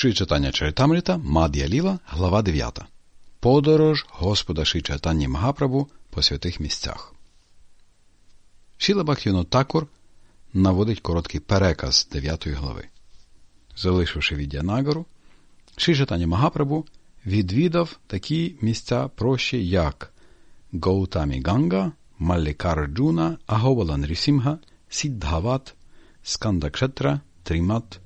Ши читання Чаритамрита, Мад'я Ліла, глава 9. Подорож Господа Ши Чайтані Магапрабу по святих місцях. Шіла Бхактівіно Такур наводить короткий переказ 9 глави. Залишивши Віддянагору, Ши Чайтані Магапрабу відвідав такі місця прощі, як Гаутамі Ганга, Маллікарджуна, Аговалан Рісімга, Сіддхават, Скандакшетра, Трімат,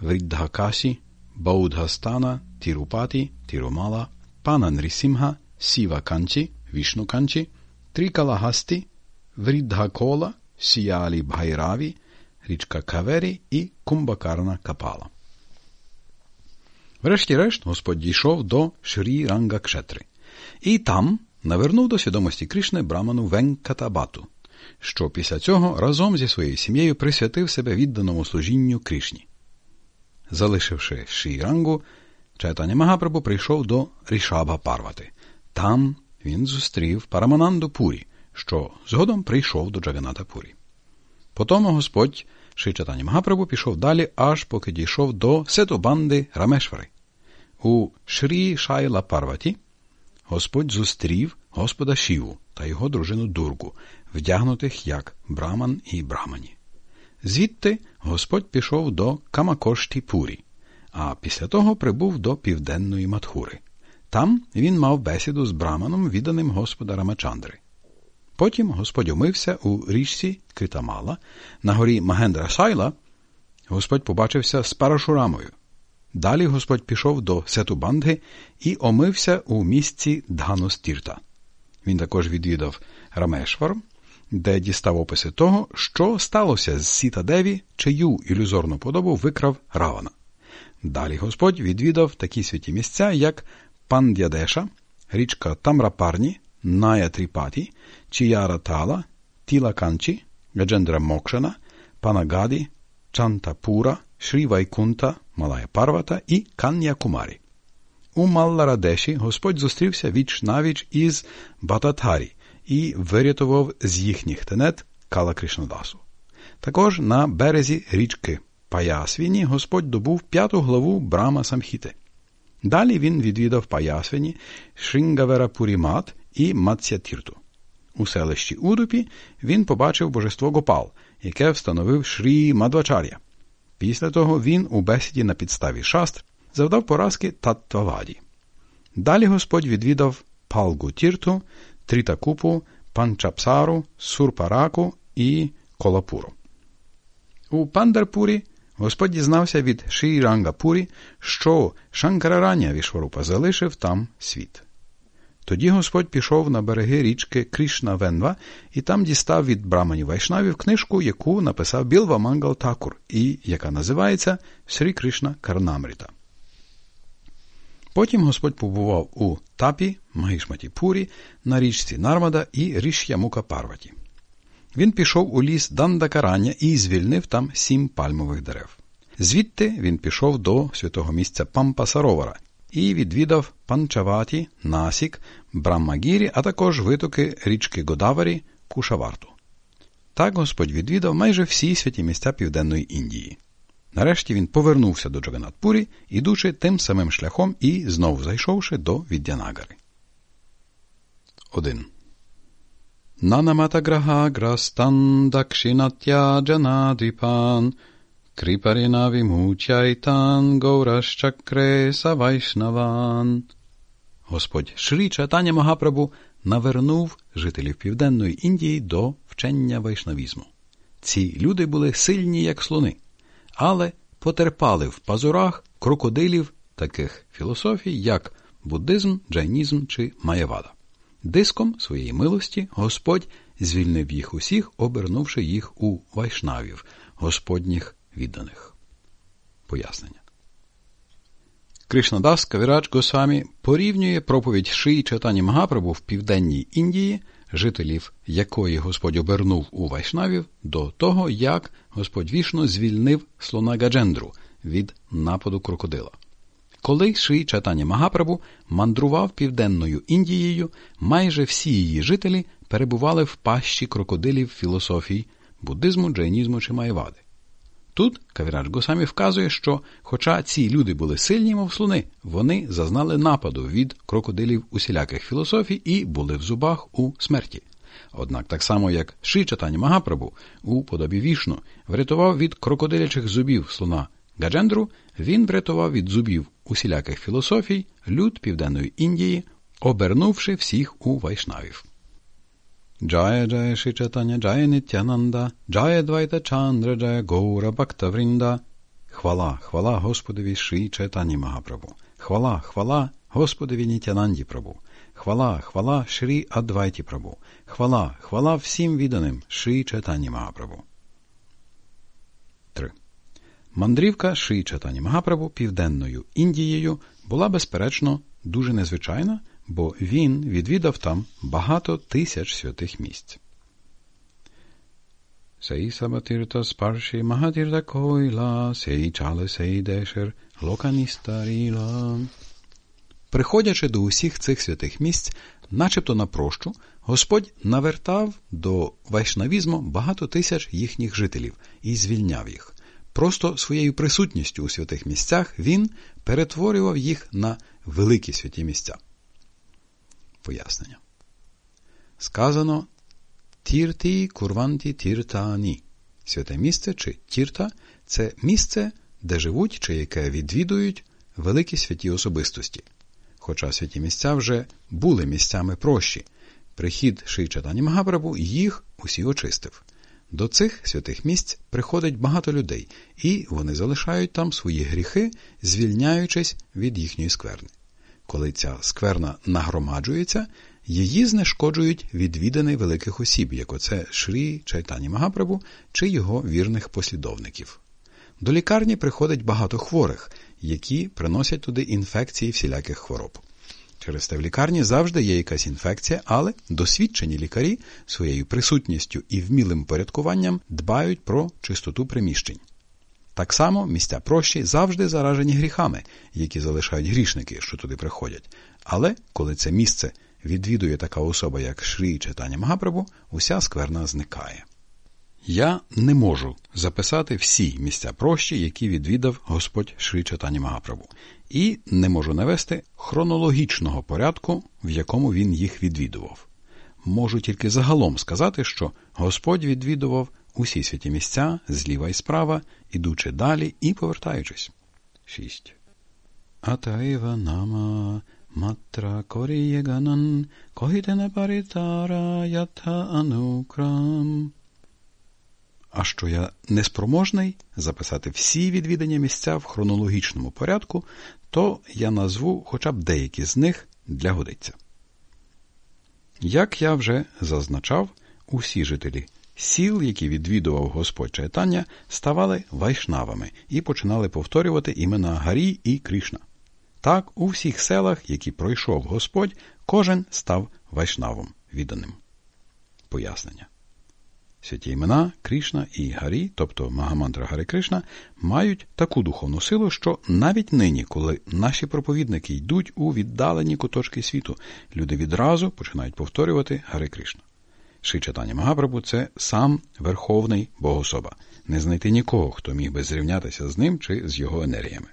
Вріддхакасі, Баудхастана, Тирупати, Тирумала, Пана Нрисимха, Сіва Канчі, Вішну Канчі, Трикалахасті, Вріддхакола, Сіялі Бхайраві, річка Кавері і Кумбакарна Капала. Врешті-решт Господь дійшов до Шрі Ранга Кшетри. І там навернув до свідомості Кришни браману Венкатабату, що після цього разом зі своєю сім'єю присвятив себе відданому служінню Кришні. Залишивши Шірангу, Чайтаня Магапрабу прийшов до Рішаба Парвати. Там він зустрів Парамананду Пурі, що згодом прийшов до Джаганата Пурі. Потому Господь Ши Чайтаня Магапрабу пішов далі, аж поки дійшов до Сетобанди Рамешвари. У Шрі Шайла Парваті Господь зустрів Господа Шіву та його дружину Дургу, вдягнутих як Браман і Брамані. Звідти Господь пішов до Камакошті Пурі, а після того прибув до південної Матхури. Там він мав бесіду з Браманом, відданим Господа Рамачандри. Потім Господь умився у річці Китамала, на горі Магендра Сайла. Господь побачився з Парашурамою. Далі Господь пішов до Сетубандги і омився у місці Дганостірта. Він також відвідав Рамешвар, де дістав описи того, що сталося з Сіта Деві, чию ілюзорну подобу викрав Равана. Далі Господь відвідав такі святі місця, як Пандядеша, річка Тамрапарні, Ная Тріпаті, Чияра Тала, Канчі, Гаджендра Мокшана, Панагаді, Чантапура, Шрі Вайкунта, Малая Парвата і Кан'я Кумарі. У Малларадеші Господь зустрівся віч навіч із Бататарі і вирятував з їхніх тенет Кала Кришнадасу. Також на березі річки Паясвіні Господь добув п'яту главу Брама Самхіти. Далі він відвідав Паясвіні, Шрингавера Пурімат і Мацятірту. У селищі Удупі він побачив божество Гопал, яке встановив Шрі Мадвачар'я. Після того він у бесіді на підставі шастр завдав поразки Таттваваді. Далі Господь відвідав Палгу Тірту, Трітакупу, Панчапсару, Сурпараку і Колапуру. У Пандарпурі Господь дізнався від Шірангапурі, що Шанкарараня Вішварупа залишив там світ. Тоді Господь пішов на береги річки Кришна Венва і там дістав від браманів Вайшнавів книжку, яку написав Білва Мангал Такур, і яка називається Срі Кришна Карнамріта. Потім Господь побував у Тапі, Магішматі Пурі, на річці Нармада і Ріш'ямука Парваті. Він пішов у ліс Дандакарання і звільнив там сім пальмових дерев. Звідти він пішов до святого місця Пампасаровара і відвідав Панчаваті, Насік, Браммагірі, а також витоки річки Годаварі, Кушаварту. Так Господь відвідав майже всі святі місця Південної Індії. Нарешті він повернувся до Джаганатпурі, ідучи тим самим шляхом і знову зайшовши до Віддянагари. 1. Нанаматаграграстан дакшинатя джанадвіпан Кріпаріна вімучайтан гୌрашчакре савайшнаван. Господь Шрі Чатаня Магапрабу навернув жителів Південної Індії до вчення вайшнавізму. Ці люди були сильні, як слони але потерпали в пазурах крокодилів таких філософій, як буддизм, джайнізм чи маєвада. Диском своєї милості Господь звільнив їх усіх, обернувши їх у вайшнавів, Господніх відданих. Пояснення. Кришнадас Кавірач Госвамі порівнює проповідь Ши Чатані Магапрабу в Південній Індії жителів якої Господь обернув у вайшнавів, до того, як Господь вішно звільнив слона Гаджендру від нападу крокодила. Коли Ши Чатані Магапрабу мандрував південною Індією, майже всі її жителі перебували в пащі крокодилів філософій, буддизму, джайнізму чи майвади. Тут Кавірач Госамі вказує, що, хоча ці люди були сильні, мов слони, вони зазнали нападу від крокодилів усіляких філософій і були в зубах у смерті. Однак, так само як Ши Чатані Магапрабу у подобі вішну врятував від крокодилячих зубів слона Гаджендру, він врятував від зубів усіляких філософій люд Південної Індії, обернувши всіх у вайшнавів. Джая Джая Шрі Чайтанья Джая Нітьянанда, Джаядвайта Чандра Джая Гоура Бхактаврінда. Хвала, хвала Господові Шрі Чайтані Магапрабу. Хвала, хвала Господові Нітянанді Прабу. Хвала, хвала Шрі Адвайті Прабу. Хвала, хвала всім відданим Шрі Чайтані Магапрабу. 3. Мандрівка Шрі Чайтані Магапрабу південною Індією була, безперечно, дуже незвичайна, бо він відвідав там багато тисяч святих місць. Сей Сабатирта Спарші Магатирта Койла, Сей Чале Сей Дешер, Локаністаріла. Приходячи до усіх цих святих місць, начебто на прощу, Господь навертав до вайшнавізму багато тисяч їхніх жителів і звільняв їх. Просто своєю присутністю у святих місцях він перетворював їх на великі святі місця. Пояснення. Сказано тірті курванті тіртані. Святе місце чи тірта це місце, де живуть чи яке відвідують великі святі особистості. Хоча святі місця вже були місцями прощі. Прихід Шрі Чайтані Магапрабу їх усі очистив. До цих святих місць приходить багато людей, і вони залишають там свої гріхи, звільняючись від їхньої скверни. Коли ця скверна нагромаджується, її знешкоджують відвідини великих осіб, як оце Шрі Чайтані Магапрабу чи його вірних послідовників. До лікарні приходить багато хворих, які приносять туди інфекції всіляких хвороб. Через те в лікарні завжди є якась інфекція, але досвідчені лікарі своєю присутністю і вмілим порядкуванням дбають про чистоту приміщень. Так само місця прощі завжди заражені гріхами, які залишають грішники, що туди приходять. Але коли це місце відвідує така особа, як Шрі Читання Магапрабу, уся скверна зникає. Я не можу записати всі місця прощі, які відвідав Господь Шрі Читання Магапрабу, і не можу навести хронологічного порядку, в якому він їх відвідував. Можу тільки загалом сказати, що Господь відвідував усі святі місця зліва і справа, ідучи далі і повертаючись. 6. Атаєва нама матра корієганан когітена паритара ята анукрам. А що я неспроможний записати всі відвідання місця в хронологічному порядку, то я назву хоча б деякі з них для годиться. Як я вже зазначав, усі жителі сіл, які відвідував Господь Чайтання, ставали вайшнавами і починали повторювати імена Гарі і Кришна. Так, у всіх селах, які пройшов Господь, кожен став вайшнавом відданим. Пояснення. Святі імена Кришна і Гарі, тобто Магамантра Гари Кришна, мають таку духовну силу, що навіть нині, коли наші проповідники йдуть у віддалені куточки світу, люди відразу починають повторювати Гари Кришна. Шичатані Магапрабу це сам Верховний Богособа, не знайти нікого, хто міг би зрівнятися з ним чи з його енергіями.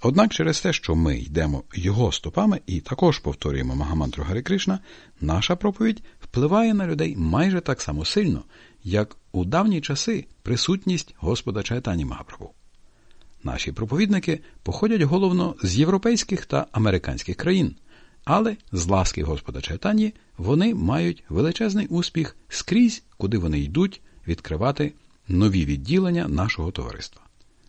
Однак через те, що ми йдемо його стопами і також повторюємо Магамантру Гари Кришна, наша проповідь впливає на людей майже так само сильно, як у давні часи присутність Господа Чайтані Магапрабу. Наші проповідники походять головно з європейських та американських країн, але з ласки Господа Чайтані вони мають величезний успіх скрізь, куди вони йдуть відкривати нові відділення нашого товариства.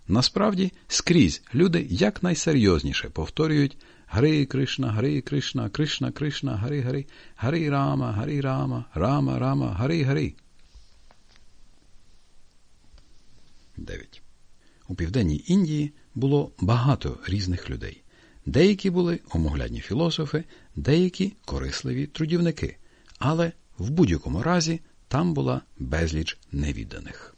Насправді, скрізь люди якнайсерйозніше повторюють Гари Кришна, Гари Кришна, Кришна Кришна, Гари Гари, Гари Рама, Гари Рама, Рама Рама, Гари Гари. 9. У південній Індії було багато різних людей. Деякі були омоглядні філософи, деякі корисливі трудівники, але в будь-якому разі там була безліч невідданих.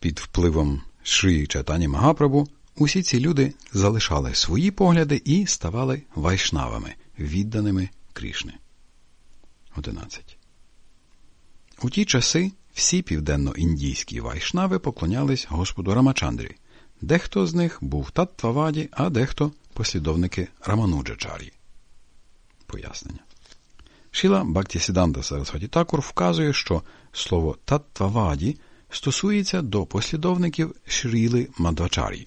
Під впливом Шрі Чатані Магапрабу усі ці люди залишали свої погляди і ставали вайшнавами, відданими Крішни. 11. У ті часи всі південно-індійські вайшнави поклонялись Господу Рамачандрі. Дехто з них був Таттваваді, а дехто послідовники Рамануджачарі. Пояснення. Шіла Бактісіданта Сарасваті Такур вказує, що слово Таттваваді стосується до послідовників Шріли Мадвачарі.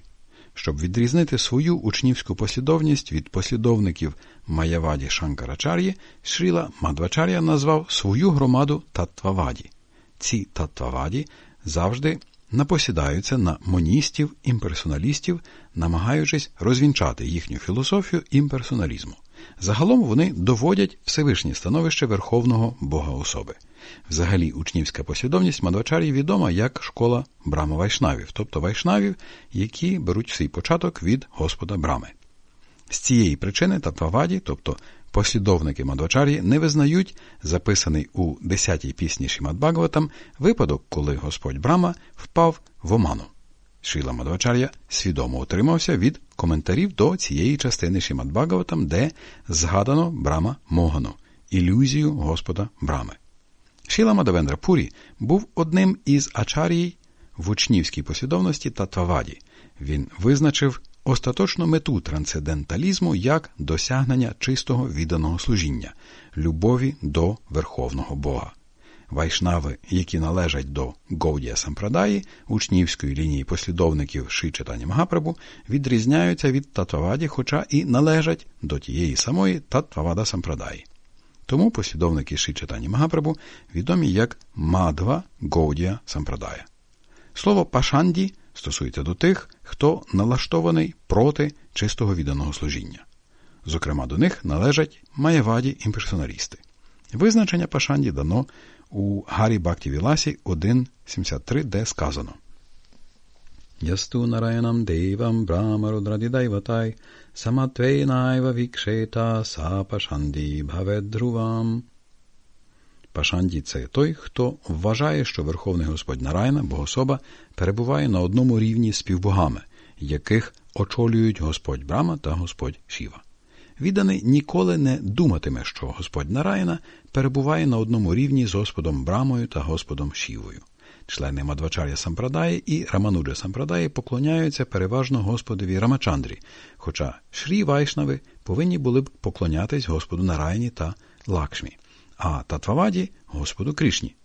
Щоб відрізнити свою учнівську послідовність від послідовників Маяваді Шанкарачар'ї, Шріла Мадвачар'я назвав свою громаду Таттваваді. Ці Таттваваді завжди напосідаються на моністів, імперсоналістів, намагаючись розвінчати їхню філософію імперсоналізму. Загалом вони доводять Всевишнє становище Верховного Бога особи. Взагалі, учнівська послідовність Мадвачарі відома як школа Брама Вайшнавів, тобто вайшнавів, які беруть свій початок від Господа Брами. З цієї причини Татваваді, тобто послідовники Мадвачарі, не визнають записаний у 10-й пісні Шімад Бхагаватам випадок, коли Господь Брама впав в оману. Шіла Мадвачар'я свідомо утримався від коментарів до цієї частини Шімад Бхагаватам, де згадано Брама Могану, ілюзію Господа Брами. Шіла Мадавендра Пурі був одним із ачарій в учнівській послідовності Татваваді. Він визначив остаточну мету трансценденталізму як досягнення чистого відданого служіння, любові до Верховного Бога. Вайшнави, які належать до Говдія Сампрадаї, учнівської лінії послідовників Ши Читання Магапрабу, відрізняються від Татваваді, хоча і належать до тієї самої Татвавада Сампрадаї. Тому послідовники Ши Читання Магапрабу відомі як Мадва Говдія Сампрадая. Слово Пашанді стосується до тих, хто налаштований проти чистого відданого служіння. Зокрема, до них належать маєваді імперсоналісти. Визначення Пашанді дано у Гарі Бакті Віласі 1.73, де сказано Ясту нараянам девам брамарудрадідайватай саматвейнайва вікшета са пашанді бхаведрувам. Пашанді це той, хто вважає, що Верховний Господь Нарайна, богособа, перебуває на одному рівні з півбогами, яких очолюють Господь Брама та Господь Шіва. Відданий ніколи не думатиме, що Господь Нарайна перебуває на одному рівні з Господом Брамою та Господом Шівою. Члени Мадвачар'я Сампрадаї і Рамануджа Сампрадаї поклоняються переважно Господові Рамачандрі, хоча Шрі Вайшнави повинні були б поклонятись Господу Нарайні та Лакшмі, а Татваваді Господу Кришні.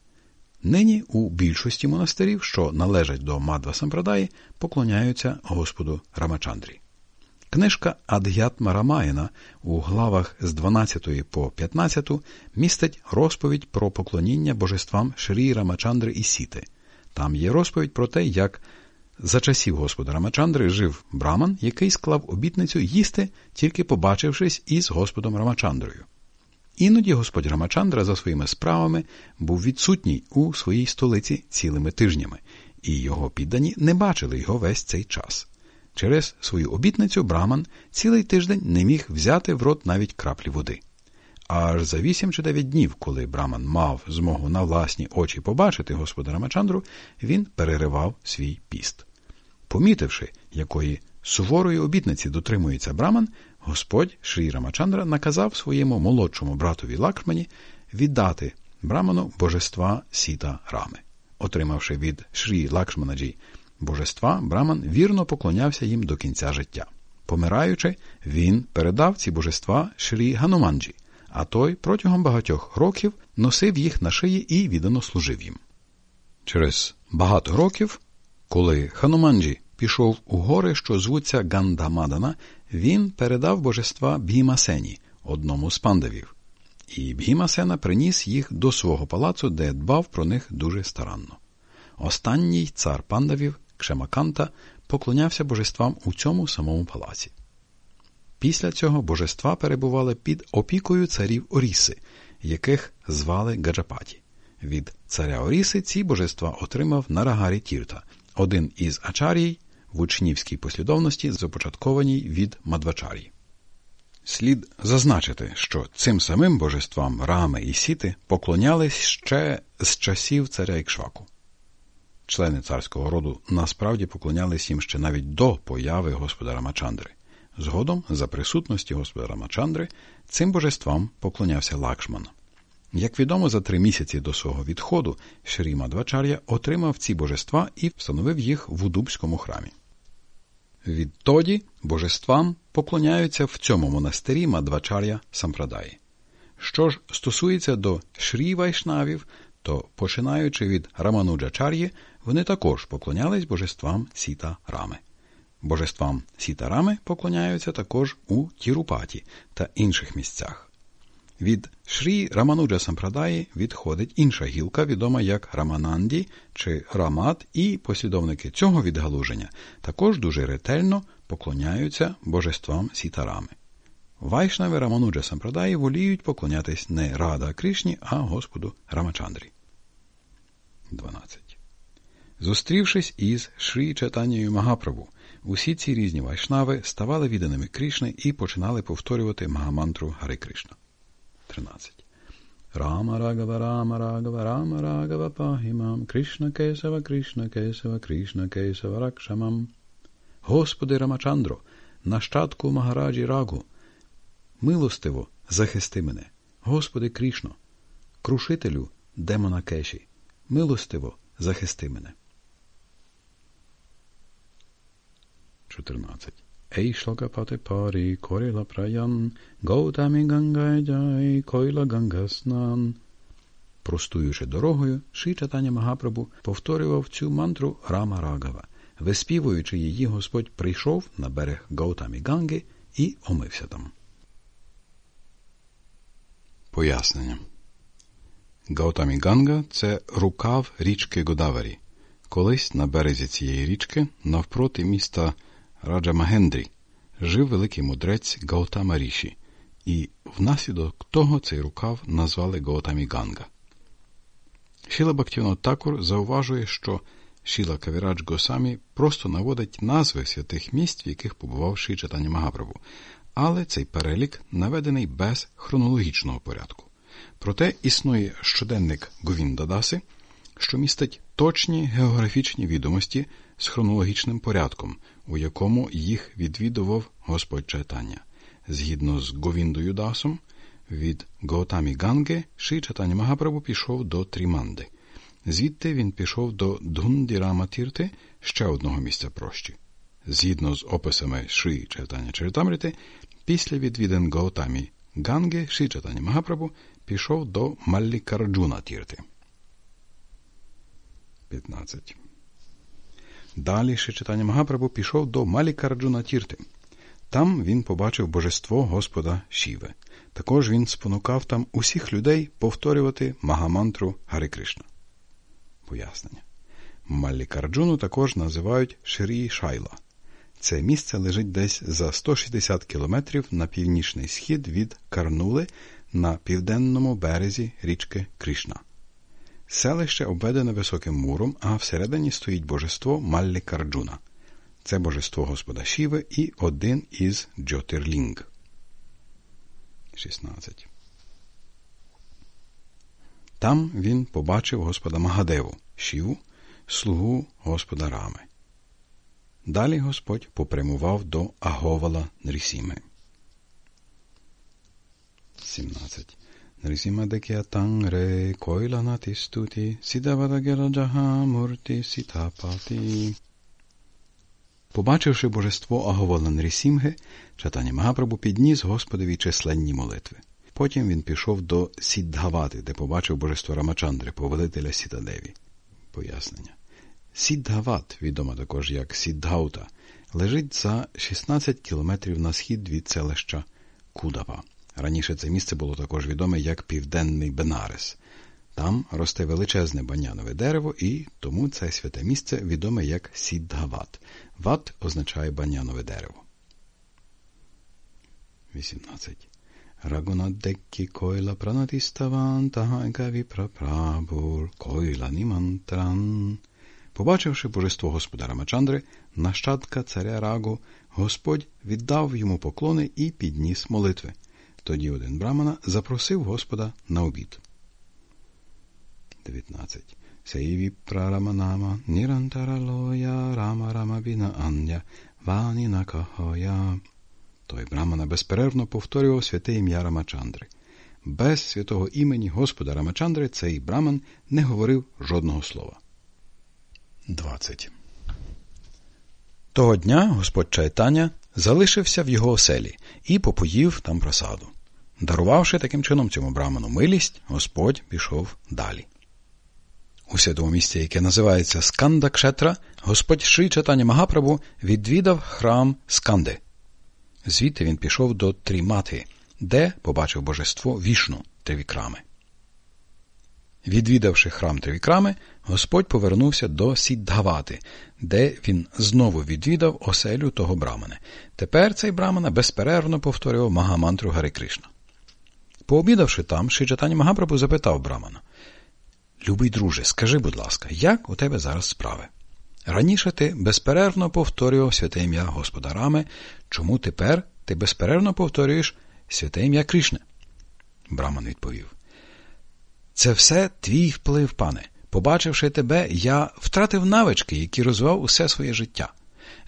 Нині у більшості монастирів, що належать до Мадва Сампрадаї, поклоняються Господу Рамачандрі. Книжка Адгятма Рамаїна у главах з 12 по 15 містить розповідь про поклоніння божествам Шрі Рамачандри і Сіти. Там є розповідь про те, як за часів Господа Рамачандри жив Браман, який склав обітницю їсти, тільки побачившись із Господом Рамачандрою. Іноді Господь Рамачандра за своїми справами був відсутній у своїй столиці цілими тижнями, і його піддані не бачили його весь цей час. Через свою обітницю Браман цілий тиждень не міг взяти в рот навіть краплі води. Аж за вісім чи дев'ять днів, коли Браман мав змогу на власні очі побачити господа Рамачандру, він переривав свій піст. Помітивши, якої суворої обітниці дотримується Браман, Господь Шрі Рамачандра наказав своєму молодшому братові Лакшмані віддати Браману божества Сіта Рами. Отримавши від Шрі Лакшманаджі божества, Браман вірно поклонявся їм до кінця життя. Помираючи, він передав ці божества Шрі Гануманджі, а той протягом багатьох років носив їх на шиї і віддано служив їм. Через багато років, коли Хануманджі пішов у гори, що звуться Гандамадана, він передав божества Бхімасені, одному з пандавів. І Бхімасена приніс їх до свого палацу, де дбав про них дуже старанно. Останній цар пандавів Кшемаканта поклонявся божествам у цьому самому палаці. Після цього божества перебували під опікою царів Оріси, яких звали Гаджапаті. Від царя Оріси ці божества отримав Нарагарі Тірта, один із ачарій в учнівській послідовності, започаткованій від Мадвачарі. Слід зазначити, що цим самим божествам Рами і Сіти поклонялись ще з часів царя Ікшваку. Члени царського роду насправді поклонялись їм ще навіть до появи Господа Рамачандри. Згодом, за присутності Господа Рамачандри, цим божествам поклонявся Лакшман. Як відомо, за три місяці до свого відходу Шрі Мадвачар'я отримав ці божества і встановив їх в Удубському храмі. Відтоді божествам поклоняються в цьому монастирі Мадвачар'я Сампрадаї. Що ж стосується до Шрі Вайшнавів, то починаючи від Рамануджачар'ї, вони також поклонялись божествам Сіта Рами. Божествам Сіта Рами поклоняються також у Тірупаті та інших місцях. Від Шрі Рамануджа Сампрадаї відходить інша гілка, відома як Рамананді чи Рамат, і послідовники цього відгалуження також дуже ретельно поклоняються божествам Сітарами. Вайшнави Рамануджа Сампрадаї воліють поклонятись не Рада Кришні, а Господу Рамачандрі. 12. Зустрівшись із Шрі Чатанією Магапрабу, усі ці різні вайшнави ставали відданими Кришни і починали повторювати Магамантру Гари Кришна. 13. Рама Рагава Рама Рагава Рама Рагава Пахімам Кришна Кесава Кришна Кесава Кришна Кесава Ракшамам. Господи Рамачандро, нащадку Магараджі Рагу, милостиво захисти мене. Господи Кришно, крушителю демона Кеші, милостиво захисти мене. 14. Ей шлокапати парі, коріла праян, Гаутамі гангай джай, кайла ганга снан. Простуючи дорогою, Шрі Чайтанья Магапрабу повторював цю мантру Рама Рагава. Виспівуючи її, Господь прийшов на берег Гаутамі Ганги і омився там. Пояснення. Гаутамі Ганга це рукав річки Годаварі. Колись на березі цієї річки, навпроти міста Раджа Магендрі, жив великий мудрець Гаутама Ріші, і внаслідок того цей рукав назвали Гаутамі Ганга. Шіла Бактіно Такур зауважує, що Шіла Кавірадж Госамі просто наводить назви святих місць, в яких побував Ші Чатані Магапрабу, але цей перелік наведений без хронологічного порядку. Проте існує щоденник Говіндадаси, що містить точні географічні відомості з хронологічним порядком, у якому їх відвідував Господь Чайтання. Згідно з Говіндою Дасом, від Гаутамі Ганги Ши Чайтання Магапрабу пішов до Тріманди. Звідти він пішов до Дундірама Тірти, ще одного місця прощі. Згідно з описами Ши Чайтання Чаритамрити, після відвідин Гаутамі Ганги Ши Чайтання Магапрабу пішов до Маллікарджуна Тірти. 15. Далі ще читання Магапрабу пішов до Малікарджуна Тірти. Там він побачив божество Господа Шіве. Також він спонукав там усіх людей повторювати Магамантру Гари Кришна. Пояснення. Маллікарджуну також називають Ширі Шайла. Це місце лежить десь за 160 кілометрів на північний схід від Карнули на південному березі річки Кришна. Селище обведене високим муром, а всередині стоїть божество Маллі Карджуна. Це божество Господа Шіви і один із Джотирлінг. 16. Там він побачив Господа Магадеву, Шіву, слугу Господа Рами. Далі Господь попрямував до Аговала Нрісіми. 17. Нрисимадекятангре койланати стуті сідавадагела джагамурті сітапати. Побачивши божество Аговола Нрісімги, Чайтанья Магапрабу підніс Господові численні молитви. Потім він пішов до Сіддгавати, де побачив божество Рамачандри, повелителя Сітадеві. Пояснення. Сіддгават, відома також як Сіддгаута, лежить за 16 кілометрів на схід від селища Кудапа. Раніше це місце було також відоме як Південний Бенарес. Там росте величезне банянове дерево, і тому це святе місце відоме як Сіддгават. Ват означає банянове дерево. 18. Рагунаддеккі койла пранатіставан тагайгаві прапрабур койла німантран. Побачивши божество Господа Рамачандри, нащадка царя Рагу, Господь віддав йому поклони і підніс молитви. Тоді один брамана запросив Господа на обід. 19. Сейві прараманама нірантаралоя рама рамабіна ання ваніна кахоя. Той брамана безперервно повторював святе ім'я Рамачандри. без святого імені Господа Рамачандри цей браман не говорив жодного слова. 20. Того дня Господь Чайтаня залишився в його оселі і попоїв там просаду. Дарувавши таким чином цьому браману милість, Господь пішов далі. У святому місці, яке називається Сканда Кшетра, Господь Ши Чайтаня Магапрабу відвідав храм Сканди. Звідти він пішов до Трімати, де побачив божество вішну Тривікрами. Відвідавши храм Тривікрами, Господь повернувся до Сіддгавати, де він знову відвідав оселю того брамана. Тепер цей брамана безперервно повторював Магамантру Гари Кришна. Пообідавши там, Шичатані Магапрабу запитав брамана Любий друже, скажи, будь ласка, як у тебе зараз справи? Раніше ти безперервно повторював святе ім'я Господа Рами, чому тепер ти безперервно повторюєш святе ім'я Кришне? Браман відповів. Це все твій вплив, пане. Побачивши тебе, я втратив навички, які розвивав усе своє життя.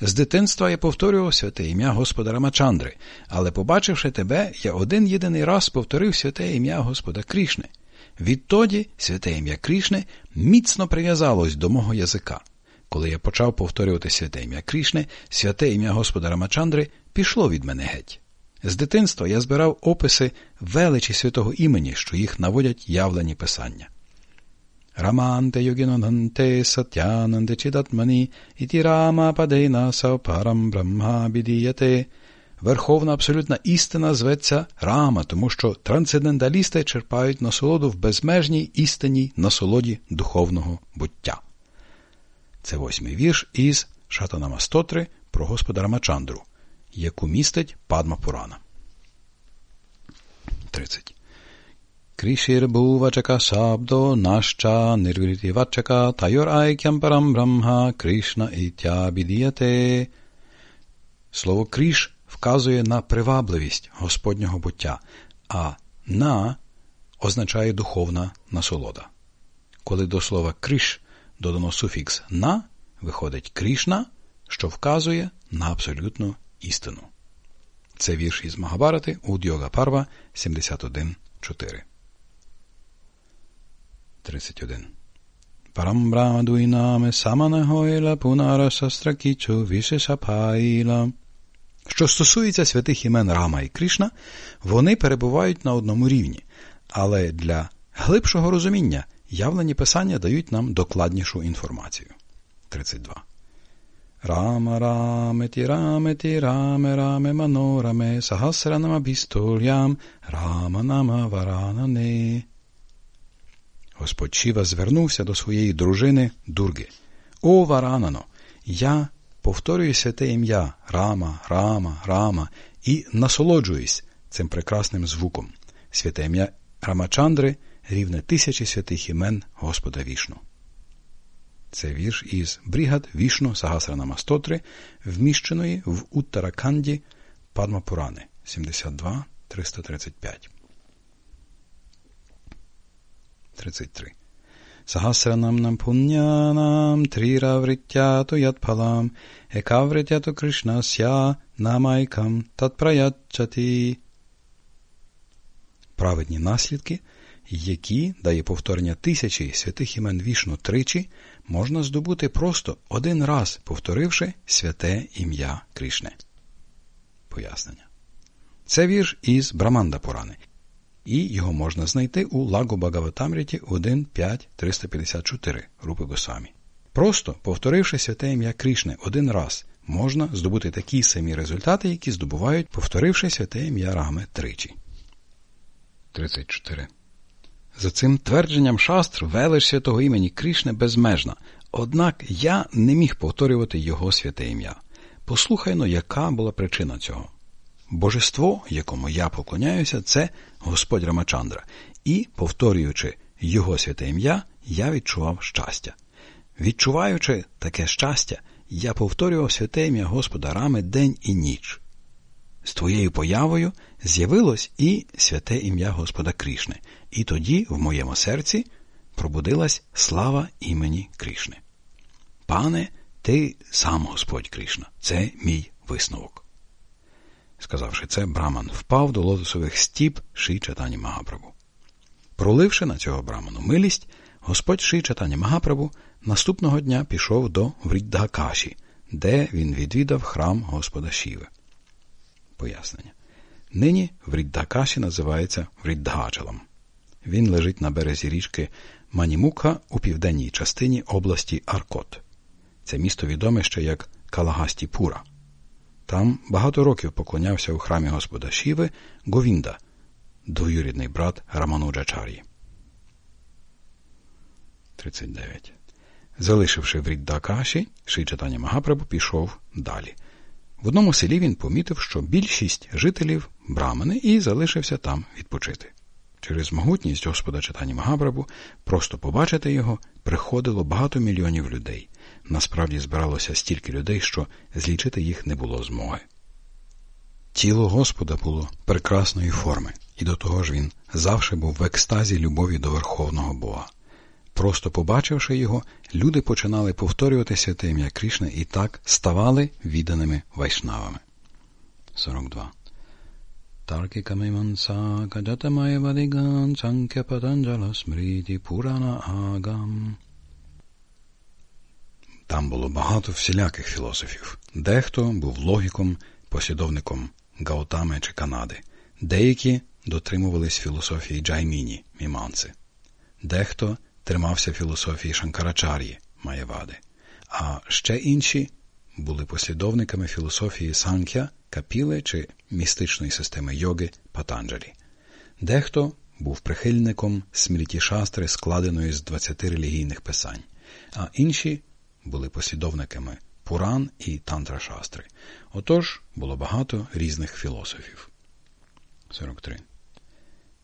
З дитинства я повторював святе ім'я Господа Рамачандри, але, побачивши тебе, я один єдиний раз повторив святе ім'я Господа Крішни. Відтоді святе ім'я Крішни міцно прив'язалось до мого язика. Коли я почав повторювати святе ім'я Крішни, святе ім'я Господа Рамачандри пішло від мене геть. З дитинства я збирав описи величі святого імені, що їх наводять явлені писання. Раманте йогінананте сатянанте чидатмані іті рама падейна саупарам брамха бідіяте. Верховна абсолютна істина зветься Рама, тому що трансценденталісти черпають насолоду в безмежній істинній насолоді духовного буття. Це восьмий вірш із Шатанама Стотри про Господа Рамачандру – яку містить Падма Пурана. 30. Наща нирвритівачака тайор айкям парам брамха Кришна ітябідіяте. Слово кріш вказує на привабливість Господнього буття, а на означає духовна насолода. Коли до слова криш додано суфікс на, виходить крішна, що вказує на абсолютну істину. Це вірш із Магабарати у Дьога Парва 71.4. 31. Парамбрадуйнаме саманагойла пунара шастракічу вішешапайла. Що стосується святих імен Рама і Кришна, вони перебувають на одному рівні, але для глибшого розуміння явлені писання дають нам докладнішу інформацію. 32. Рама раметі раметі раме раме манораме сахасранама бістолям рама нама варанане. Господь Шіва звернувся до своєї дружини Дурги. О Варанано! Я повторюю святе ім'я Рама, Рама, Рама і насолоджуюсь цим прекрасним звуком. Святе ім'я Рамачандри рівне тисячі святих імен Господа Вішну. Це вірш із Брігад Вішну Сагасранама Стотри, вміщеної в Уттараканді Падмапурани 72 335. 33. Сагасранамнам пуннянам тріравриттято ядпалам екавриттято Кришнася намайкам татпраячати. Праведні наслідки – які дає повторення тисячі святих імен вішну тричі, можна здобути просто один раз, повторивши святе ім'я Кришне. Пояснення. Це вірш із Браманда Пурани, і його можна знайти у Лагу Багаватамріті 1.5.354 Рупи Госвамі. Просто повторивши святе ім'я Кришне один раз, можна здобути такі самі результати, які здобувають, повторивши святе ім'я Рами тричі. 34. За цим твердженням шастр велич святого імені Кришне безмежна, однак я не міг повторювати його святе ім'я. Послухайно, яка була причина цього. Божество, якому я поклоняюся, це Господь Рамачандра, і, повторюючи його святе ім'я, я відчував щастя. Відчуваючи таке щастя, я повторював святе ім'я Господа Рами день і ніч. З твоєю появою з'явилось і святе ім'я Господа Крішни, і тоді в моєму серці пробудилась слава імені Крішни. Пане, ти сам Господь Кришна, це мій висновок. Сказавши це, Браман впав до лотосових стіп Ши Чатані Магапрабу. Проливши на цього браману милість, Господь Ши Чатані Магапрабу наступного дня пішов до Вріддакаші, де він відвідав храм Господа Шіви. Пояснення. Нині Вріддакаші називається Вріддагачалом. Він лежить на березі річки Манімука у південній частині області Аркот. Це місто відоме ще як Калагастіпура. Там багато років поклонявся у храмі Господа Шіви Говінда, двоюрідний брат Рамануджачар'ї. 39. Залишивши Вріддакаші, Шичатані Магапрабу пішов далі. В одному селі він помітив, що більшість жителів брамани і залишився там відпочити. Через могутність Господа читання Магабрабу просто побачити його приходило багато мільйонів людей. Насправді збиралося стільки людей, що злічити їх не було змоги. Тіло Господа було прекрасної форми, і до того ж він завжди був в екстазі любові до Верховного Бога. Просто побачивши його, люди починали повторювати святе ім'я Крішни і так ставали відданими вайшнавами. 42. Таркикамиманса кадатамайвадиган санкя патанджала смріті пурана агам. Там було багато всіляких філософів. Дехто був логіком, послідовником Гаутами чи Канади, деякі дотримувались філософії Джайміні, міманци, дехто тримався філософії Шанкарачар'ї, Маєвади, а ще інші були послідовниками філософії Санкя, Капіли чи містичної системи йоги Патанджалі. Дехто був прихильником смріті шастри, складеної з 20 релігійних писань, а інші були послідовниками Пуран і Тантра шастри. Отож було багато різних філософів. 43.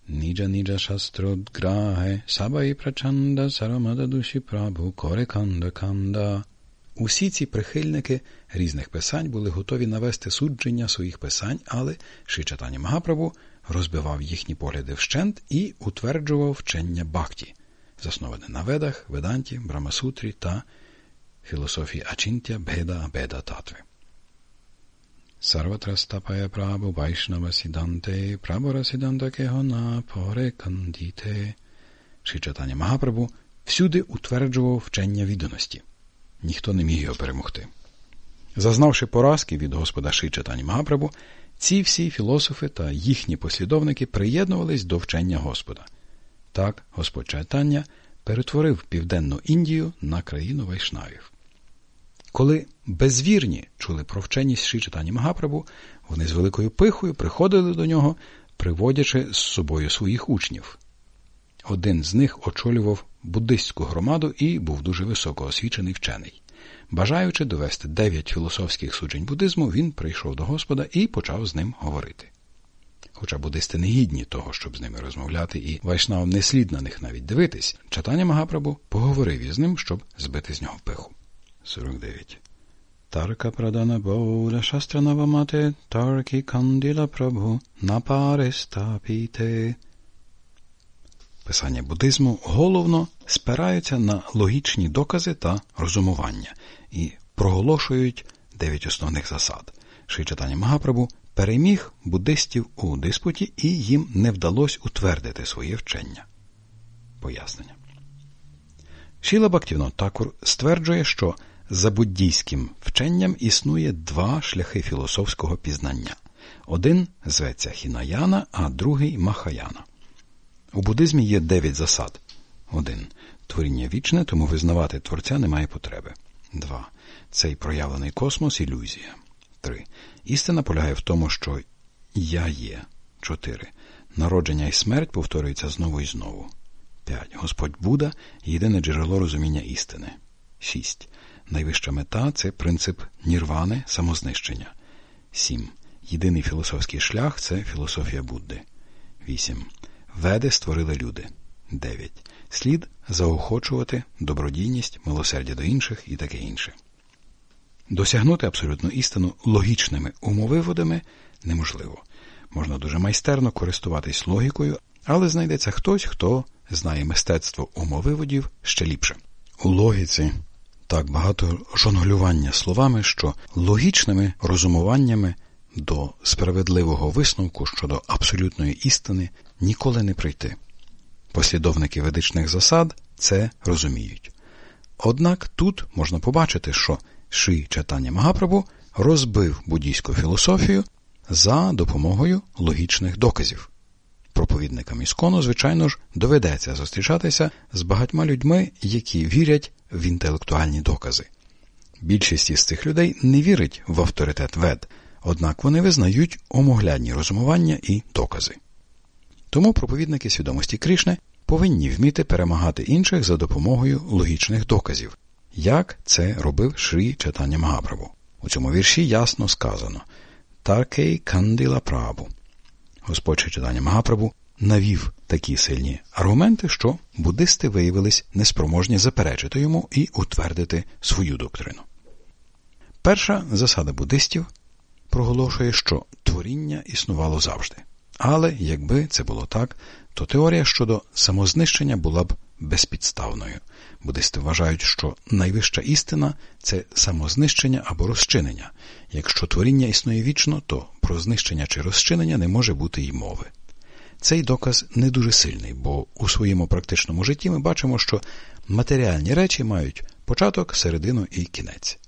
Ніджа ніджа шастродграге, сабай прачанда, сарамада душі прабу, коре канда канда. Усі ці прихильники різних писань були готові навести судження своїх писань, але Шичатані Магаправу розбивав їхні погляди вщент і утверджував вчення бхакті, засноване на ведах, веданті, брамасутрі та філософії Ачінтя Беда Беда Татви. Sarvatrastapaya Prabhu Vaishnava Siddhante Prabhara Siddhanta Kehona Pore Kandite Шичатані Магапрабу всюди утверджував вчення відданості. Ніхто не міг його перемогти. Зазнавши поразки від Господа Шичатані Магапрабу, ці всі філософи та їхні послідовники приєднувались до вчення Господа. Так Господь Чайтання перетворив Південну Індію на країну вайшнавів. Коли безвірні чули про вченість Шичатані Магапрабу, вони з великою пихою приходили до нього, приводячи з собою своїх учнів. Один з них очолював буддистську громаду і був дуже високо освічений вчений. Бажаючи довести дев'ять філософських суджень буддизму, він прийшов до Господа і почав з ним говорити. Хоча буддисти не гідні того, щоб з ними розмовляти, і вайшнавам не слід на них навіть дивитись, читання Магапрабу поговорив із ним, щоб збити з нього пиху. 49. Тарка прадана Боуда Шастранава мате, тарки канділа прабху, напаристапіте. Писання буддизму головно спираються на логічні докази та розумування і проголошують дев'ять основних засад. Шичатання Магапрабу переміг буддистів у диспуті, і їм не вдалося утвердити своє вчення. Пояснення. Шіла Бактівно Такур стверджує, що за буддійським вченням існує два шляхи філософського пізнання. Один зветься Хінаяна, а другий Махаяна. У буддизмі є дев'ять засад. Один. Творіння вічне, тому визнавати Творця немає потреби. Два. Цей проявлений космос ілюзія. Три. Істина полягає в тому, що я є. Чотири. Народження і смерть повторюються знову і знову. П'ять. Господь Буда єдине джерело розуміння істини. Шість. Найвища мета це принцип нірвани, самознищення. Сім. Єдиний філософський шлях це філософія Будди. Вісім. Веди створили люди. 9. Слід заохочувати добродійність, милосердя до інших і таке інше. Досягнути абсолютну істину логічними умовиводами неможливо. Можна дуже майстерно користуватись логікою, але знайдеться хтось, хто знає мистецтво умовиводів ще ліпше. У логіці так багато жонглювання словами, що логічними розумуваннями до справедливого висновку щодо абсолютної істини ніколи не прийти. Послідовники ведичних засад це розуміють. Однак тут можна побачити, що Ши читання Магапрабу розбив буддійську філософію за допомогою логічних доказів. Проповідникам іскону, звичайно ж, доведеться зустрічатися з багатьма людьми, які вірять в інтелектуальні докази. Більшість із цих людей не вірить в авторитет вед, однак вони визнають омоглядні розумування і докази. Тому проповідники свідомості Кришни повинні вміти перемагати інших за допомогою логічних доказів, як це робив Шрі Читання Магапрабу. У цьому вірші ясно сказано Таркей Кандила Прабу. Господь читання Магапрабу навів такі сильні аргументи, що буддисти виявились неспроможні заперечити йому і утвердити свою доктрину. Перша засада буддистів проголошує, що творіння існувало завжди. Але якби це було так, то теорія щодо самознищення була б безпідставною. Буддисти вважають, що найвища істина це самознищення або розчинення. Якщо творіння існує вічно, то про знищення чи розчинення не може бути й мови. Цей доказ не дуже сильний, бо у своєму практичному житті ми бачимо, що матеріальні речі мають початок, середину і кінець.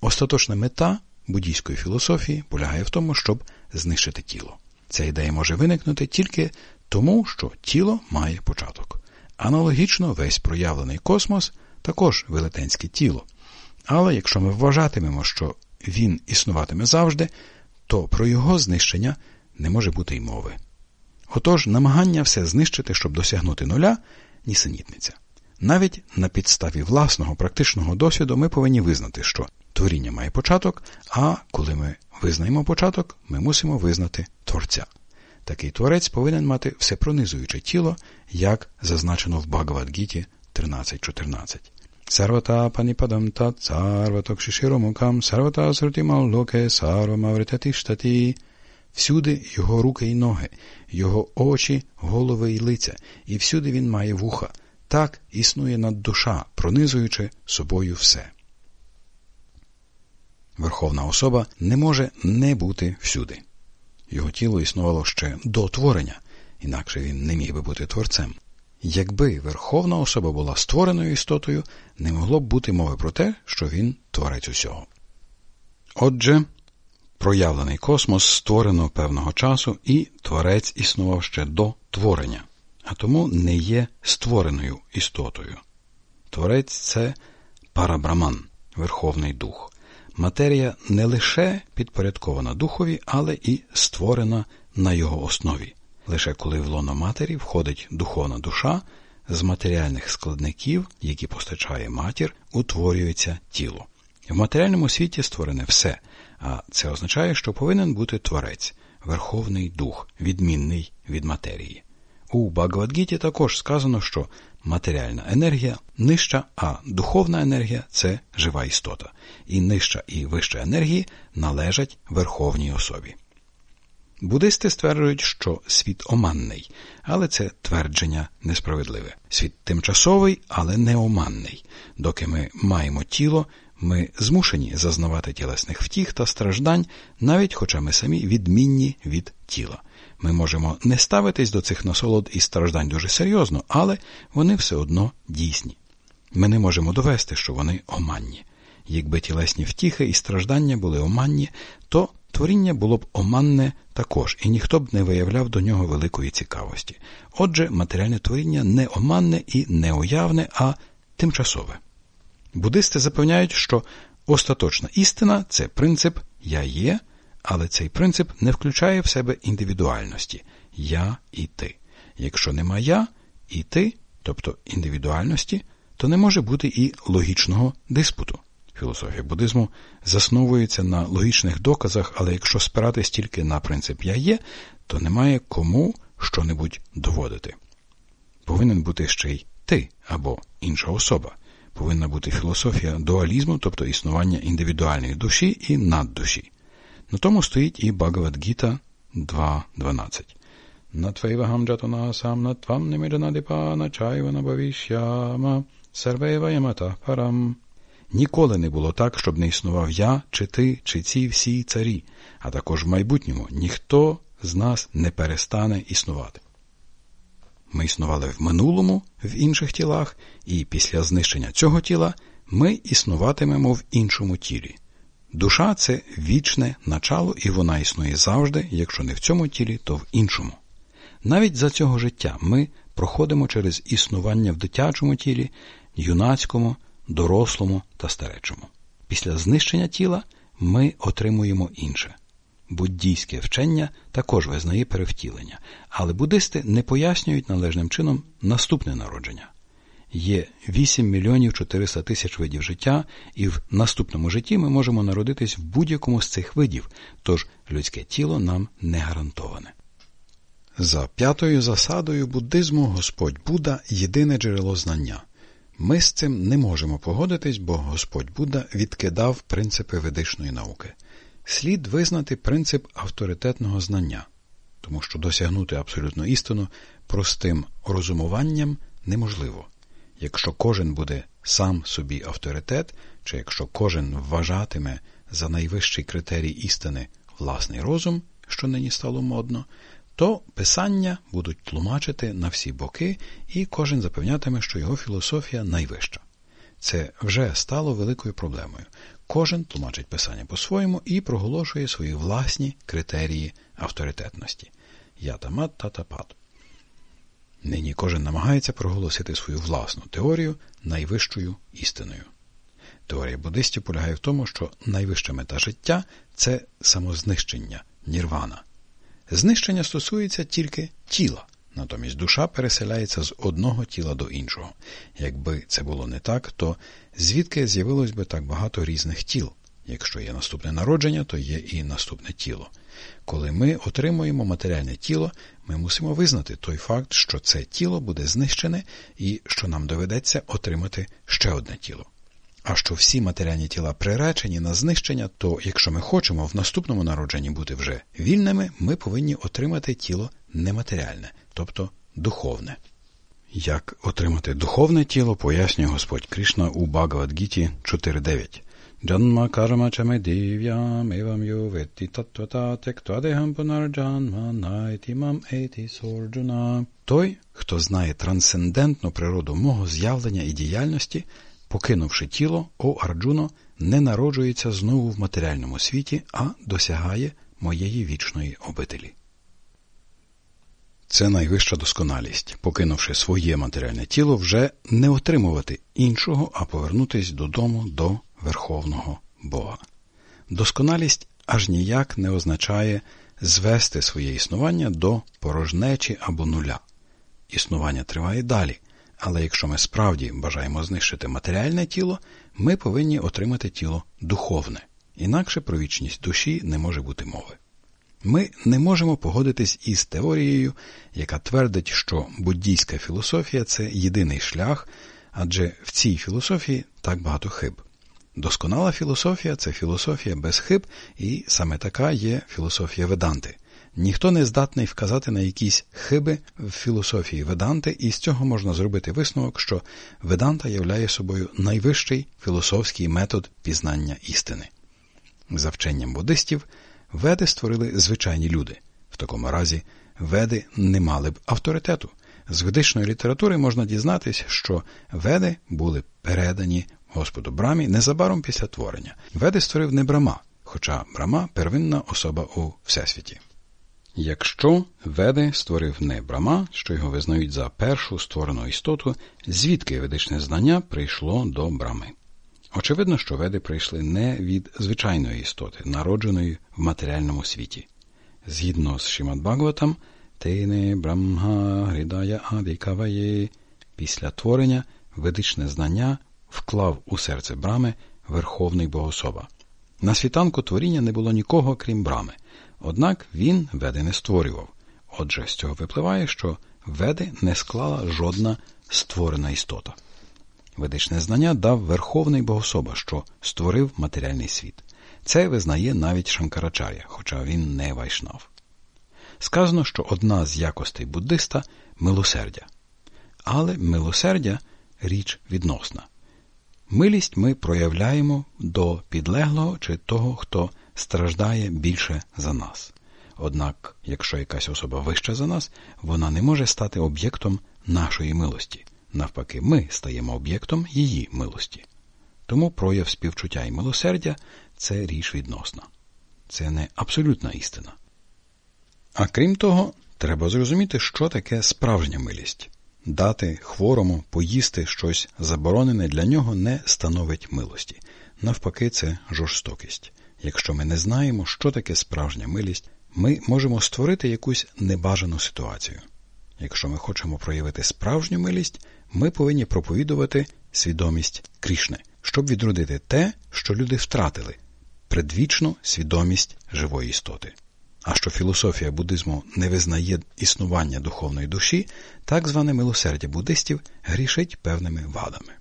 Остаточна мета буддійської філософії полягає в тому, щоб знищити тіло. Ця ідея може виникнути тільки тому, що тіло має початок. Аналогічно, весь проявлений космос також велетенське тіло. Але якщо ми вважатимемо, що він існуватиме завжди, то про його знищення не може бути й мови. Отож, намагання все знищити, щоб досягнути нуля, нісенітниця. Навіть на підставі власного практичного досвіду ми повинні визнати, що творіння має початок, а коли ми визнаємо початок, ми мусимо визнати Творця. Такий творець повинен мати всепронизуюче тіло, як зазначено в Багавадгіті 13.14. Сарвата паніпадам тат сарватокшиширомукам сарвата срутималлоке сарвамавритатиштаті. Всюди його руки й ноги, його очі, голови й лиця, і всюди він має вуха. Так існує над душа, пронизуючи собою все. Верховна особа не може не бути всюди. Його тіло існувало ще до творення, інакше він не міг би бути творцем. Якби верховна особа була створеною істотою, не могло б бути мови про те, що він творець усього. Отже, проявлений космос створено певного часу, і творець існував ще до творення, а тому не є створеною істотою. Творець це парабраман, Верховний Дух. Матерія не лише підпорядкована духові, але і створена на його основі. Лише коли в лоно матері входить духовна душа, з матеріальних складників, які постачає матір, утворюється тіло. В матеріальному світі створене все, а це означає, що повинен бути творець, верховний дух, відмінний від матерії. У Багавадгіті також сказано, що матеріальна енергія нижча, а духовна енергія це жива істота, і нижча і вища енергії належать верховній особі. Буддисти стверджують, що світ оманний, але це твердження несправедливе. Світ тимчасовий, але не оманний. Доки ми маємо тіло, ми змушені зазнавати тілесних втіх та страждань, навіть хоча ми самі відмінні від тіла. Ми можемо не ставитись до цих насолод і страждань дуже серйозно, але вони все одно дійсні. Ми не можемо довести, що вони оманні. Якби тілесні втіхи і страждання були оманні, то творіння було б оманне також, і ніхто б не виявляв до нього великої цікавості. Отже, матеріальне творіння не оманне і не уявне, а тимчасове. Буддисти запевняють, що остаточна істина це принцип я є, але цей принцип не включає в себе індивідуальності я і ти. Якщо нема я і ти, тобто індивідуальності, то не може бути і логічного диспуту. Філософія буддизму засновується на логічних доказах, але якщо спиратись тільки на принцип я є, то немає кому що-небудь доводити. Повинен бути ще й ти або інша особа. Повинна бути філософія дуалізму, тобто існування індивідуальної душі і наддуші. На тому стоїть і Багавадгіта 2.12. Натвейвахам джатунасам натвам неміджанадипа начайва набавішяма сарвейва ямата парам. Ніколи не було так, щоб не існував я, чи ти, чи ці всі царі, а також в майбутньому ніхто з нас не перестане існувати. Ми існували в минулому, в інших тілах, і після знищення цього тіла ми існуватимемо в іншому тілі. Душа це вічне начало, і вона існує завжди, якщо не в цьому тілі, то в іншому. Навіть за цього життя ми проходимо через існування в дитячому тілі, юнацькому, дорослому та старечому. Після знищення тіла ми отримуємо інше. Буддійське вчення також визнає перевтілення, але буддисти не пояснюють належним чином наступне народження. Є 8 мільйонів 400 тисяч видів життя, і в наступному житті ми можемо народитись в будь-якому з цих видів, тож людське тіло нам не гарантоване. За п'ятою засадою буддизму Господь Будда єдине джерело знання. Ми з цим не можемо погодитись, бо Господь Будда відкидав принципи ведичної науки. Слід визнати принцип авторитетного знання, тому що досягнути абсолютну істину простим розумуванням неможливо. Якщо кожен буде сам собі авторитет, чи якщо кожен вважатиме за найвищий критерій істини власний розум, що нині стало модно, то писання будуть тлумачити на всі боки, і кожен запевнятиме, що його філософія найвища. Це вже стало великою проблемою. Кожен тлумачить писання по-своєму і проголошує свої власні критерії авторитетності. Ятамат татапат. Нині кожен намагається проголосити свою власну теорію найвищою істиною. Теорія буддистів полягає в тому, що найвища мета життя це самознищення, нірвана. Знищення стосується тільки тіла, натомість душа переселяється з одного тіла до іншого. Якби це було не так, то звідки з'явилось би так багато різних тіл? Якщо є наступне народження, то є і наступне тіло. Коли ми отримуємо матеріальне тіло, ми мусимо визнати той факт, що це тіло буде знищене і що нам доведеться отримати ще одне тіло. А що всі матеріальні тіла приречені на знищення, то якщо ми хочемо в наступному народженні бути вже вільними, ми повинні отримати тіло нематеріальне, тобто духовне. Як отримати духовне тіло, пояснює Господь Кришна у Багавадгіті 4.9. Janma karma chame divyam evam yo vetti tattva tektva punarjanma найти сорджуна. Той, хто знає трансцендентну природу мого з'явлення і діяльності, покинувши тіло, о Арджуно, не народжується знову в матеріальному світі, а досягає моєї вічної обителі. Це найвища досконалість, покинувши своє матеріальне тіло, вже не отримувати іншого, а повернутись додому до Верховного Бога. Досконалість аж ніяк не означає звести своє існування до порожнечі або нуля. Існування триває далі, але якщо ми справді бажаємо знищити матеріальне тіло, ми повинні отримати тіло духовне, інакше про вічність душі не може бути мови. Ми не можемо погодитись із теорією, яка твердить, що буддійська філософія це єдиний шлях, адже в цій філософії так багато хиб. Досконала філософія це філософія без хиб, і саме така є філософія Веданти. Ніхто не здатний вказати на якісь хиби в філософії Веданти, і з цього можна зробити висновок, що Веданта являє собою найвищий філософський метод пізнання істини. За вченням буддистів, веди створили звичайні люди. В такому разі веди не мали б авторитету. З ведичної літератури можна дізнатися, що веди були передані Господу Брамі незабаром після творення. Веди створив не Брама, хоча Брама первинна особа у Всесвіті. Якщо Веди створив не Брама, що його визнають за першу створену істоту, звідки ведичне знання прийшло до Брами? Очевидно, що веди прийшли не від звичайної істоти, народженої в матеріальному світі. Згідно з Шимат Бхагаватам, Тейне Брамга Гридая Адикаває, після творення ведичне знання вклав у серце брами Верховний Богособа. На світанку творіння не було нікого, крім брами, однак він веди не створював. Отже, з цього випливає, що веди не склала жодна створена істота. Ведичне знання дав Верховний Богособа, що створив матеріальний світ. Це визнає навіть Шанкарачаря, хоча він не вайшнав. Сказано, що одна з якостей буддиста милосердя. Але милосердя річ відносна. Милість ми проявляємо до підлеглого чи того, хто страждає більше за нас. Однак, якщо якась особа вища за нас, вона не може стати об'єктом нашої милості. Навпаки, ми стаємо об'єктом її милості. Тому прояв співчуття і милосердя це річ відносна. Це не абсолютна істина. А крім того, треба зрозуміти, що таке справжня милість. Дати хворому поїсти щось заборонене для нього не становить милості. Навпаки, це жорстокість. Якщо ми не знаємо, що таке справжня милість, ми можемо створити якусь небажану ситуацію. Якщо ми хочемо проявити справжню милість, ми повинні проповідувати свідомість Крішни, щоб відродити те, що люди втратили предвічну свідомість живої істоти. А що філософія буддизму не визнає існування духовної душі, так зване милосердя буддистів грішить певними вадами.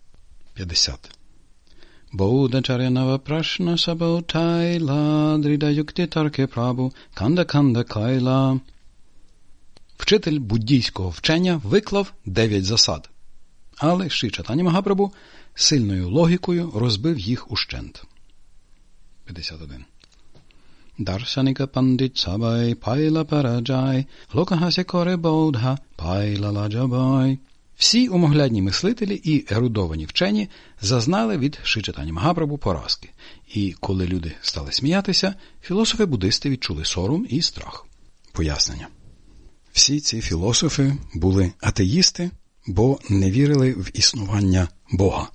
50. Боуддгачарья нава прашна саба утхайла, дрідха юкти тарке прабу, кханда кханда кайла. Вчитель буддійського вчення виклав дев'ять засад. Але Шрі Чайтанья Магапрабу сильною логікою розбив їх ущент. 51. Даршаника пандит сабай пайла параджай, локе хасья коре боудха пайла ладжа бхай. Всі умоглядні мислителі і ерудовані вчені зазнали від Шичатані Магапрабу поразки, і коли люди стали сміятися, філософи-буддисти відчули сором і страх. Пояснення. Всі ці філософи були атеїсти, бо не вірили в існування Бога.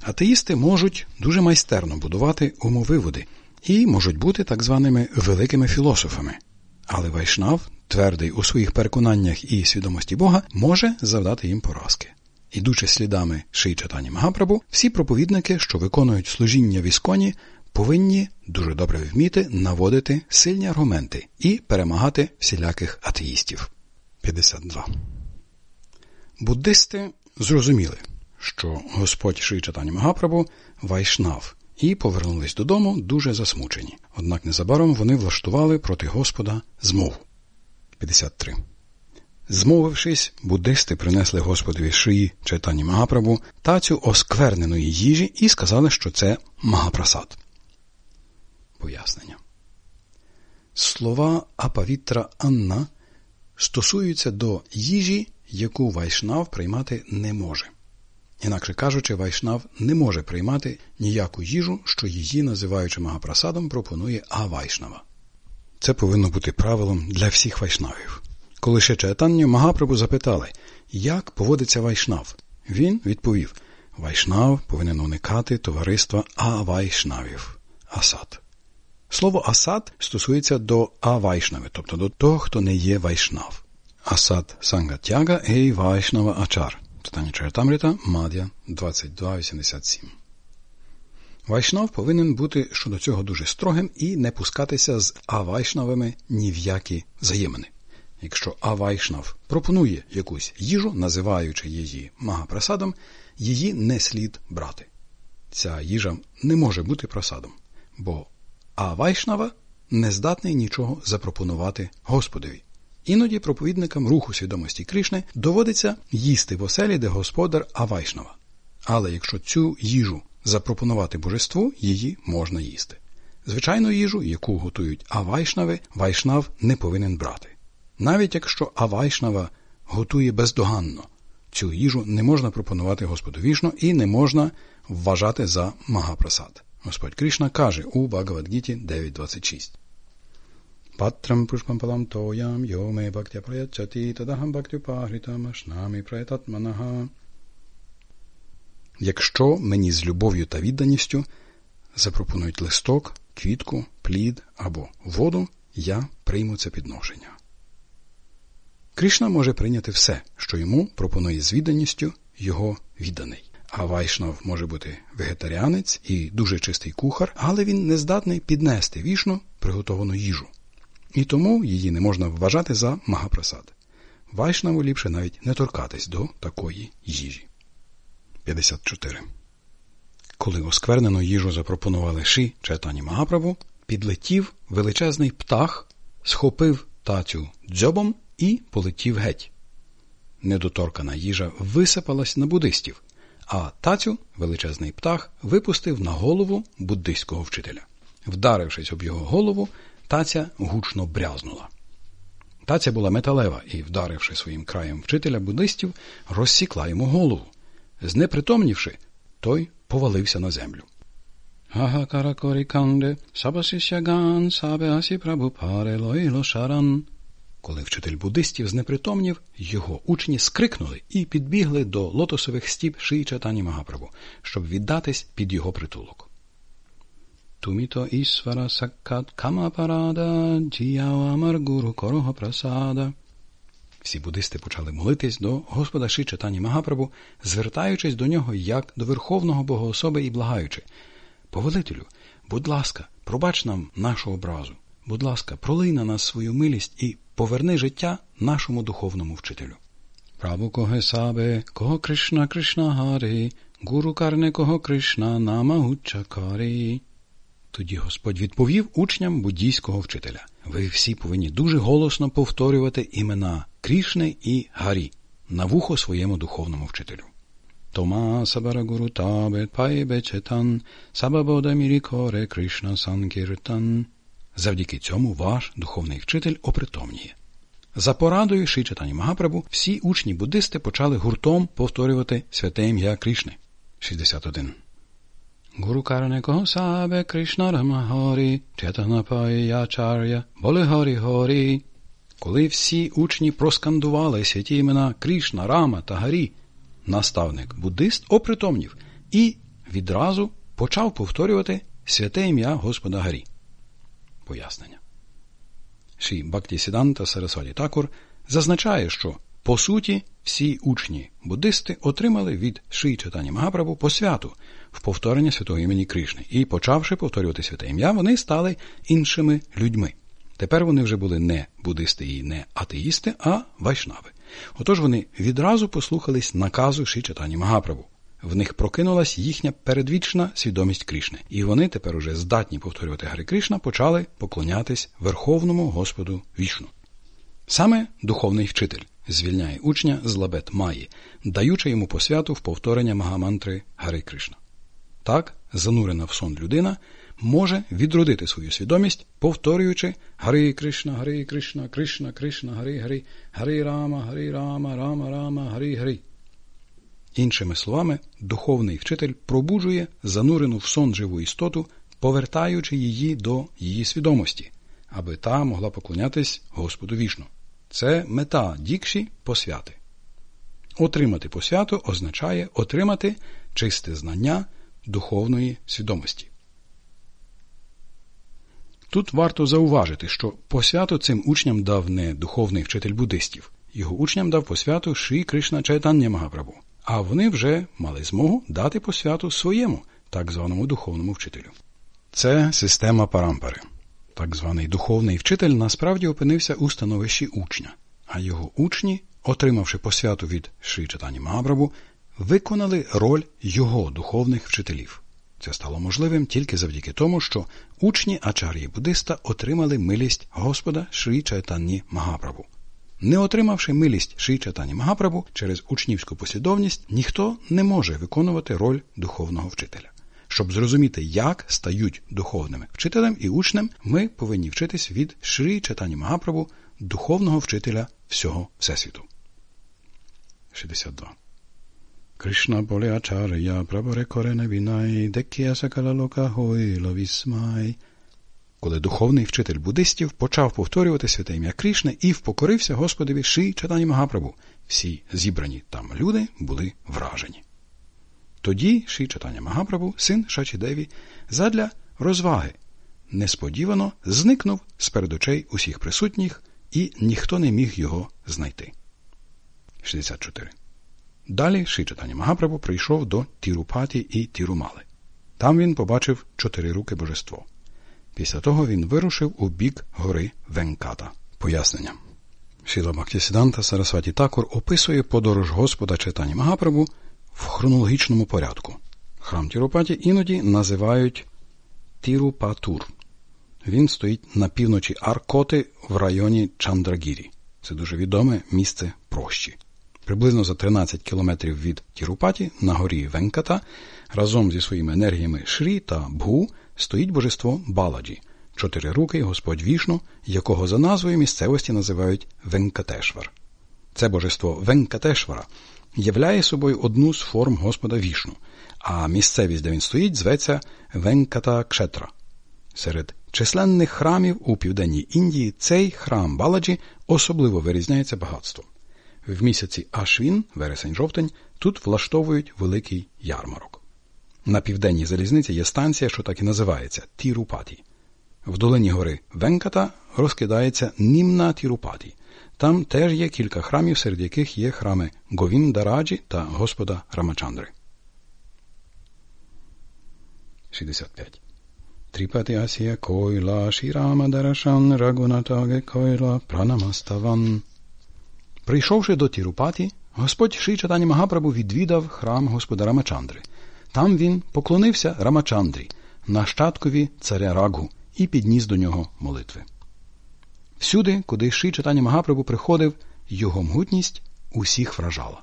Атеїсти можуть дуже майстерно будувати умовиводи і можуть бути так званими великими філософами. Але Вайшнав, твердий у своїх переконаннях і свідомості Бога, може завдати їм поразки. Ідучи слідами Ший Чатані Магапрабу, всі проповідники, що виконують служіння в ісконі, повинні дуже добре вміти наводити сильні аргументи і перемагати всіляких атеїстів. 52. Буддисти зрозуміли, що Господь Ший Чатані Магапрабу вайшнав, і повернулись додому дуже засмучені. Однак незабаром вони влаштували проти Господа змову. 53. Змовившись, буддисти принесли Господові шиї читані Магапрабу тацю оскверненої їжі і сказали, що це Магапрасад. Пояснення. Слова Апавітра Анна стосуються до їжі, яку вайшнав приймати не може. Інакше кажучи, вайшнав не може приймати ніяку їжу, що її, називаючи магапрасадом, пропонує авайшнава. Це повинно бути правилом для всіх вайшнавів. Коли ще чайтання Магапрабу запитали, як поводиться вайшнав, він відповів: Вайшнав повинен уникати товариства авайшнавів. Асад. Слово асад стосується до авайшнави, тобто до того, хто не є вайшнав. Асад сангатяга ей вайшнава ачар. Читання Чаритамріта, Мад'я 2287. Вайшнав повинен бути щодо цього дуже строгим і не пускатися з авайшнавами ні в які взаємини. Якщо авайшнав пропонує якусь їжу, називаючи її магапрасадом, її не слід брати. Ця їжа не може бути просадом, бо авайшнава не здатний нічого запропонувати Господові. Іноді проповідникам руху свідомості Кришни доводиться їсти в оселі, де господар Авайшнава. Але якщо цю їжу запропонувати божеству, її можна їсти. Звичайну їжу, яку готують Авайшнави, Вайшнав не повинен брати. Навіть якщо Авайшнава готує бездоганно, цю їжу не можна пропонувати Господу вішно і не можна вважати за магапрасад. Господь Кришна каже у Багавадгіті 9.26. Патрам пушпам палам тоям йоме бхактя праячати тадахам бхактюпагритам ашнамі праятатманаха. Якщо мені з любов'ю та відданістю запропонують листок, квітку, плід або воду, я прийму це підношення. Кришна може прийняти все, що йому пропонує з відданістю його відданий. А Вайшнав може бути вегетаріанець і дуже чистий кухар, але він не здатний піднести вішну приготовану їжу і тому її не можна вважати за магапрасад. Вайшнаву ліпше навіть не торкатись до такої їжі. 54. Коли осквернену їжу запропонували Ші Четані Магаправу, підлетів величезний птах, схопив тацю дзьобом і полетів геть. Недоторкана їжа висипалась на буддистів, а тацю, величезний птах, випустив на голову буддийського вчителя. Вдарившись об його голову, таця гучно брязнула. Таця була металева і, вдаривши своїм краєм вчителя буддистів, розсікла йому голову. Знепритомнівши, той повалився на землю. Агакаракоріканде, сабасисяган, сабе асі прабупаре лоїло шаран. Коли вчитель буддистів знепритомнів, його учні скрикнули і підбігли до лотосових стіп Шиї Чатані Магапрабу, щоб віддатись під його притулок. Туміто Ісвара Саккат Камапарада Джіяо Амар Корого Прасада. Всі буддисти почали молитись до Господа Ши Чатані Магапрабу, звертаючись до нього як до Верховного Богоособи і благаючи Повелителю, будь ласка, пробач нам нашу образу. Будь ласка, пролий на нас свою милість і поверни життя нашому духовному вчителю. Прабу коге сабе, кого Кришна Кришна Гарі, гуру карне кого Кришна Намагуча Карі. Тоді Господь відповів учням буддійського вчителя. Ви всі повинні дуже голосно повторювати імена Крішни і Гарі на вухо своєму духовному вчителю. Тома Сабара Гуру Табе Пайбе Четан Сабабода Мірікоре Кришна Санкіртан. Завдяки цьому ваш духовний вчитель опритомніє. За порадою Шичатані Магапрабу всі учні буддисти почали гуртом повторювати святе ім'я Кришни. 61. Гуру Каранекого Сабе Кришна Рамахорі, Четанапаячар'я, Боли Горі Горі. Коли всі учні проскандували святі імена Кришна, Рама та Гарі, наставник буддист опритомнів і відразу почав повторювати святе ім'я Господа Гарі пояснення. Ші Бактісіданта Сарасваді Такур зазначає, що по суті всі учні буддисти отримали від Ши Читані Магапрабу посвяту в повторення святого імені Кришни, і, почавши повторювати святе ім'я, вони стали іншими людьми. Тепер вони вже були не буддисти і не атеїсти, а вайшнави. Отож вони відразу послухались наказу Ши Читані Магапрабу в них прокинулась їхня передвічна свідомість Крішни, і вони тепер уже здатні повторювати Гари Кришна, почали поклонятись Верховному Господу вішну. Саме духовний вчитель звільняє учня з лабет Маї, даючи йому посвяту в повторення Магамантри Гари Кришна. Так, занурена в сон людина може відродити свою свідомість, повторюючи Гари Кришна, Гари Кришна, Кришна, Кришна, Гари Гари, Гари Рама, Гари Рама, Рама Рама, Гари Гари. Іншими словами, духовний вчитель пробуджує занурену в сон живу істоту, повертаючи її до її свідомості, аби та могла поклонятись Господу вішну. Це мета дікші посвяти. Отримати посвяту означає отримати чисте знання духовної свідомості. Тут варто зауважити, що посвяту цим учням дав не духовний вчитель буддистів, його учням дав посвяту Ши Кришна Чайтання Магапрабу а вони вже мали змогу дати посвяту своєму так званому духовному вчителю. Це система парампари. Так званий духовний вчитель насправді опинився у становищі учня, а його учні, отримавши посвяту від Ши Читані Магабрабу, виконали роль його духовних вчителів. Це стало можливим тільки завдяки тому, що учні Ачар'ї Буддиста отримали милість Господа Шрі Чайтанні Магапрабу. Не отримавши милість Ши Чатані Магапрабу через учнівську послідовність, ніхто не може виконувати роль духовного вчителя. Щоб зрозуміти, як стають духовними вчителем і учнем, ми повинні вчитись від Шрі Чатані Магапрабу, духовного вчителя всього Всесвіту. 62. Кришна боле ачаря праборе корене вінай, декія сакала лока хойло вісмай – коли духовний вчитель буддистів почав повторювати святе ім'я Крішни і впокорився Господові Ши Чатані Магапрабу. Всі зібрані там люди були вражені. Тоді Ши Чатаня Магапрабу, син Шачідеві, задля розваги, несподівано зникнув з перед очей усіх присутніх, і ніхто не міг його знайти. 64. Далі Ши Чатаня Магапрабу прийшов до Тірупаті і Тірумали. Там він побачив чотирируке божество. Після того він вирушив у бік гори Венката. Пояснення. Шіла Бактісіданта Сарасваті Такур описує подорож Господа читання Магапрабу в хронологічному порядку. Храм Тірупаті іноді називають Тірупатур. Він стоїть на півночі Аркоти в районі Чандрагірі. Це дуже відоме місце прощі. Приблизно за 13 кілометрів від Тірупаті на горі Венката разом зі своїми енергіями Шрі та Бгу стоїть божество Баладжі, чотирирукий Господь Вішну, якого за назвою місцевості називають Венкатешвар. Це божество Венкатешвара являє собою одну з форм Господа Вішну, а місцевість, де він стоїть, зветься Венката Кшетра. Серед численних храмів у південній Індії цей храм Баладжі особливо вирізняється багатством. В місяці Ашвін, вересень-жовтень, тут влаштовують великий ярмарок. На південній залізниці є станція, що так і називається Тірупаті. В долині гори Венката розкидається Німна Тірупаті. Там теж є кілька храмів, серед яких є храми Говіндараджі та Господа Рамачандри. 65. Трипати Асія Койла Шірама Дарашан Рагунатаге Койла Пранамаставан. Прийшовши до Тірупаті, Господь Ши Чатані Магапрабу відвідав храм Господа Рамачандри. Там він поклонився Рамачандрі, нащадкові царя Рагу, і підніс до нього молитви. Всюди, куди Ши Чатані Магапрабу приходив, його могутність усіх вражала.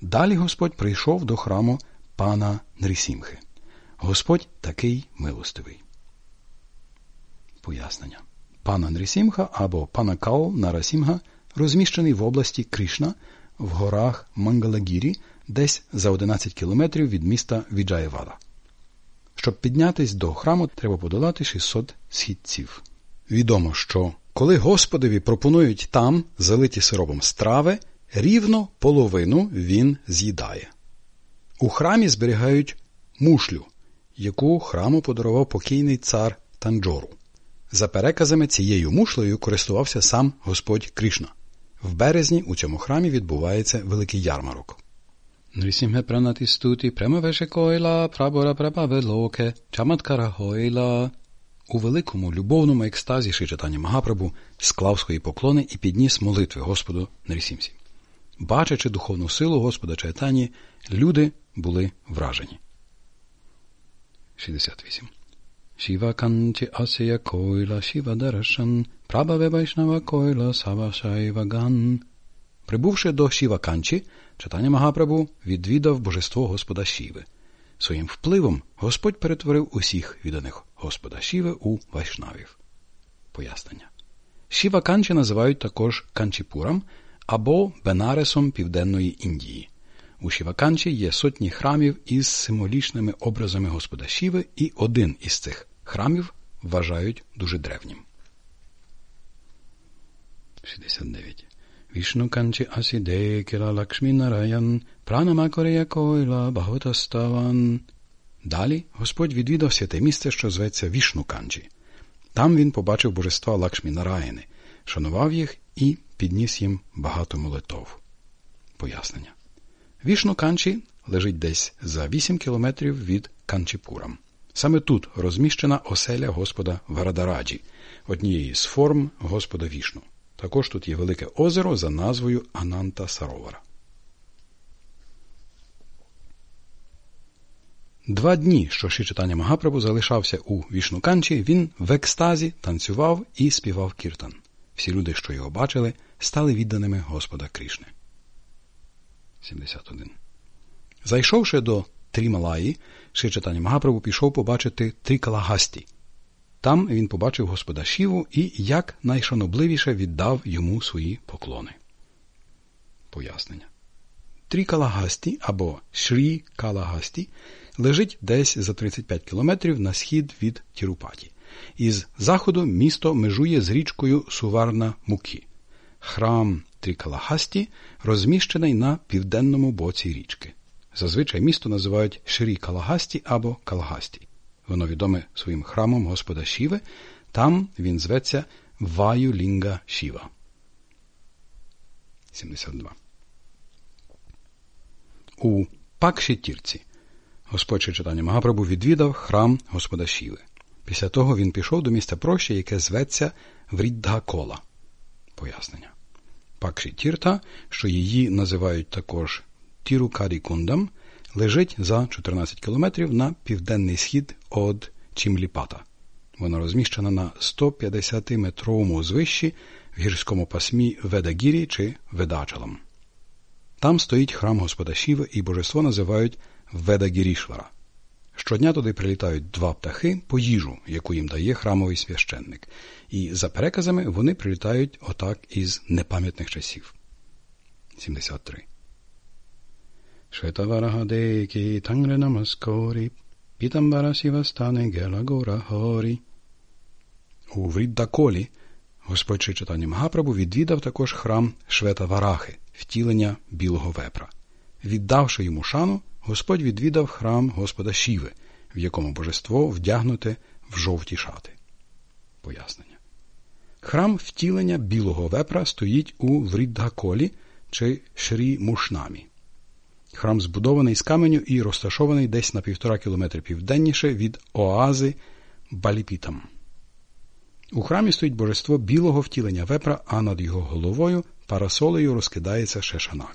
Далі Господь прийшов до храму пана Нрісімхи. Господь такий милостивий. Пояснення. Пана Нрісімха або пана Као Нарасімга розміщений в області Кришна в горах Мангалагірі, десь за 11 кілометрів від міста Віджаєвада. Щоб піднятись до храму, треба подолати 600 східців. Відомо, що коли Господові пропонують там залиті сиропом страви, рівно половину він з'їдає. У храмі зберігають мушлю, яку храму подарував покійний цар Танджору. За переказами цією мушлею користувався сам Господь Кришна. В березні у цьому храмі відбувається великий ярмарок. Нрісімге пранатістуті премавеше койла, прабора прабавелоке, чаматкара гойла. У великому любовному екстазі Шичатані Магапрабу склав свої поклони і підніс молитви Господу Нрісімсі. Бачачи духовну силу Господа Чайтані, люди були вражені. 68. Шіва канчі асія койла, шіва дарашан, прабаве вайшнава койла, савашайваган. Прибувши до Шіва Канчі, читання Магапрабу відвідав божество Господа Шіви. Своїм впливом Господь перетворив усіх відданих Господа Шіви у вайшнавів. Пояснення. Шіва Канчі називають також Канчіпурам або Бенаресом Південної Індії. У Шіваканчі є сотні храмів із символічними образами Господа Шіви, і один із цих храмів вважають дуже древнім. 69. Вішну канчі асіде кіла лакшмі нараян, пранама корея койла баготаставан. Далі Господь відвідав святе місце, що зветься Вішну канчі. Там він побачив божества Лакшмі Нараяни, шанував їх і підніс їм багато молитов. Пояснення. Вішну Канчі лежить десь за 8 кілометрів від Канчіпура. Саме тут розміщена оселя Господа Варадараджі, однієї з форм Господа Вішну. Також тут є велике озеро за назвою Ананта Саровара. Два дні, що Шичитання Магапрабу залишався у Вішнуканчі, він в екстазі танцював і співав кіртан. Всі люди, що його бачили, стали відданими Господа Крішни. 71. Зайшовши до Трімалаї, Шичатані Магапрабу пішов побачити Трикалагасті. Там він побачив Господа Шіву і як найшанобливіше віддав йому свої поклони. Пояснення. Трикалагасті або Шрі Калагасті лежить десь за 35 кілометрів на схід від Тірупаті. Із заходу місто межує з річкою Суварна Мукі. Храм Трикалахасті розміщений на південному боці річки. Зазвичай місто називають Шрі Калагасті або Калгасті. Воно відоме своїм храмом Господа Шіви. Там він зветься Ваю Лінга Шіва. 72. У Пакшітірці Господь читання Магапрабу відвідав храм Господа Шіви. Після того він пішов до місця проща, яке зветься Вріддакола. Пояснення. Пакші Тірта, що її називають також Тірукарікундам, лежить за 14 кілометрів на південний схід від Чімліпата. Вона розміщена на 150-метровому звищі в гірському пасмі Ведагірі чи Ведачалам. Там стоїть храм Господа Шіви, і божество називають Ведагірішвара. Щодня туди прилітають два птахи по їжу, яку їм дає храмовий священник, і за переказами вони прилітають отак із непам'ятних часів. 73. Шветаварагадекі тангре намаскорі, пітамбара сівастане гела гора горі. У Вріддаколі Господь чи читання Магапрабу відвідав також храм Швета Варахи, втілення білого вепра. Віддавши йому шану, Господь відвідав храм Господа Шіви, в якому божество вдягнуте в жовті шати. Пояснення. Храм втілення білого вепра стоїть у Вріддаколі чи Шрі Мушнамі. Храм збудований з каменю і розташований десь на півтора кілометри південніше від оази Баліпітам. У храмі стоїть божество білого втілення вепра, а над його головою парасолею розкидається шешанага.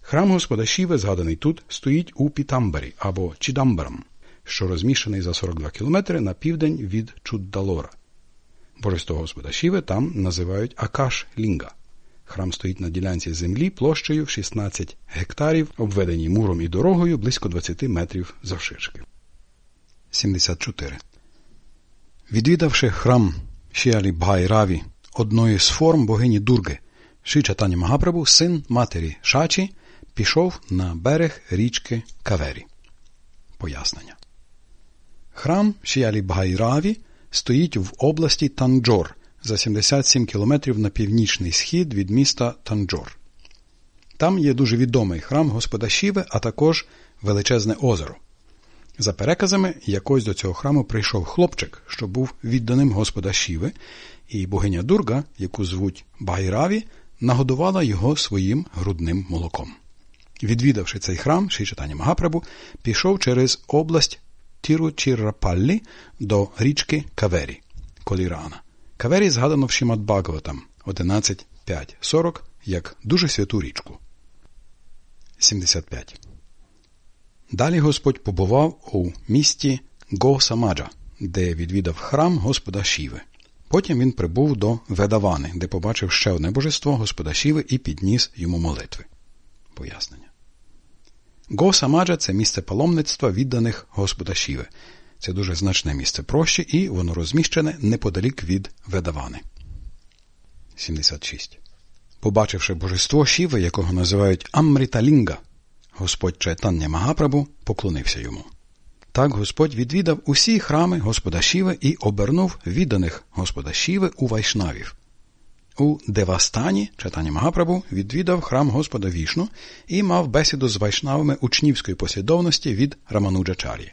Храм Господа Шіви, згаданий тут, стоїть у Пітамбарі або Чідамбарам, що розміщений за 42 кілометри на південь від Чуддалора. Божество Господа Шіви там називають Акаш Лінга. Храм стоїть на ділянці землі площею 16 гектарів, обведеній муром і дорогою близько 20 метрів завширшки. 74. Відвідавши храм Шіалі Бхайраві, одної з форм богині Дурги, Шрі Чайтанья Магапрабу, син матері Шачі, пішов на берег річки Кавері. Пояснення. Храм Шіалі Бхайраві стоїть в області Танджор за 77 кілометрів на північний схід від міста Танджор. Там є дуже відомий храм Господа Шіви, а також величезне озеро. За переказами, якось до цього храму прийшов хлопчик, що був відданим Господа Шіви, і богиня Дурга, яку звуть Байграві, нагодувала його своїм грудним молоком. Відвідавши цей храм, Шрі Чайтанья Магапрабу, пішов через область Тіручіррапаллі до річки Кавері, Колірана. Кавері згадано в Шрімад Бхагаватам 11.5.40 як дуже святу річку. 75. Далі Господь побував у місті Го-Самаджа, де відвідав храм Господа Шіви. Потім він прибув до Ведавани, де побачив ще одне божество Господа Шіви і підніс йому молитви. Пояснення. Го-Самаджа це місце паломництва відданих Господа Шіви. Це дуже значне місце прощі, і воно розміщене неподалік від Ведавани. 76. Побачивши божество Шіви, якого називають Амріталінга, Господь Чайтання Магапрабу поклонився йому. Так Господь відвідав усі храми Господа Шіви і обернув відданих Господа Шіви у Вайшнавів. У Девастані Чайтання Магапрабу відвідав храм Господа Вішну і мав бесіду з вайшнавами учнівської послідовності від Рамануджачарі.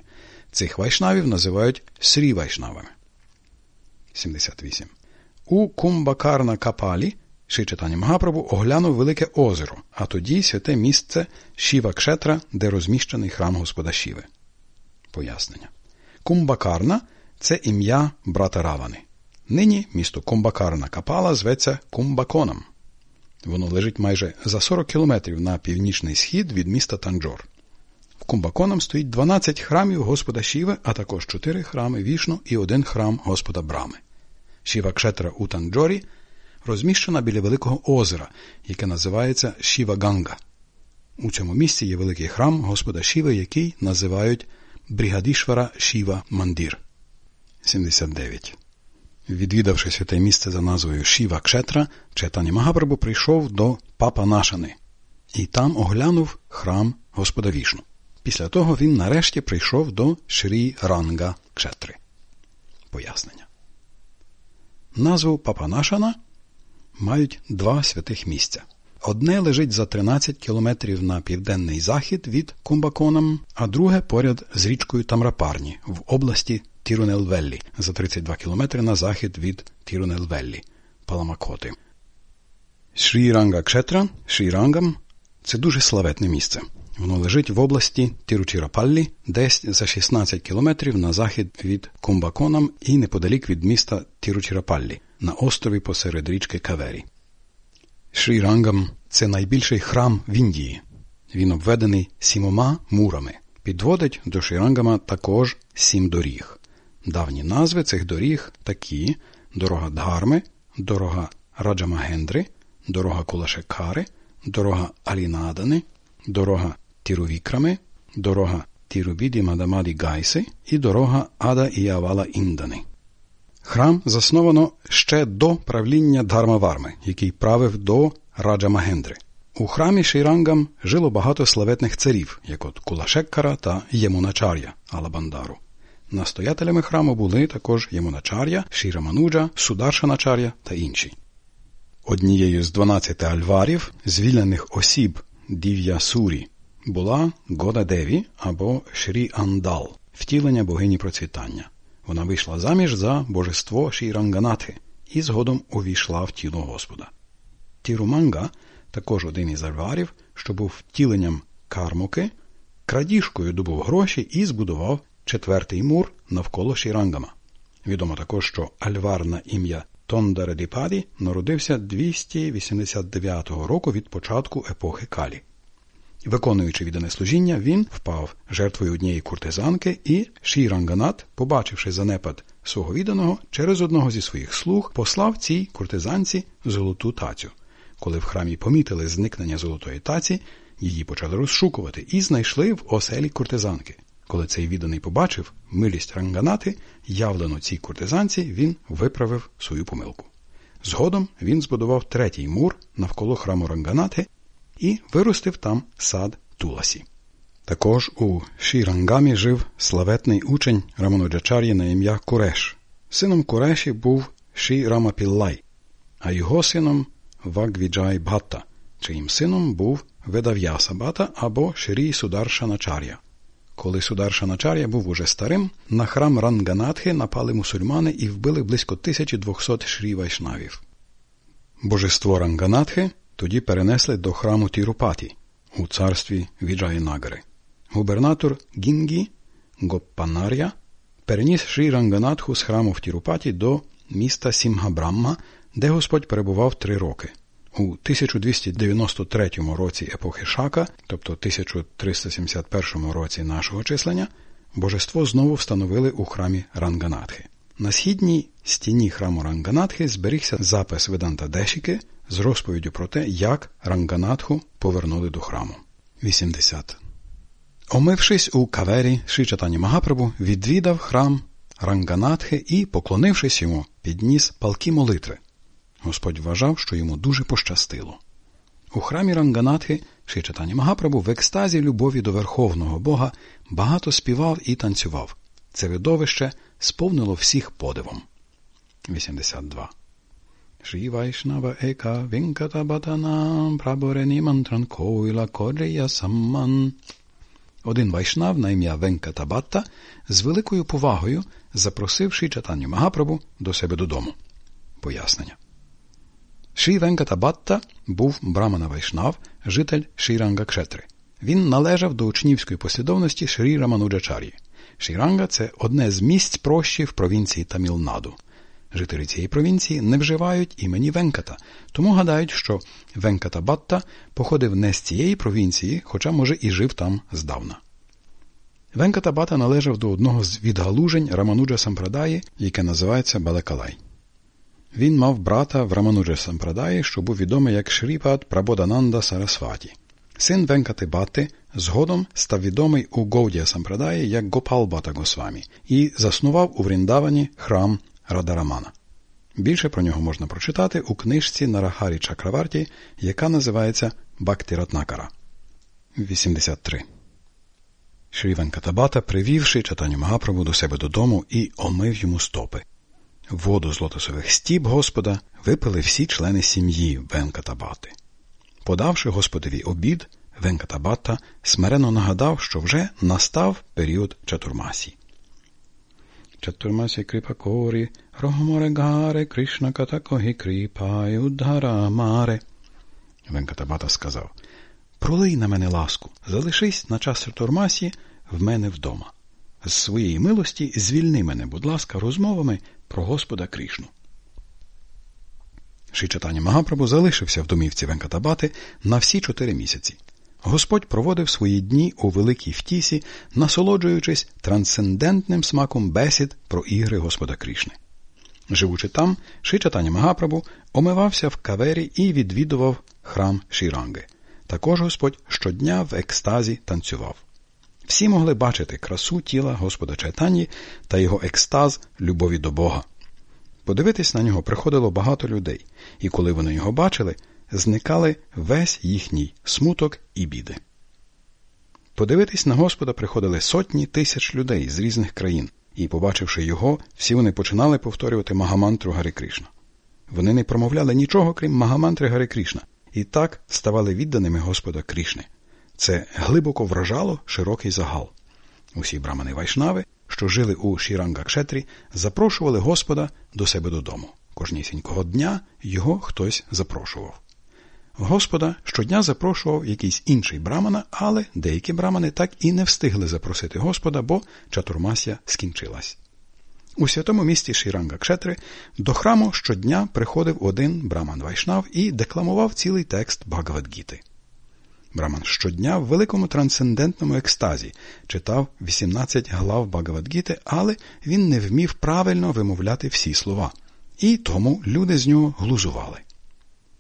Цих вайшнавів називають Срі Вайшнавами. 78. У Кумбакарна Капалі Ши читання Магапрабу оглянув Велике озеро, а тоді святе місце Шіва Кшетра, де розміщений храм Господа Шіви. Пояснення. Кумбакарна це ім'я брата Равани. Нині місто Кумбакарна Капала зветься Кумбаконом. Воно лежить майже за 40 кілометрів на північний схід від міста Танджор. Кумбаконом стоїть 12 храмів Господа Шіви, а також 4 храми Вішну і один храм Господа Брами. Шіва Кшетра у Танджорі розміщена біля Великого озера, яке називається Шіва-Ганга. У цьому місці є великий храм Господа Шіви, який називають Брігадішвара Шіва Мандір. 79. Відвідавши святе місце за назвою Шіва Кшетра, Чайтанья Магапрабу прийшов до Папа Нашани і там оглянув храм Господа Вішну. Після того він нарешті прийшов до Шрі Ранга Кшетри. Пояснення. Назву Папанашана мають два святих місця. Одне лежить за 13 кілометрів на південний захід від Кумбаконом, а друге поряд з річкою Тамрапарні в області Тірунелвеллі за 32 кілометри на захід від Тірунелвеллі, Паламакоти. Шріранга Кшетра, Шрірангам це дуже славетне місце. Воно лежить в області Тіручірапаллі, десь за 16 кілометрів на захід від Кумбаконом і неподалік від міста Тіручірапаллі на острові посеред річки Кавері. Шрірангам це найбільший храм в Індії. Він обведений сімома мурами. Підводить до Шрірангама також сім доріг. Давні назви цих доріг такі: дорога Дгарми, дорога Раджамагендри, дорога Кулашекари, дорога Алінадани, дорога Тірувікрами, дорога Тірубіді Мадамаді Гайси і дорога Ада і Авала Індани. Храм засновано ще до правління Дharmаварми, який правив до Раджа Магендри. У храмі Шейрангам жило багато славетних царів, як от Кулашеккара та Ємуначар'я Алабандару. Настоятелями храму були також Ємуначар'я, Шірамануджа, Сударшаначар'я та інші. Однією з 12 альварів, звільнених осіб Дів'я Сурі, була Года Деві або Шрі Андал, втілення богині процвітання. Вона вийшла заміж за божество Шіранганати і згодом увійшла в тіло Господа. Тіруманга, також один із альварів, що був втіленням кармуки, крадіжкою добув гроші і збудував четвертий мур навколо Шірангама. Відомо також, що альвар на ім'я Тондаредіпаді народився 289 року від початку епохи Калі. Виконуючи віддане служіння, він впав жертвою однієї куртизанки, і Шіранганат, побачивши занепад свого відданого, через одного зі своїх слуг послав цій куртизанці золоту тацю. Коли в храмі помітили зникнення золотої таці, її почали розшукувати і знайшли в оселі куртизанки. Коли цей відданий побачив милість ранганати, явлену цій куртизанці, він виправив свою помилку. Згодом він збудував третій мур навколо храму ранганати і виростив там сад Туласі. Також у Шірангамі жив славетний учень Рамануджачар'ї на ім'я Куреш. Сином Куреші був Ші Рамапіллай, а його сином Вагвіджай Бхатта, чиїм сином був Ведав'яса Бата або Шрі Сударшаначар'я. Коли Сударшаначар'я був уже старим, на храм Ранганатхи напали мусульмани і вбили близько 1200 шрі вайшнавів. Божество Ранганатхи тоді перенесли до храму Тірупаті у царстві Віджаїнагари. Губернатор Гінгі Гоппанар'я переніс Шрі Ранганатху з храму в Тірупаті до міста Сімгабрамма, де Господь перебував три роки. У 1293 році епохи Шака, тобто 1371 році нашого числення, божество знову встановили у храмі Ранганатхи. На східній стіні храму Ранганатхи зберігся запис Веданта Дешіки з розповіддю про те, як Ранганатху повернули до храму. 80. Омившись у Кавері, Шрі Чайтанья Магапрабгу відвідав храм Ранганатхи і, поклонившись йому, підніс палкі молитви. Господь вважав, що йому дуже пощастило. У храмі Ранганатхи Шрі Чайтанья Магапрабгу в екстазі любові до Верховного Бога багато співав і танцював. Це видовище сповнило всіх подивом. 82. Шрі вайшнава ека Венката Бгатта нам прабгуре німантран койла корійа самман. Один вайшнав на ім'я Венкатабатта з великою повагою запросив Ші Чатаню Магапрабу до себе додому. Пояснення. Шрі Венкатабатта був брамана Вайшнав, житель Шіранга Кшетри. Він належав до учнівської послідовності Шрі Рамануджачар'ї. Шіранга це одне з місць прощі в провінції Тамілнаду. Жителі цієї провінції не вживають імені Венката, тому гадають, що Венката Батта походив не з цієї провінції, хоча, може, і жив там здавна. Венката Бата належав до одного з відгалужень Рамануджа Сампрадаї, яке називається Балекалай. Він мав брата в Рамануджа Сампрадаї, що був відомий як Шріпад Прабодананда Сарасваті. Син Венкати Бати згодом став відомий у Говдія Сампрадаї як Гопал Бата Госвамі і заснував у Вріндавані храм Радарамана. Більше про нього можна прочитати у книжці Нарахарі Чакраварті, яка називається Бактіратнакара. 83. Шрі Венкатабата, привівши читанню Магапрабу до себе додому і омив йому стопи. Воду з лотосових стіп Господа випили всі члени сім'ї Венкатабати. Подавши Господові обід, Венкатабата смирено нагадав, що вже настав період чатурмасі. Чатурмасі кріпакорі, рогоморе гаре, Кришна катакогі кріпай, удгара маре. Венкатабата сказав Пролий на мене ласку, залишись на час чатурмасі в мене вдома. З своєї милості звільни мене, будь ласка, розмовами про Господа Кришну. Шичатані Магапрабу залишився в домівці Венкатабати на всі чотири місяці. Господь проводив свої дні у великій втісі, насолоджуючись трансцендентним смаком бесід про ігри Господа Кришни. Живучи там, Шичатані Магапрабу омивався в кавері і відвідував храм Шіранги. також Господь щодня в екстазі танцював. Всі могли бачити красу тіла Господа Чайтані та його екстаз любові до Бога. Подивитись на нього приходило багато людей, і коли вони його бачили, зникали весь їхній смуток і біди. Подивитись на Господа приходили сотні тисяч людей з різних країн, і, побачивши його, всі вони починали повторювати Магамантру Гари Кришна. Вони не промовляли нічого, крім Магамантри Гари Кришна, і так ставали відданими Господа Крішни. Це глибоко вражало широкий загал. Усі брамани Вайшнави, що жили у Шірангакшетрі, запрошували Господа до себе додому. Кожнісінького дня його хтось запрошував. Господа щодня запрошував якийсь інший брамана, але деякі брамани так і не встигли запросити Господа, бо чатурмасія скінчилась. У святому місті Шіранга Кшетри до храму щодня приходив один браман Вайшнав і декламував цілий текст Бхагавадгіти. Браман щодня в великому трансцендентному екстазі читав 18 глав Багавадгіти, але він не вмів правильно вимовляти всі слова, і тому люди з нього глузували.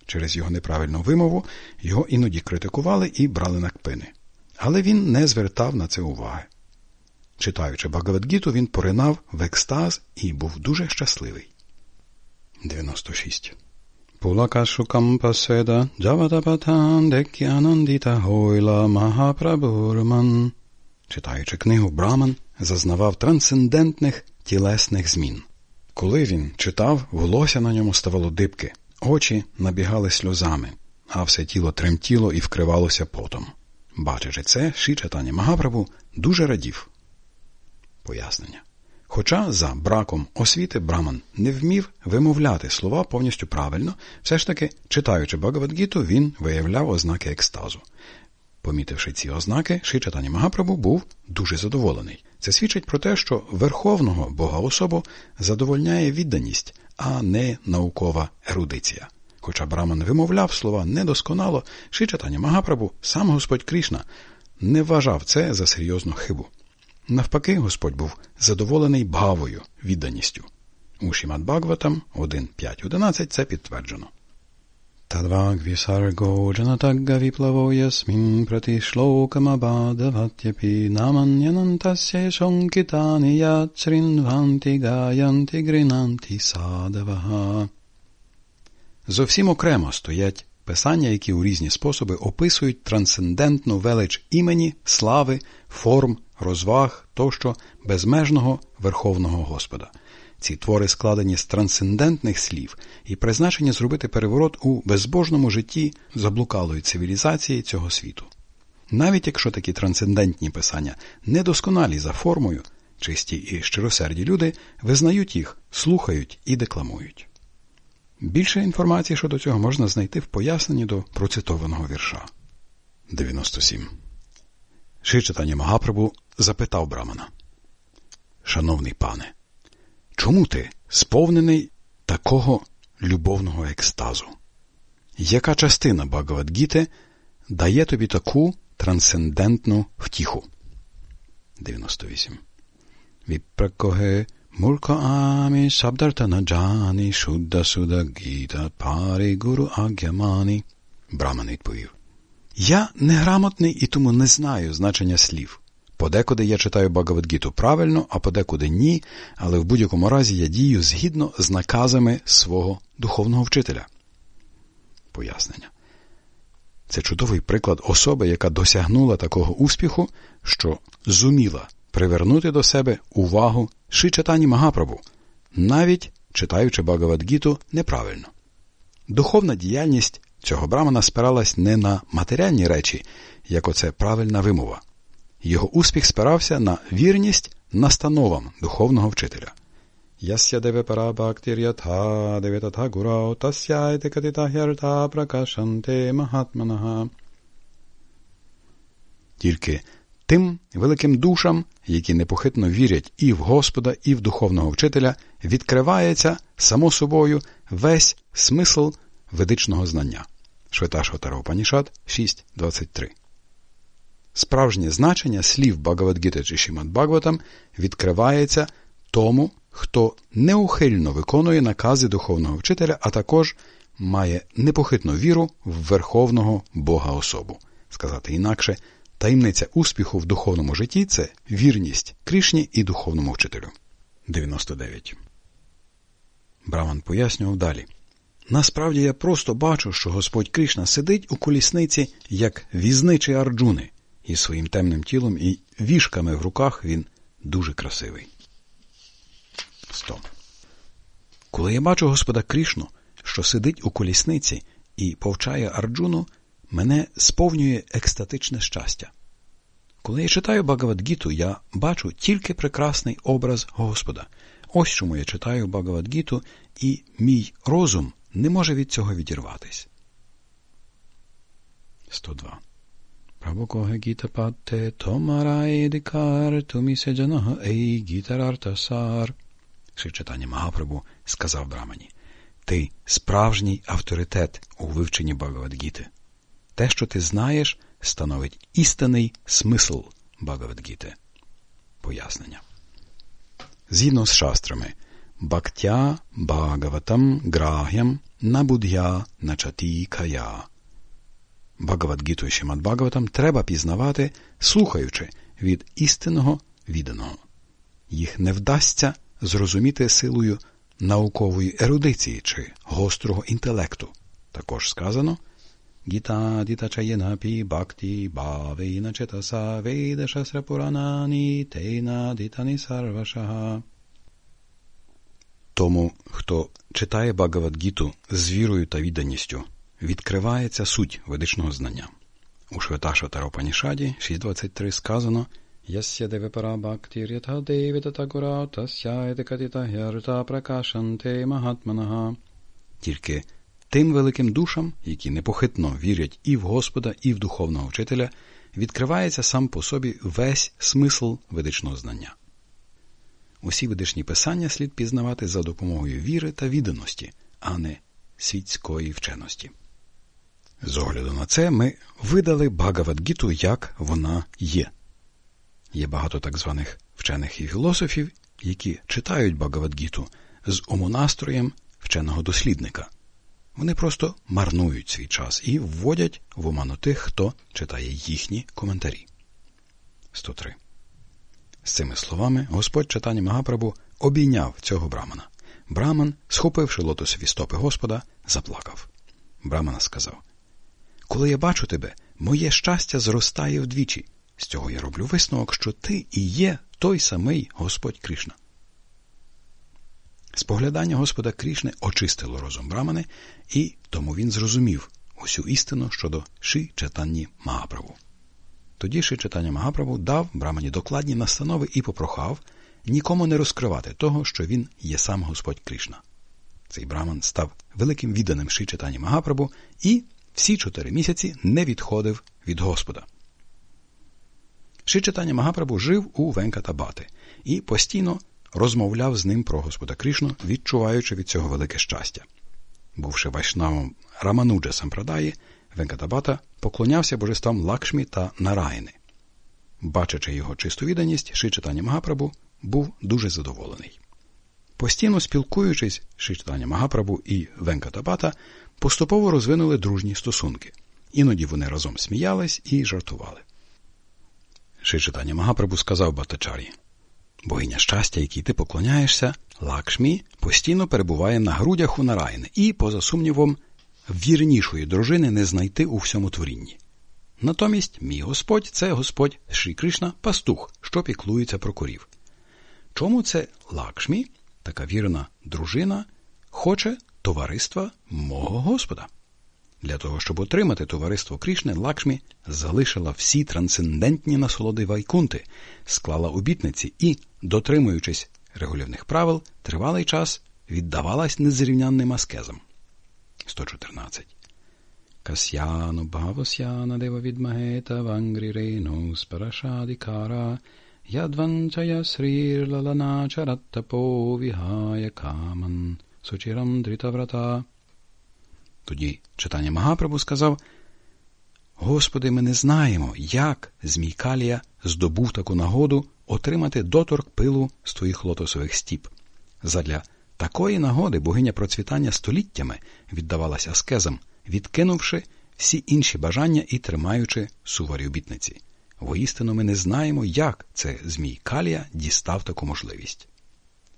Через його неправильну вимову його іноді критикували і брали на кпини. Але він не звертав на це уваги. Читаючи Багавадгіту, він поринав в екстаз і був дуже щасливий. 96. Пулакашукам паседа джавадапатан декянандіта гойла Махапрабурман. Читаючи книгу Браман, зазнавав трансцендентних тілесних змін. Коли він читав, волосся на ньому ставало дибки, очі набігали сльозами, а все тіло тремтіло і вкривалося потом. Бачачи це, Шічатані Магапрабу дуже радів. Пояснення. Хоча за браком освіти Браман не вмів вимовляти слова повністю правильно, все ж таки, читаючи Багавадгіту, він виявляв ознаки екстазу. Помітивши ці ознаки, Шичатані Магапрабу був дуже задоволений. Це свідчить про те, що верховного Бога особу задовольняє відданість, а не наукова ерудиція. Хоча Браман вимовляв слова недосконало, Шичатані Магапрабу, сам Господь Крішна, не вважав це за серйозну хибу. Навпаки, Господь був задоволений бавою, відданістю. У Шімат Бхагаватам 1.5.11 це підтверджено. Джанатагга віплаво ясмін прати шлокамабадаватяпі наманянантасya шонкітані яцрінванти гаянти гринанти садавага. Зовсім окремо стоять писання, які у різні способи описують трансцендентну велич імені, слави, форм, розваг тощо безмежного Верховного Господа. Ці твори складені з трансцендентних слів і призначені зробити переворот у безбожному житті заблукалої цивілізації цього світу. Навіть якщо такі трансцендентні писання недосконалі за формою, чисті і щиросерді люди визнають їх, слухають і декламують. Більше інформації щодо цього можна знайти в поясненні до процитованого вірша. 97. Шичатання Магапрабу запитав Брамана. Шановний пане, чому ти сповнений такого любовного екстазу? Яка частина Багавадгіти дає тобі таку трансцендентну втіху? 98. Віпракоге мурка амі шабдартана джані шудда суда гіта парі гуру агямані. Браман відповів. Я неграмотний і тому не знаю значення слів. Подекуди я читаю Багавадгіту правильно, а подекуди ні, але в будь-якому разі я дію згідно з наказами свого духовного вчителя. Пояснення. Це чудовий приклад особи, яка досягнула такого успіху, що зуміла привернути до себе увагу Шичатані Магапрабу, навіть читаючи Багавадгіту неправильно. Духовна діяльність цього брамана спиралась не на матеріальні речі, як оце правильна вимова. Його успіх спирався на вірність настановам духовного вчителя. Deve parabhaktiryatha devetatha gurau tasyaite katita hyartha prakashante mahatmanaha. Тільки тим великим душам, які непохитно вірять і в Господа, і в духовного вчителя, відкривається само собою весь смисл ведичного знання. Шветашотара Упанішат 6.23 Справжнє значення слів Багавадгіти чи Шімад Бхагаватам відкривається тому, хто неухильно виконує накази духовного вчителя, а також має непохитну віру в верховного Бога особу. Сказати інакше, таємниця успіху в духовному житті це вірність Крішні і духовному вчителю. 99. Браман пояснював далі. Насправді я просто бачу, що Господь Кришна сидить у колісниці, як візничий Арджуни, і своїм темним тілом і вішками в руках він дуже красивий. 100. Коли я бачу Господа Кришну, що сидить у колісниці і повчає Арджуну, мене сповнює екстатичне щастя. Коли я читаю Багавадгіту, я бачу тільки прекрасний образ Господа. Ось чому я читаю Багавадгіту, і мій розум не може від цього відірватись. 102. Прабукоге гіта патте томарай дикар тумісе джанага ей гітарартасар. Ши читання Магапрабу сказав Брамані. Ти справжній авторитет у вивченні Багавадгіти. Те, що ти знаєш, становить істинний смисл Багавадгіти. Пояснення. Згідно з шастрами, Бактя Бхагаватам Грахям Набуд'я Начаті Кая. Багавадгіту Шимад Багаватам треба пізнавати, слухаючи від істинного відданого. Їх не вдасться зрозуміти силою наукової ерудиції чи гострого інтелекту. Також сказано Гіта діта чаєнапі бхакти бавейна четаса вейда шасра пуранані тейна дітані сарвашага. Тому, хто читає Багавадгіту з вірою та відданістю, відкривається суть ведичного знання. У Шветаша Таропанішаді 6.23 сказано Ясya девепара бхактир'ятha девітата гура тасяйте катита гярта пракашанте махатманаха. Тільки тим великим душам, які непохитно вірять і в Господа, і в духовного вчителя, відкривається сам по собі весь смисл ведичного знання. Усі ведичні писання слід пізнавати за допомогою віри та відданості, а не світської вченості. З огляду на це ми видали Бхагавадгіту, як вона є. Є багато так званих вчених і філософів, які читають Багавадгіту з умонастроєм вченого дослідника. Вони просто марнують свій час і вводять в оману тих, хто читає їхні коментарі. 103. З цими словами Господь читання Магапрабу обійняв цього брамана. Браман, схопивши лотосові стопи Господа, заплакав. Брамана сказав: Коли я бачу тебе, моє щастя зростає вдвічі. З цього я роблю висновок, що ти і є той самий Господь Кришна. Споглядання Господа Крішни очистило розум Брамани, і тому він зрозумів усю істину щодо Ши Чатанні Магаправу. Тоді Ши Чатання Магаправу дав Брамані докладні настанови і попрохав нікому не розкривати того, що він є сам Господь Кришна. Цей Браман став великим відданим Ши Чатані Магапрабу і всі чотири місяці не відходив від Господа. Ши Читання Магапрабу жив у Венкатабати і постійно розмовляв з ним про Господа Кришну, відчуваючи від цього велике щастя. Бувши вайшнавом Рамануджа Сампрадаї, Венкатабата поклонявся божествам Лакшмі та Нараїни. Бачачи його чисту відданість, Ши Читання Магапрабу був дуже задоволений. Постійно спілкуючись, Ши Читання Магапрабу і Венкатабата поступово розвинули дружні стосунки. Іноді вони разом сміялись і жартували. Ши читання Магапрабу сказав Батачарі, богиня щастя, якій ти поклоняєшся, Лакшмі постійно перебуває на грудях у Нарайни і, поза сумнівом, вірнішої дружини не знайти у всьому творінні. Натомість мій Господь це Господь Шрі Кришна пастух, що піклується про корів. Чому це Лакшмі, така вірна дружина, хоче товариства мого Господа? Для того, щоб отримати товариство Крішни, Лакшмі залишила всі трансцендентні насолоди Вайкунти, склала обітниці і, дотримуючись регулярних правил, тривалий час віддавалась незрівнянним аскезам. 114. Касяну Бхавасяна Дева Відмагета Вангрі Рейну Спарашадикара Ядванчая Срірлаланачараттапо Вігая Каман Сучірам Дрітаврата тоді читання Магапрабу сказав Господи, ми не знаємо, як Змій Калія здобув таку нагоду отримати доторк пилу з твоїх лотосових стіп задля такої нагоди богиня процвітання століттями віддавалася аскезам, відкинувши всі інші бажання і тримаючи суворі обітниці. Воістину ми не знаємо, як це Змій Калія дістав таку можливість.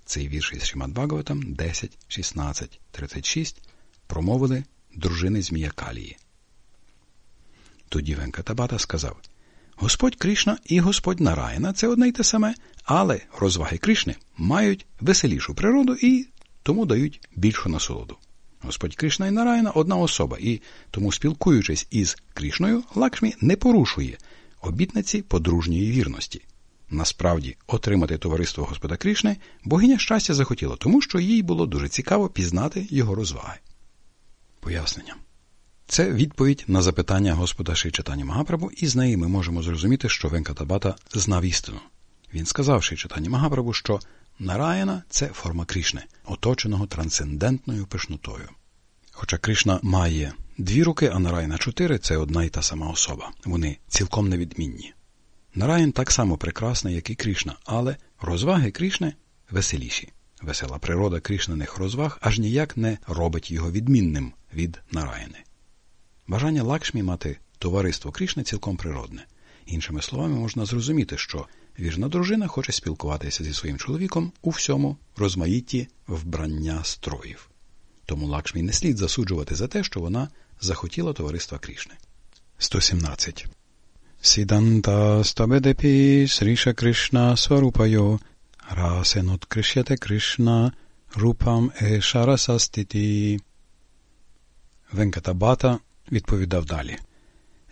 Цей вірш із Шимат Багаватам 10, 16, 36 промовили дружини Змія Калії. Тоді Венкатабата сказав Господь Кришна і Господь Нараяна це одне й те саме, але розваги Кришни мають веселішу природу і тому дають більшу насолоду. Господь Кришна і Нараяна одна особа, і тому, спілкуючись із Кришною, Лакшмі не порушує обітниці подружньої вірності. Насправді, отримати товариство Господа Кришни богиня щастя захотіла, тому що їй було дуже цікаво пізнати його розваги. Пояснення. Це відповідь на запитання Господа Шичатані Магапрабу, і з неї ми можемо зрозуміти, що Венкатабата знав істину. Він сказав Шичатані Магапрабу, що Нараяна це форма Кришни, оточеного трансцендентною пишнотою. Хоча Кришна має дві руки, а Нараяна чотири це одна й та сама особа. Вони цілком невідмінні. Нараян так само прекрасний, як і Кришна, але розваги Кришни веселіші. Весела природа Кришнених розваг аж ніяк не робить його відмінним від Нараяни. Бажання Лакшмі мати товариство Кришни цілком природне. Іншими словами, можна зрозуміти, що вірна дружина хоче спілкуватися зі своїм чоловіком у всьому розмаїтті вбрання строїв. Тому Лакшмі не слід засуджувати за те, що вона захотіла товариства Кришни. 117. Сварупайо Расенот кришяте Кришна рупам е шарасастіті. Венкатабата відповідав далі.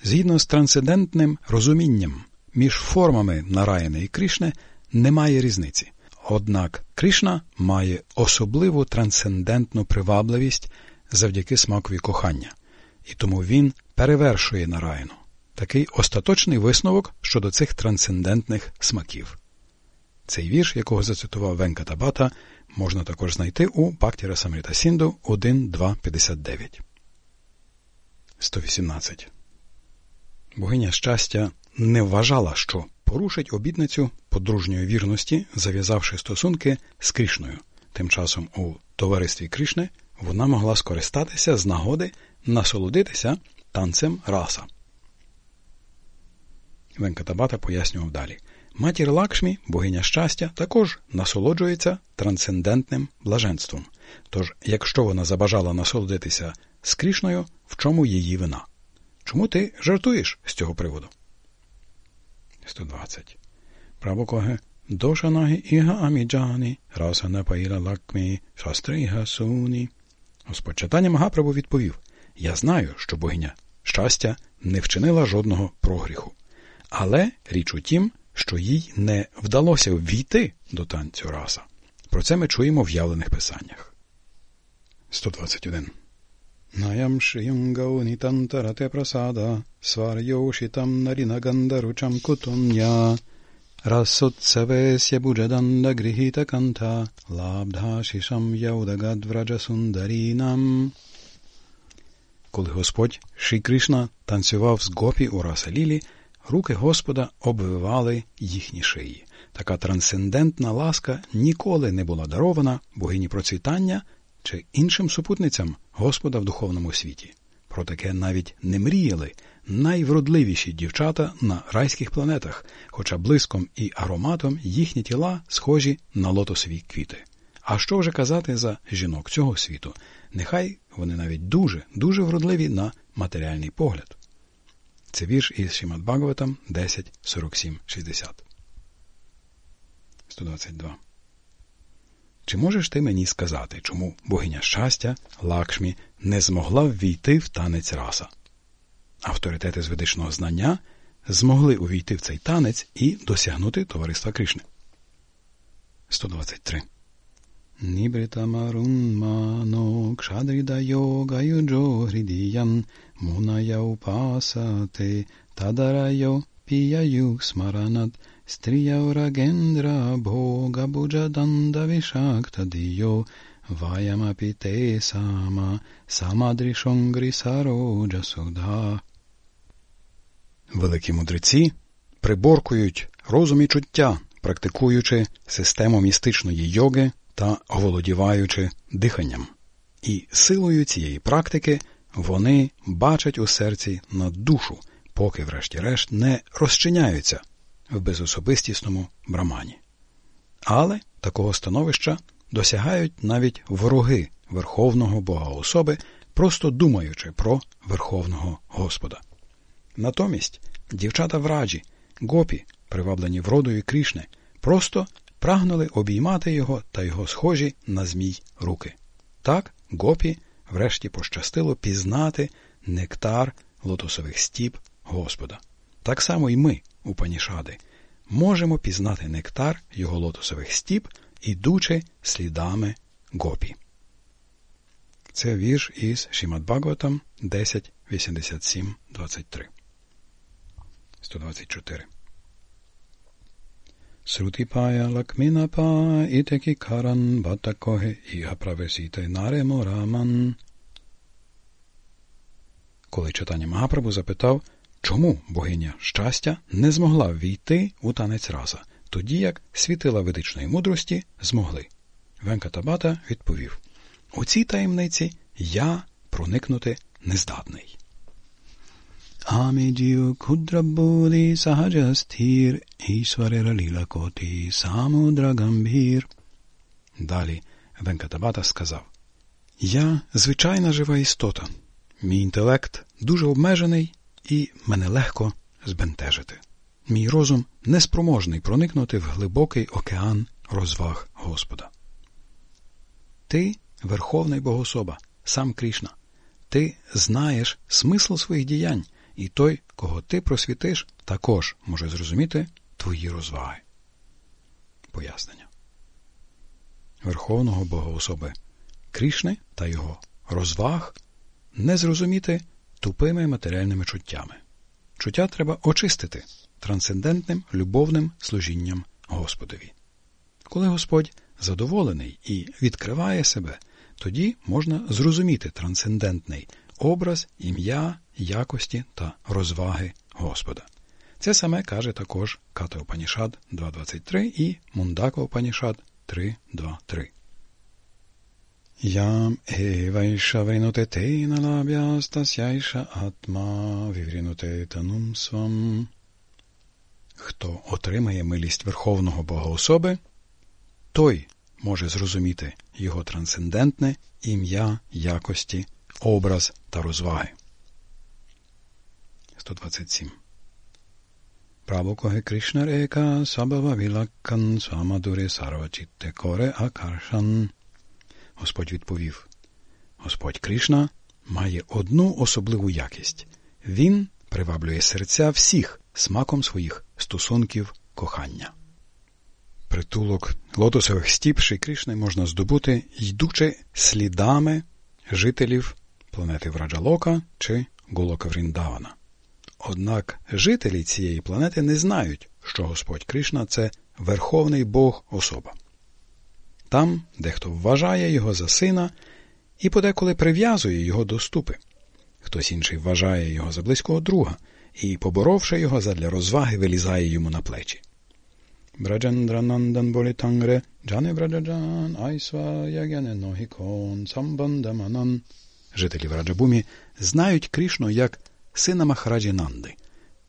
Згідно з трансцендентним розумінням між формами Нараяни і Кришни немає різниці. Однак Кришна має особливу трансцендентну привабливість завдяки смакові кохання, і тому він перевершує Нараяну. Такий остаточний висновок щодо цих трансцендентних смаків. Цей вірш, якого зацитував Венкатабата, можна також знайти у Бактіра Самрита Сінду 1.2.59. 118. Богиня щастя не вважала, що порушить обітницю подружньої вірності, зав'язавши стосунки з Крішною. Тим часом у товаристві Кришни вона могла скористатися з нагоди насолодитися танцем раса. Венкатабата пояснював далі. Матір Лакшмі, богиня щастя, також насолоджується трансцендентним блаженством. Тож, якщо вона забажала насолодитися з Крішною, в чому її вина? Чому ти жартуєш з цього приводу? 120. Прабокоге Дошанаги іга аміджані, расана паїра лакмі, шастрига суні. Господчитання Магапрабу відповів Я знаю, що богиня щастя не вчинила жодного прогріху. Але річ у тім, що їй не вдалося ввійти до танцю раса. Про це ми чуємо в явлених писаннях. 121. Наям шриюнгау нітантарате прасада, кутуння, расоцевесya буджаданда грихіта канта, лабдha шишам яудагадвраджа сундарінам. Коли Господь Ші Кришна танцював з гопі у Расалілі, Руки Господа обвивали їхні шиї. Така трансцендентна ласка ніколи не була дарована богині процвітання чи іншим супутницям Господа в духовному світі. Про таке навіть не мріяли найвродливіші дівчата на райських планетах, хоча блиском і ароматом їхні тіла схожі на лотосові квіти. А що вже казати за жінок цього світу? Нехай вони навіть дуже, дуже вродливі на матеріальний погляд. Це вірш із Шимат Бхагаватам 10, 47, 60. 122. Чи можеш ти мені сказати, чому богиня щастя Лакшмі не змогла ввійти в танець раса? Авторитети з ведичного знання змогли увійти в цей танець і досягнути товариства Кришни. 123. Nibritamarunnmano kshadridayoga yujo hridiyan munaya upasate tadarayo piyayuk smaranat striyauragendra bhoga bujadanda vishaktadiyo vayamapi te sama samadrishongri saroja суда. Великі мудреці приборкують розум і чуття, практикуючи систему містичної йоги та оволодіваючи диханням. І силою цієї практики вони бачать у серці на душу, поки, врешті-решт, не розчиняються в безособистісному брамані. Але такого становища досягають навіть вороги Верховного Бога особи, просто думаючи про Верховного Господа. Натомість дівчата в гопі, приваблені вродою Крішни, просто прагнули обіймати його та його схожі на змій руки. Так гопі врешті пощастило пізнати нектар лотосових стіп Господа. Так само і ми, у Панішади, можемо пізнати нектар його лотосових стіп, ідучи слідами гопі. Це вірш із Шімат Бхагаватам 10.87.23. 124. Срутіпая лакмінапа ітекі каран батакоге і аправесіте наремо раман. Коли читання Магапрабу запитав, чому богиня щастя не змогла війти у танець раса, тоді як світила ведичної мудрості змогли. Венката Бгатта відповів У цій таємниці я проникнути нездатний. Амі джів кшудра-буддгі сахадже астхір ішварера ліла коті самудра гамбгір. Далі Венката Бгатта сказав Я звичайна жива істота. Мій інтелект дуже обмежений і мене легко збентежити. Мій розум неспроможний проникнути в глибокий океан розваг Господа. Ти Верховний Богособа, сам Крішна. Ти знаєш смисл своїх діянь, і той, кого ти просвітиш, також може зрозуміти твої розваги. Пояснення. Верховного Богоособи Крішни та його розваг не зрозуміти тупими матеріальними чуттями. Чуття треба очистити трансцендентним любовним служінням Господові. Коли Господь задоволений і відкриває себе, тоді можна зрозуміти трансцендентний образ, ім'я, якості та розваги Господа. Це саме каже також Ката Опанішад 2.23 і Мундака Опанішад 3.2.3. Ям евайша вейнуте тейна лаб'ястасяйша атма віврінуте танум. Хто отримає милість Верховного Бога особи, той може зрозуміти його трансцендентне ім'я, якості, образ та розваги. 127. Прабукоге Кришна река Сабава Вілаккан Самадуре Сарвачітте Коре Акаршан. Господь відповів Господь Кришна має одну особливу якість. Він приваблює серця всіх смаком своїх стосунків кохання. Притулок лотосових стіп Кришни можна здобути, йдучи слідами жителів планети Враджалока чи Голока Вріндавана. Однак жителі цієї планети не знають, що Господь Кришна це Верховний Бог особа. Там дехто вважає його за сина і подеколи прив'язує його до ступи. Хтось інший вважає його за близького друга і, поборовши його задля розваги, вилізає йому на плечі. Браджендранандан болітангре, браджаджан, айсва ягяне ногікон, самбандаманан. Жителі Враджабумі знають Крішну як сина Махараджі Нанди,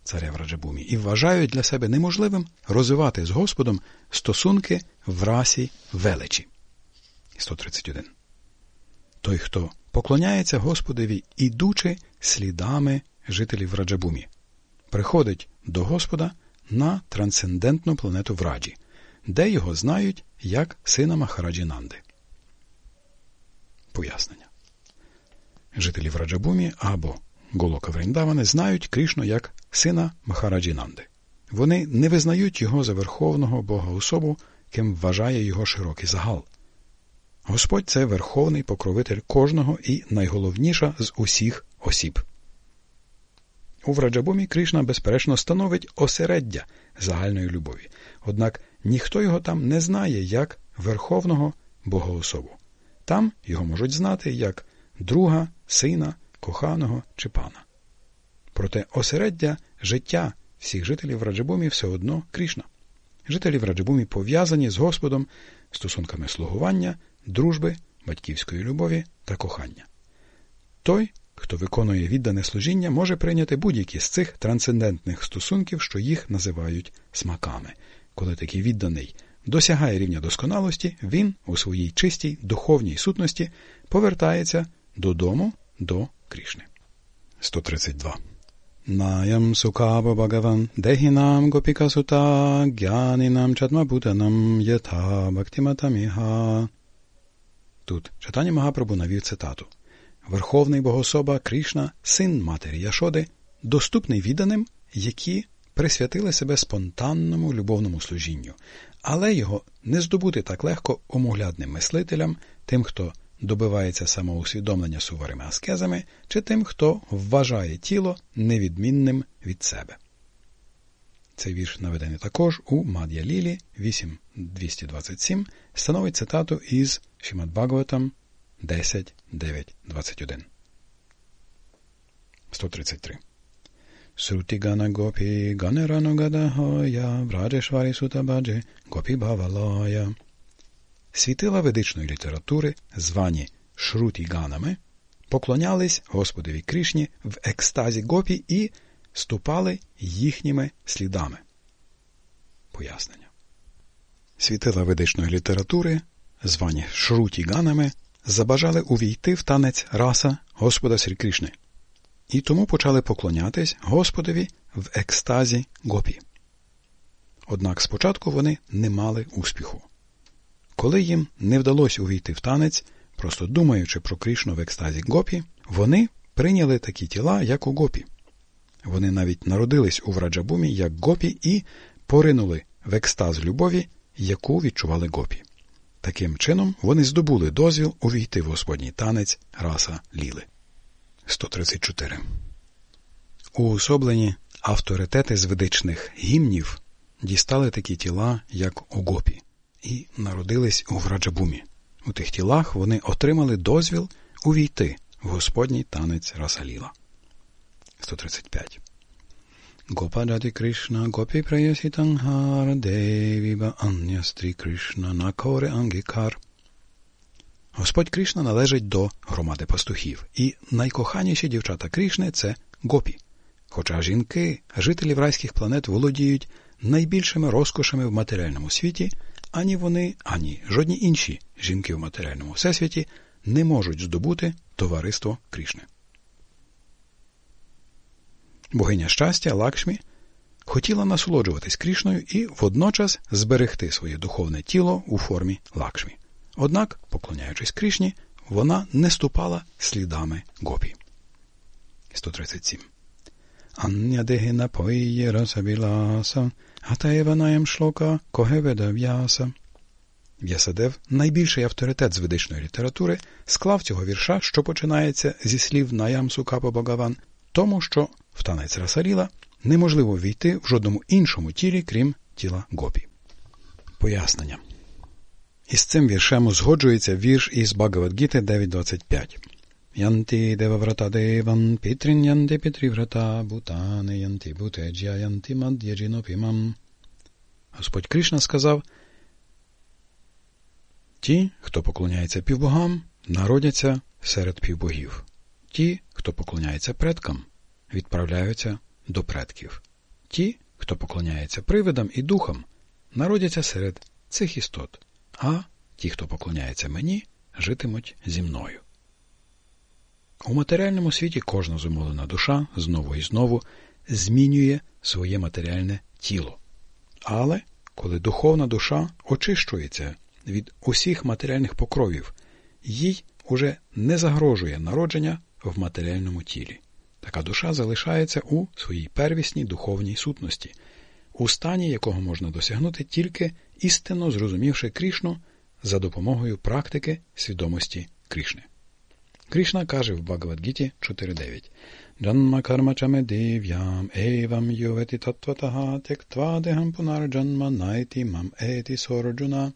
царя Враджабумі, і вважають для себе неможливим розвивати з Господом стосунки в расі величі. 131. Той, хто поклоняється Господові, ідучи слідами жителів Раджабумі, приходить до Господа на трансцендентну планету Враджі, де його знають як сина Махараджі Нанди. Пояснення. Жителі Враджабумі або Голока Вріндавани знають Кришну як сина Махараджі Нанди. Вони не визнають його за верховного Бога особу, ким вважає його широкий загал. Господь це верховний покровитель кожного і найголовніша з усіх осіб. У Враджабумі Кришна, безперечно, становить осереддя загальної любові, однак ніхто його там не знає як верховного богоособу. Там його можуть знати як друга, сина, коханого чи пана. Проте осереддя життя всіх жителів Раджабумі все одно Кришна. Жителі в Раджабумі пов'язані з Господом стосунками слугування, дружби, батьківської любові та кохання. Той, хто виконує віддане служіння, може прийняти будь-які з цих трансцендентних стосунків, що їх називають смаками. Коли такий відданий досягає рівня досконалості, він у своїй чистій духовній сутності повертається додому до Крішни. 132 Наям сукабо Бхагаван Дехінам Гопіка Сута Гянінам Чатмабутанам Ята Бхактиматаміха. Тут читання Магапрабу навів цитату. Верховний Богособа Крішна, син матері Яшоди, доступний відданим, які присвятили себе спонтанному любовному служінню, але його не здобути так легко умоглядним мислителям, тим, хто добивається самоусвідомлення суворими аскезами, чи тим, хто вважає тіло невідмінним від себе. Цей вірш наведений також у Мад'я Лілі 8.227, становить цитату із Шімад Бхагаватам 10.9.21. 133. Срути гана гопі ганерано гадахоя враджешварі сутабаджи гопі бхавалоя. Світила ведичної літератури, звані Шруті Ганами, поклонялись Господові Кришні в екстазі гопі і ступали їхніми слідами. Пояснення. Світила ведичної літератури, звані Шруті Ганами, забажали увійти в танець раса Господа Срі Кришни, і тому почали поклонятись Господові в екстазі гопі. Однак спочатку вони не мали успіху. Коли їм не вдалося увійти в танець, просто думаючи про Кришну в екстазі гопі, вони прийняли такі тіла, як у гопі. Вони навіть народились у Враджабумі як гопі і поринули в екстаз любові, яку відчували гопі. Таким чином вони здобули дозвіл увійти в Господній танець раса Ліли. 134. Уособлені авторитети з ведичних гімнів дістали такі тіла, як у гопі і народились у Враджабумі. У тих тілах вони отримали дозвіл увійти в Господній танець Расаліла. 135. Гопаджати Кришна, гопі Праясітангар, Девіба Ання Стрі Кришна, Накоре Ангікар. Господь Кришна належить до громади пастухів, і найкоханіші дівчата Кришни це гопі. Хоча жінки, жителі райських планет володіють найбільшими розкошами в матеріальному світі, ані вони, ані жодні інші жінки в матеріальному всесвіті не можуть здобути товариство Крішни. Богиня щастя Лакшмі хотіла насолоджуватись Крішною і водночас зберегти своє духовне тіло у формі Лакшмі. Однак, поклоняючись Крішні, вона не ступала слідами гопі. 137. Аннядегіна поїє Гатаєванаєм шлока Когеведа В'яса. В'ясадев, найбільший авторитет з ведичної літератури, склав цього вірша, що починається зі слів Наям Сукапа Богаван, тому що в танець Расаріла неможливо війти в жодному іншому тілі, крім тіла гопі. Пояснення. Із цим віршем узгоджується вірш із Багавадгіти 9.25. Янти деваврата деван, пітрін янти пітріврата, бутани янти бутеджя янти мад'яджінопімам. Господь Кришна сказав, Ті, хто поклоняється півбогам, народяться серед півбогів. Ті, хто поклоняється предкам, відправляються до предків. Ті, хто поклоняється привидам і духам, народяться серед цих істот, а ті, хто поклоняється мені, житимуть зі мною. У матеріальному світі кожна зумовлена душа знову і знову змінює своє матеріальне тіло. Але коли духовна душа очищується від усіх матеріальних покровів, їй уже не загрожує народження в матеріальному тілі. Така душа залишається у своїй первісній духовній сутності, у стані якого можна досягнути тільки істинно зрозумівши Крішну за допомогою практики свідомості Крішни. Кришна каже в Бхагавадгіті 4.9 Джанма карма чаме див'ям евам юветі таттватага тектва дехам пунарджанма найти мам еті сорджуна.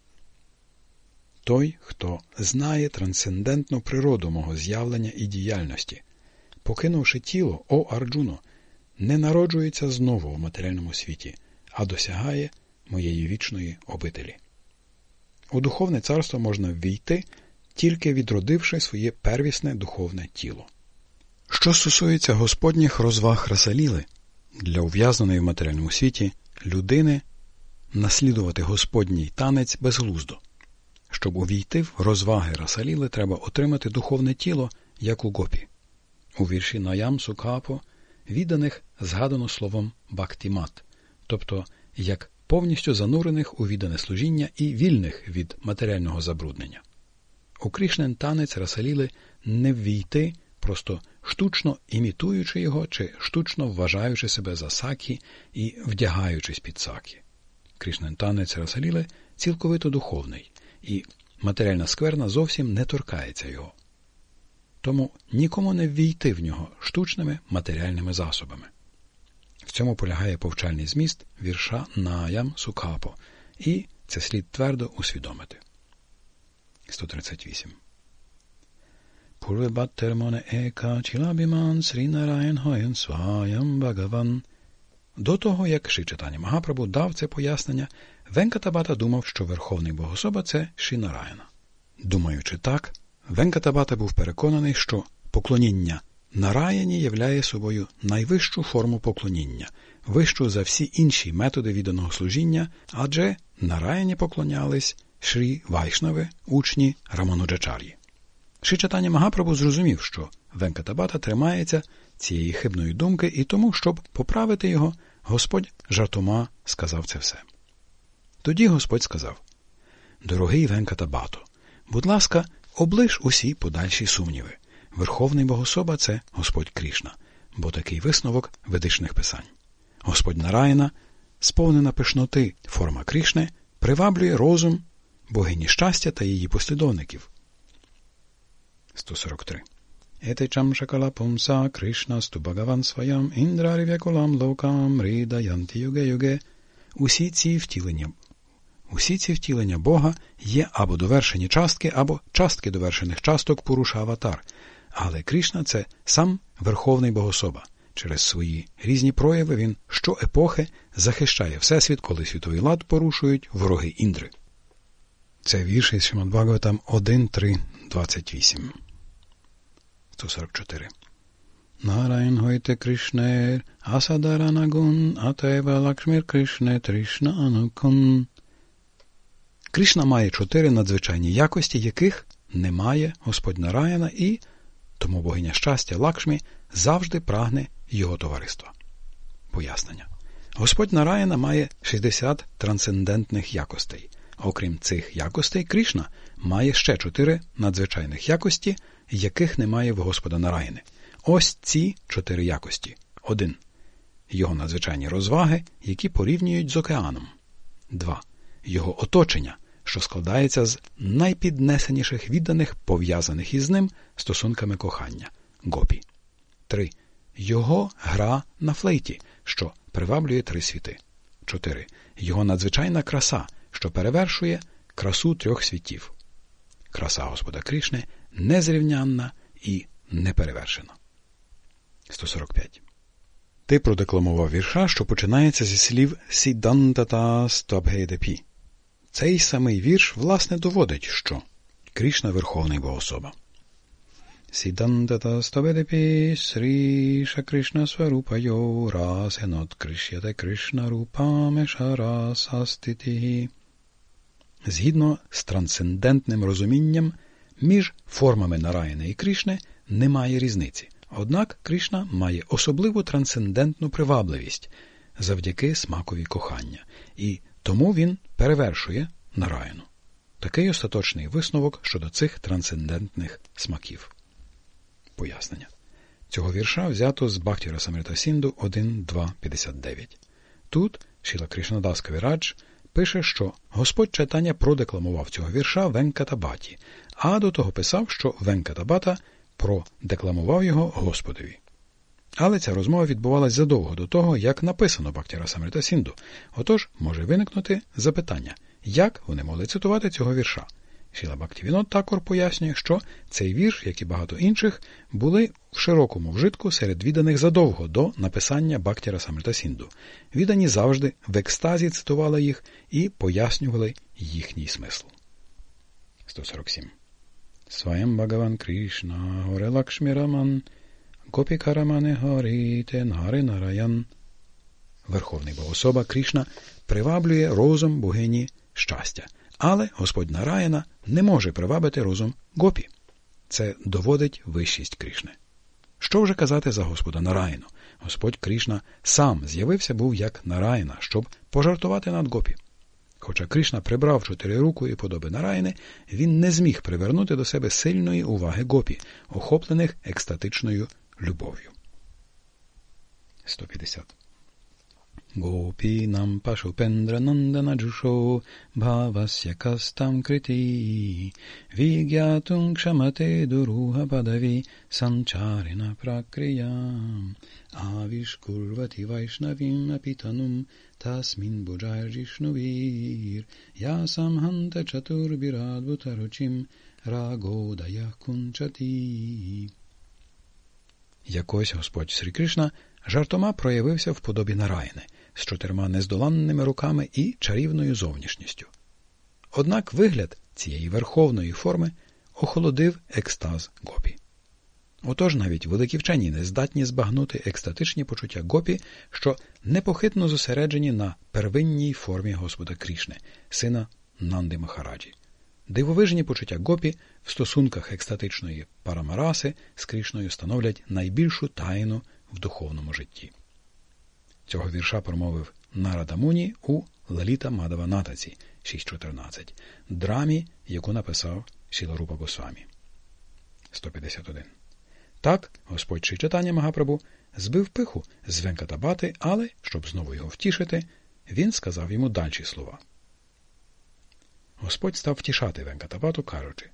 Той, хто знає трансцендентну природу мого з'явлення і діяльності, покинувши тіло, о Арджуно, не народжується знову у матеріальному світі, а досягає моєї вічної обителі. у духовне царство можна ввійти, тільки відродивши своє первісне духовне тіло. Що стосується Господніх розваг Расаліли, для ув'язненої в матеріальному світі людини наслідувати Господній танець безглуздо. Щоб увійти в розваги Расаліли, треба отримати духовне тіло, як у гопі. У вірші Наям Сукапо відданих згадано словом бактімат, тобто як повністю занурених у віддане служіння і вільних від матеріального забруднення. У Крішнен танець Расаліли не ввійти, просто штучно імітуючи його чи штучно вважаючи себе за сакі і вдягаючись під сакі. Крішнен танець Расаліли цілковито духовний, і матеріальна скверна зовсім не торкається його. Тому нікому не ввійти в нього штучними матеріальними засобами. В цьому полягає повчальний зміст вірша Наям Сукапо, і це слід твердо усвідомити. 138. Пурвебаттермоне ека чілабіман срінараєн хоєн сваям багаван. До того, як Шичатані Магапрабу дав це пояснення, Венкатабата думав, що Верховний Богособа це Шінараяна. Думаючи так, Венкатабата був переконаний, що поклоніння Нараяні являє собою найвищу форму поклоніння, вищу за всі інші методи відданого служіння, адже Нараяні поклонялись Шрі Вайшнави, учні Рамануджачар'ї. Шичатані Магапрабу зрозумів, що Венкатабата тримається цієї хибної думки, і тому, щоб поправити його, Господь жартома сказав це все. Тоді Господь сказав Дорогий Венкатабато, будь ласка, облиш усі подальші сумніви. Верховний Богособа це Господь Крішна, бо такий висновок ведичних писань. Господь Нараїна, сповнена пишноти форма Крішни, приваблює розум, богині щастя та її послідовників. 143. Етечам шакала пумса Кришна сту Багаван своям індрарів'яколам локам ріда янти юге юге. Усі ці втілення Усі ці втілення Бога є або довершені частки, або частки довершених часток Пуруша Аватар, але Кришна це сам Верховний Богособа. Через свої різні прояви він щоепохи захищає Всесвіт, коли світовий лад порушують вороги Індри. Це вірш із Шимадбагаватам 1.3.28. 144. Нарайн гойте Кришнер, Асадаранагун, Атева Лакшмір Кришне, Тришна Анукун. Кришна має чотири надзвичайні якості, яких немає Господь Нараяна, і тому богиня щастя Лакшмі завжди прагне його товариства. Пояснення. Господь Нараяна має 60 трансцендентних якостей. Окрім цих якостей, Кришна має ще чотири надзвичайних якості, яких немає в Господа Нараяни. Ось ці чотири якості. Один. Його надзвичайні розваги, які порівнюють з океаном. 2 його оточення, що складається з найпіднесеніших відданих, пов'язаних із ним стосунками кохання гопі. 3. Його гра на флейті, що приваблює три світи. 4. Його надзвичайна краса, що перевершує красу трьох світів. Краса Господа Кришни незрівнянна і неперевершена. 145 ти продекламував вірша, що починається зі слів Сідантата Стабгейдепі. Цей самий вірш, власне, доводить, що Крішна Верховний Богособа. Сідантата Стабгейдепі Сріша Кришна Сварупайо Расенот Криш'яте Кришна Рупаме Шарасастити. Згідно з трансцендентним розумінням, між формами Нараяни і Кришни немає різниці. Однак Кришна має особливу трансцендентну привабливість завдяки смакові кохання, і тому він перевершує нараяну. Такий остаточний висновок щодо цих трансцендентних смаків. Пояснення. Цього вірша взято з Бахтіра Самрита Сінду 1.2.59. Тут Шіла Кришнадас Кавірадж пише, що Господь читання продекламував цього вірша Венкатабаті, а до того писав, що Венкатабата – продекламував його Господові. Але ця розмова відбувалася задовго до того, як написано Бактіра Самрита Сінду. Отож може виникнути запитання, як вони могли цитувати цього вірша. Шіла Бактівінот також пояснює, що цей вірш, як і багато інших, були в широкому вжитку серед відданих задовго до написання Бактіра Самритасінду. Віддані завжди в екстазі цитували їх і пояснювали їхній смисл. 147. Своєм Бхагаван Кришна, горе Лакшмі Раман, Гопіка Рамане Горіте Нари Нараян. Верховний Богособа Кришна приваблює розум богині щастя, але Господь Нараяна не може привабити розум гопі. Це доводить вищість Кришни. Що вже казати за Господа Нараїну? Господь Кришна сам з'явився був як Нараїна, щоб пожартувати над гопі. Хоча Кришна прибрав чотири руку і подоби Нараїни, він не зміг привернути до себе сильної уваги гопі, охоплених екстатичною любов'ю. 150 Bhavasya Kastam Kriti Vigyatung Kshamate Duruha Padavi Sancharina Prakriyam Avishkurvati Vaishnavim Apitanum Tasmin Bhujarjishnuvir Yasam Hanta Chatur Biradvutaruchim Ragodaya Kunchati Якось Господь Срі Кришна жартома проявився в подобі Нараяни – з чотирма нездоланними руками і чарівною зовнішністю. Однак вигляд цієї верховної форми охолодив екстаз гопі. Отож навіть великі вчені не здатні збагнути екстатичні почуття гопі, що непохитно зосереджені на первинній формі Господа Крішни, сина Нанди Махараджі. Дивовижні почуття гопі в стосунках екстатичної парамараси з Крішною становлять найбільшу тайну в духовному житті. Цього вірша промовив Нарада Муні у Лаліта Мадава Натаці 6.14, драмі, яку написав Шіларупа Госвамі. 151. Так, Господь чи читання Магапрабу збив пиху з Венкатабати, але, щоб знову його втішити, він сказав йому дальші слова. Господь став втішати Венкатабату, кажучи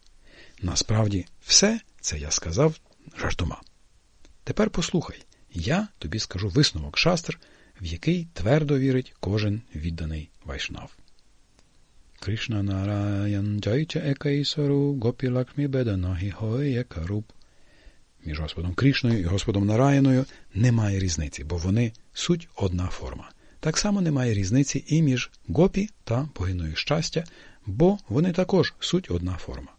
Насправді, все це я сказав жартома. Тепер послухай, я тобі скажу висновок шастр в який твердо вірить кожен відданий вайшнав. Кришна Нараян Джайча Екаїсару Гопі Лакшмі Між Господом Кришною і Господом Нараяною немає різниці, бо вони суть одна форма. Так само немає різниці і між гопі та богиною щастя, бо вони також суть одна форма.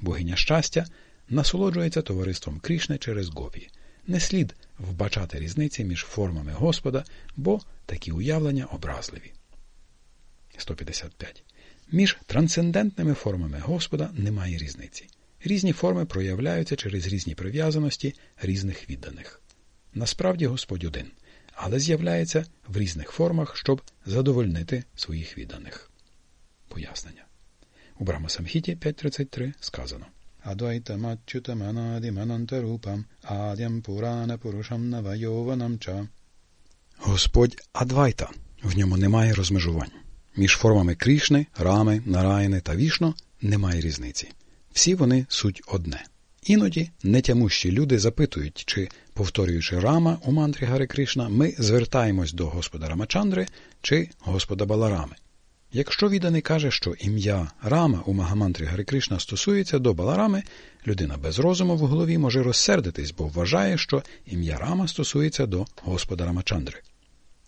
Богиня щастя насолоджується товариством Крішни через гопі. Не слід вбачати різниці між формами Господа, бо такі уявлення образливі. 155. Між трансцендентними формами Господа немає різниці. Різні форми проявляються через різні прив'язаності різних відданих. Насправді Господь один, але з'являється в різних формах, щоб задовольнити своїх відданих. Пояснення. У Брамасамхіті 5.33 сказано Адвайтамачютаманадиманантарупам адям Пурана Пурушам Навайованам ча. Господь Адвайта. В ньому немає розмежувань. Між формами Крішни, Рами, Нараяни та Вішно немає різниці. Всі вони суть одне. Іноді нетямущі люди запитують, чи, повторюючи Рама у мантрі Гари Кришна, ми звертаємось до Господа Рамачандри чи Господа Баларами. Якщо відданий каже, що ім'я Рама у Магамантрі Гари Кришна стосується до Баларами, людина без розуму в голові може розсердитись, бо вважає, що ім'я Рама стосується до Господа Рамачандри.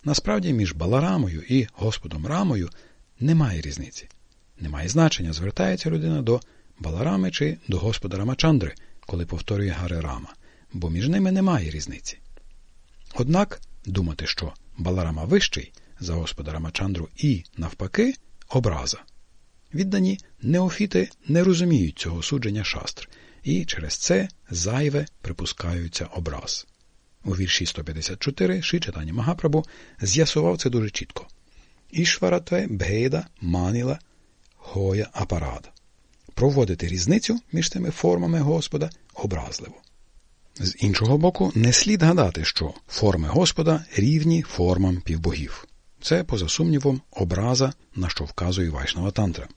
Насправді, між Баларамою і Господом Рамою немає різниці. Немає значення, звертається людина до Баларами чи до Господа Рамачандри, коли повторює Гари Рама, бо між ними немає різниці. Однак думати, що Баларама вищий за Господа Рамачандру і, навпаки, образа. Віддані неофіти не розуміють цього судження шастр, і через це зайве припускаються образ. У вірші 154 Ши читання Магапрабу з'ясував це дуже чітко. Ішваратве бгейда маніла гоя апарада. Проводити різницю між цими формами Господа образливо. З іншого боку, не слід гадати, що форми Господа рівні формам півбогів. Це, поза сумнівом, образа, на що вказує Вайшнава тантра.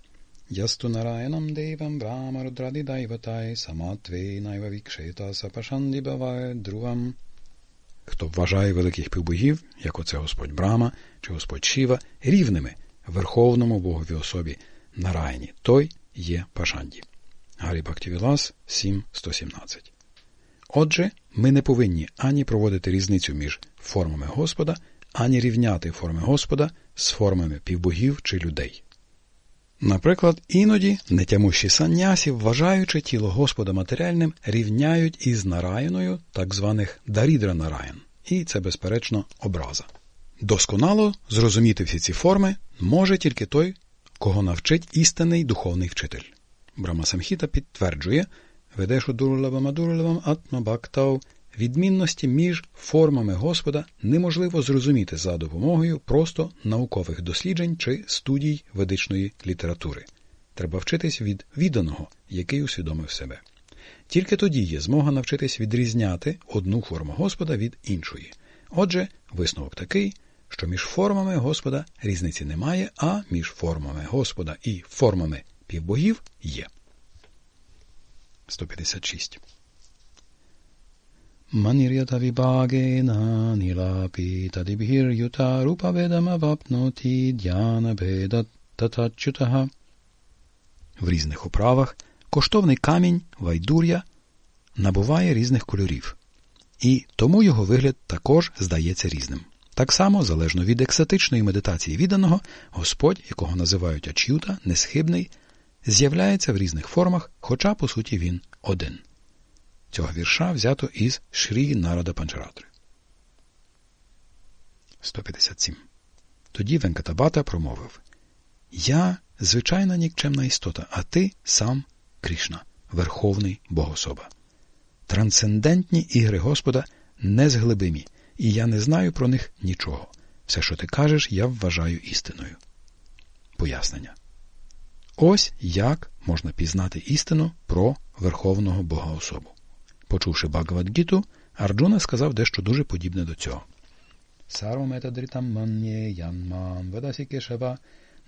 Ясту нараянам девам брамарудради дайватай саматвей найва вікшета сапашанді баває другам. Хто вважає великих півбогів, як оце Господь Брама чи Господь Шіва, рівними Верховному Богові особі Нараяні, той є Пашанді. Гарі Бактівілас 7.117 Отже, ми не повинні ані проводити різницю між формами Господа, ані рівняти форми Господа з формами півбогів чи людей. Наприклад, іноді нетямущі саннясі, вважаючи тіло Господа матеріальним, рівняють із нараяною так званих дарідра нараян. І це, безперечно, образа. Досконало зрозуміти всі ці форми може тільки той, кого навчить істинний духовний вчитель. Брама Самхіта підтверджує Ведешу дурлавам дурлавам атмабактау відмінності між формами Господа неможливо зрозуміти за допомогою просто наукових досліджень чи студій ведичної літератури. Треба вчитись від відданого, який усвідомив себе. Тільки тоді є змога навчитись відрізняти одну форму Господа від іншої. Отже, висновок такий, що між формами Господа різниці немає, а між формами Господа і формами півбогів є. 156 Ведамавапноті д'яна беда татачутага. В різних оправах коштовний камінь вайдур'я набуває різних кольорів, і тому його вигляд також здається різним. Так само, залежно від екстатичної медитації відданого, Господь, якого називають Ач'юта, несхибний, з'являється в різних формах, хоча, по суті, він один. Цього вірша взято із Шрі Народа Панчаратри. 157. Тоді Венкатабата промовив Я звичайна нікчемна істота, а ти сам Кришна, Верховний Богособа. Трансцендентні ігри Господа незглибимі, і я не знаю про них нічого. Все, що ти кажеш, я вважаю істиною. Пояснення. Ось як можна пізнати істину про Верховного Богоособу. Почувши Багавадгіту, Арджуна сказав дещо дуже подібне до цього. Сарваметадритам янмам ведасі кешава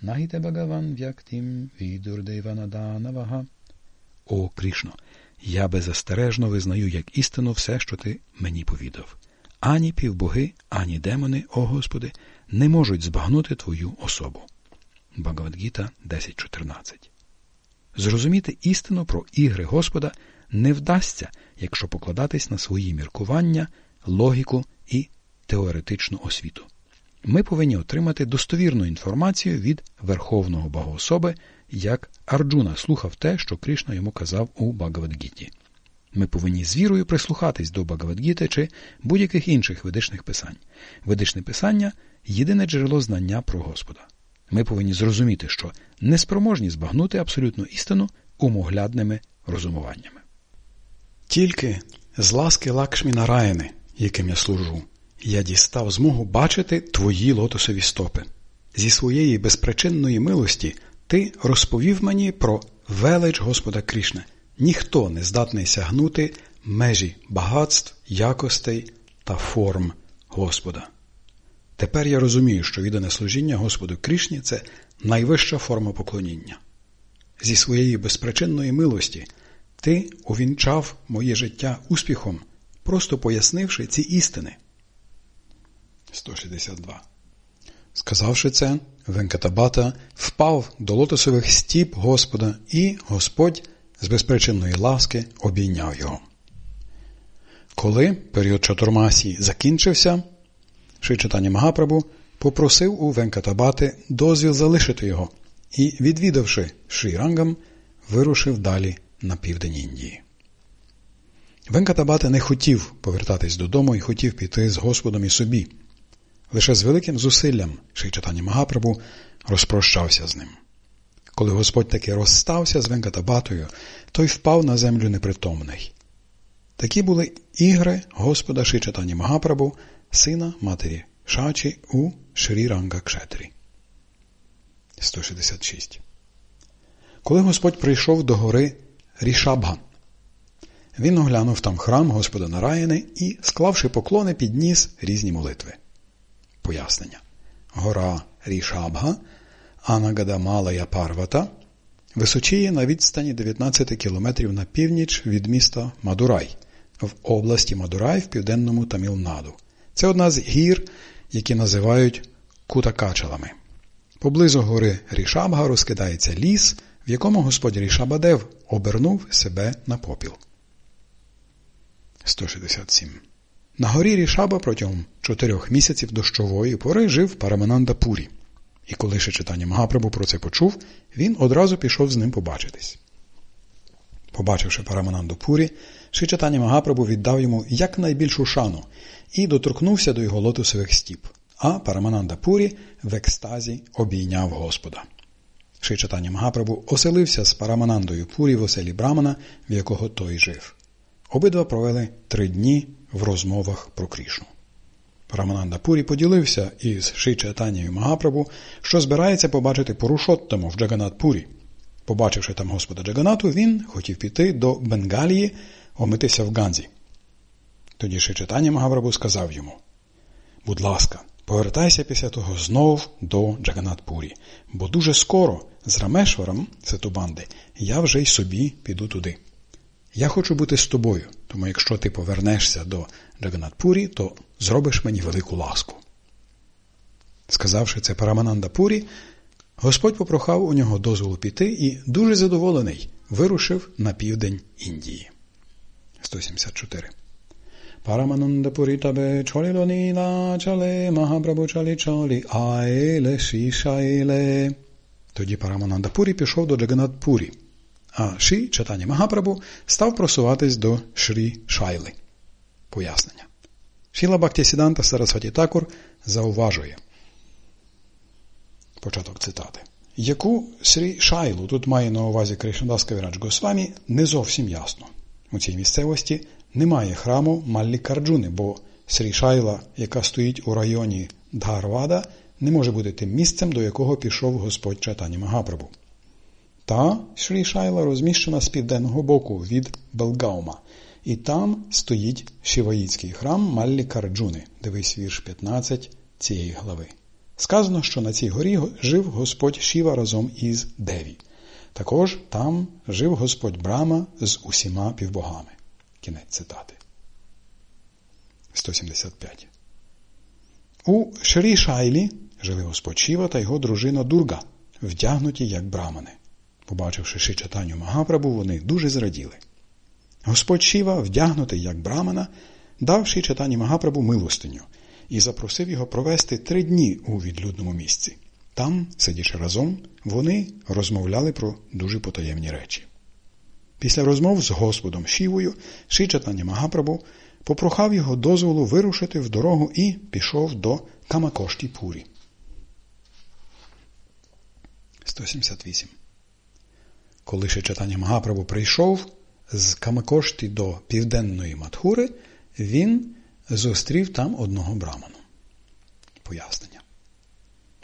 нагіте Багаван в'яктім відурдейванаданавага. О Кришно, я беззастережно визнаю як істину все, що ти мені повідав. Ані півбоги, ані демони, о Господи, не можуть збагнути Твою особу. Багавадгіта 10.14 Зрозуміти істину про ігри Господа не вдасться, якщо покладатись на свої міркування, логіку і теоретичну освіту. Ми повинні отримати достовірну інформацію від Верховного Богоособи, як Арджуна слухав те, що Кришна йому казав у Багавадгіті. Ми повинні з вірою прислухатись до Багавадгіти чи будь-яких інших ведичних писань. Ведичне писання єдине джерело знання про Господа. Ми повинні зрозуміти, що неспроможні збагнути абсолютну істину умоглядними розумуваннями. Тільки з ласки Лакшмі Нараяни, яким я служу, я дістав змогу бачити твої лотосові стопи. Зі своєї безпричинної милості ти розповів мені про велич Господа Крішне. Ніхто не здатний сягнути межі багатств, якостей та форм Господа. Тепер я розумію, що віддане служіння Господу Крішні це найвища форма поклоніння. Зі своєї безпричинної милості ти увінчав моє життя успіхом, просто пояснивши ці істини. 162. Сказавши це, Венкатабата впав до лотосових стіп Господа, і Господь з безпричинної ласки обійняв його. Коли період Чатурмасі закінчився, Шичатані Магапрабу попросив у Венкатабати дозвіл залишити його і, відвідавши Шрірангам, вирушив далі на південь Індії. Венкатабата не хотів повертатись додому і хотів піти з Господом і собі. Лише з великим зусиллям Шичатані Магапрабу розпрощався з ним. Коли Господь таки розстався з Венкатабатою, той впав на землю непритомний. Такі були ігри Господа Шичатані Магапрабу, сина матері Шачі у Шрі Ранга Кшетрі. 166. Коли Господь прийшов до гори Рішабга, він оглянув там храм Господа Нараяни і, склавши поклони, підніс різні молитви. Пояснення. Гора Рішабга, Анагадамалая Парвата, височіє на відстані 19 кілометрів на північ від міста Мадурай в області Мадурай в південному Тамілнаду. Це одна з гір, які називають Кутакачалами. Поблизу гори Рішабга розкидається ліс, в якому господь Рішабадев обернув себе на попіл. 167. На горі Рішаба протягом чотирьох місяців дощової пори жив Парамананда Пурі. І коли ще читання Магапрабу про це почув, він одразу пішов з ним побачитись. Побачивши Парамананду Пурі, Шичатані Магапрабу віддав йому якнайбільшу шану і доторкнувся до його лотосових стіп, а Парамананда Пурі в екстазі обійняв Господа. Шичатані Магапрабу оселився з Параманандою Пурі в оселі Брамана, в якого той жив. Обидва провели три дні в розмовах про Крішну. Рамананда Пурі поділився із Шичатанією Магапрабу, що збирається побачити Порушоттаму в Джаганат-Пурі. Побачивши там Господа Джаганату, він хотів піти до Бенгалії, омитися в Ганзі. Тоді Шичатані Магапрабу сказав йому: Будь ласка, повертайся після того знов до Джаганат-Пурі, бо дуже скоро з Рамешваром, Сетубанди, я вже й собі піду туди. Я хочу бути з тобою, тому якщо ти повернешся до Джаганатпурі, то зробиш мені велику ласку. Сказавши це Парамананда Пурі, Господь попрохав у нього дозволу піти і, дуже задоволений, вирушив на південь Індії. 174. Парамананда Пурі табе чолі ніла чале, Махапрабу чалі чолі, айле шішайле. Тоді Парамананда Пурі пішов до Джаганатпурі а Ші читання Магапрабу став просуватись до Шрі Шайли. Пояснення. Шіла Бактісіданта Сарасваті Такур зауважує. Початок цитати. Яку Срі Шайлу тут має на увазі Кришнадас Кавірадж Госвамі, не зовсім ясно. У цій місцевості немає храму Маллі Карджуни, бо Срі Шайла, яка стоїть у районі Дгарвада, не може бути тим місцем, до якого пішов Господь Чатані Магапрабу. Та Шрі Шайла розміщена з південного боку від Белгаума, і там стоїть Шиваїцький храм Маллі Карджуни, дивись вірш 15 цієї глави. Сказано, що на цій горі жив Господь Шіва разом із Деві. Також там жив Господь Брама з усіма півбогами. Кінець цитати. 175. У Шрі Шайлі жили Господь Шіва та його дружина Дурга, вдягнуті як брамани. Побачивши Шичатаню Магапрабу, вони дуже зраділи. Господь Шіва, вдягнутий як брамана, дав Шичатані Магапрабу милостиню і запросив його провести три дні у відлюдному місці. Там, сидячи разом, вони розмовляли про дуже потаємні речі. Після розмов з Господом Шівою Шичатані Магапрабу попрохав його дозволу вирушити в дорогу і пішов до Камакошті Пурі. 178 коли ще читання Магапрабу прийшов з Камакошти до південної Матхури, він зустрів там одного браману. Пояснення.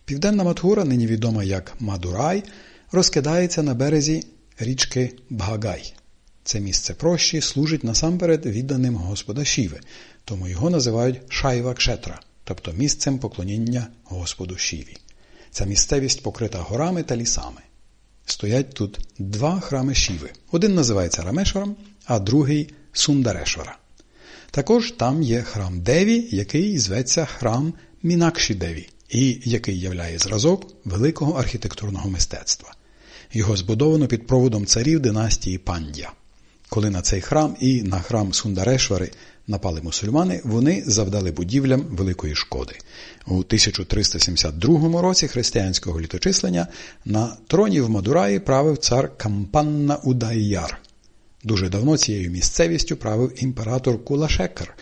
Південна Матхура, нині відома як Мадурай, розкидається на березі річки Бхагай. Це місце прощі служить насамперед відданим Господа Шіви, тому його називають Шайва Кшетра, тобто місцем поклоніння Господу Шіві. Ця місцевість покрита горами та лісами стоять тут два храми Шіви. Один називається Рамешваром, а другий Сундарешвара. Також там є храм Деві, який зветься храм Мінакші Деві, і який являє зразок великого архітектурного мистецтва. Його збудовано під проводом царів династії Пандя. Коли на цей храм і на храм Сундарешвари напали мусульмани, вони завдали будівлям великої шкоди. У 1372 році християнського літочислення на троні в Мадураї правив цар Кампанна Удайяр. Дуже давно цією місцевістю правив імператор Кулашекар,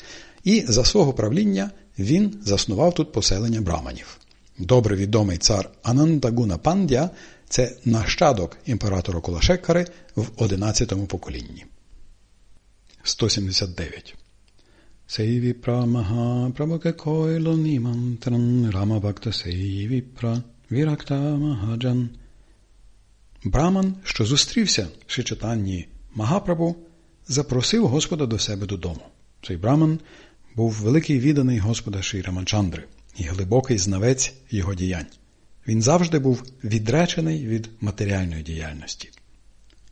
і за свого правління він заснував тут поселення браманів. Добре відомий цар Анандагуна Пандя це нащадок імператора Кулашекари в 11 поколінні. 179 Sei Vipra Mahaprabhuke Koilo Nimantran Rama Bhakta Sei Vipra Virakta Mahajan. Браман, що зустрівся в Шичатанні Магапрабу, запросив Господа до себе додому. Цей браман був великий відданий Господа Ші Рамачандри і глибокий знавець його діянь. Він завжди був відречений від матеріальної діяльності.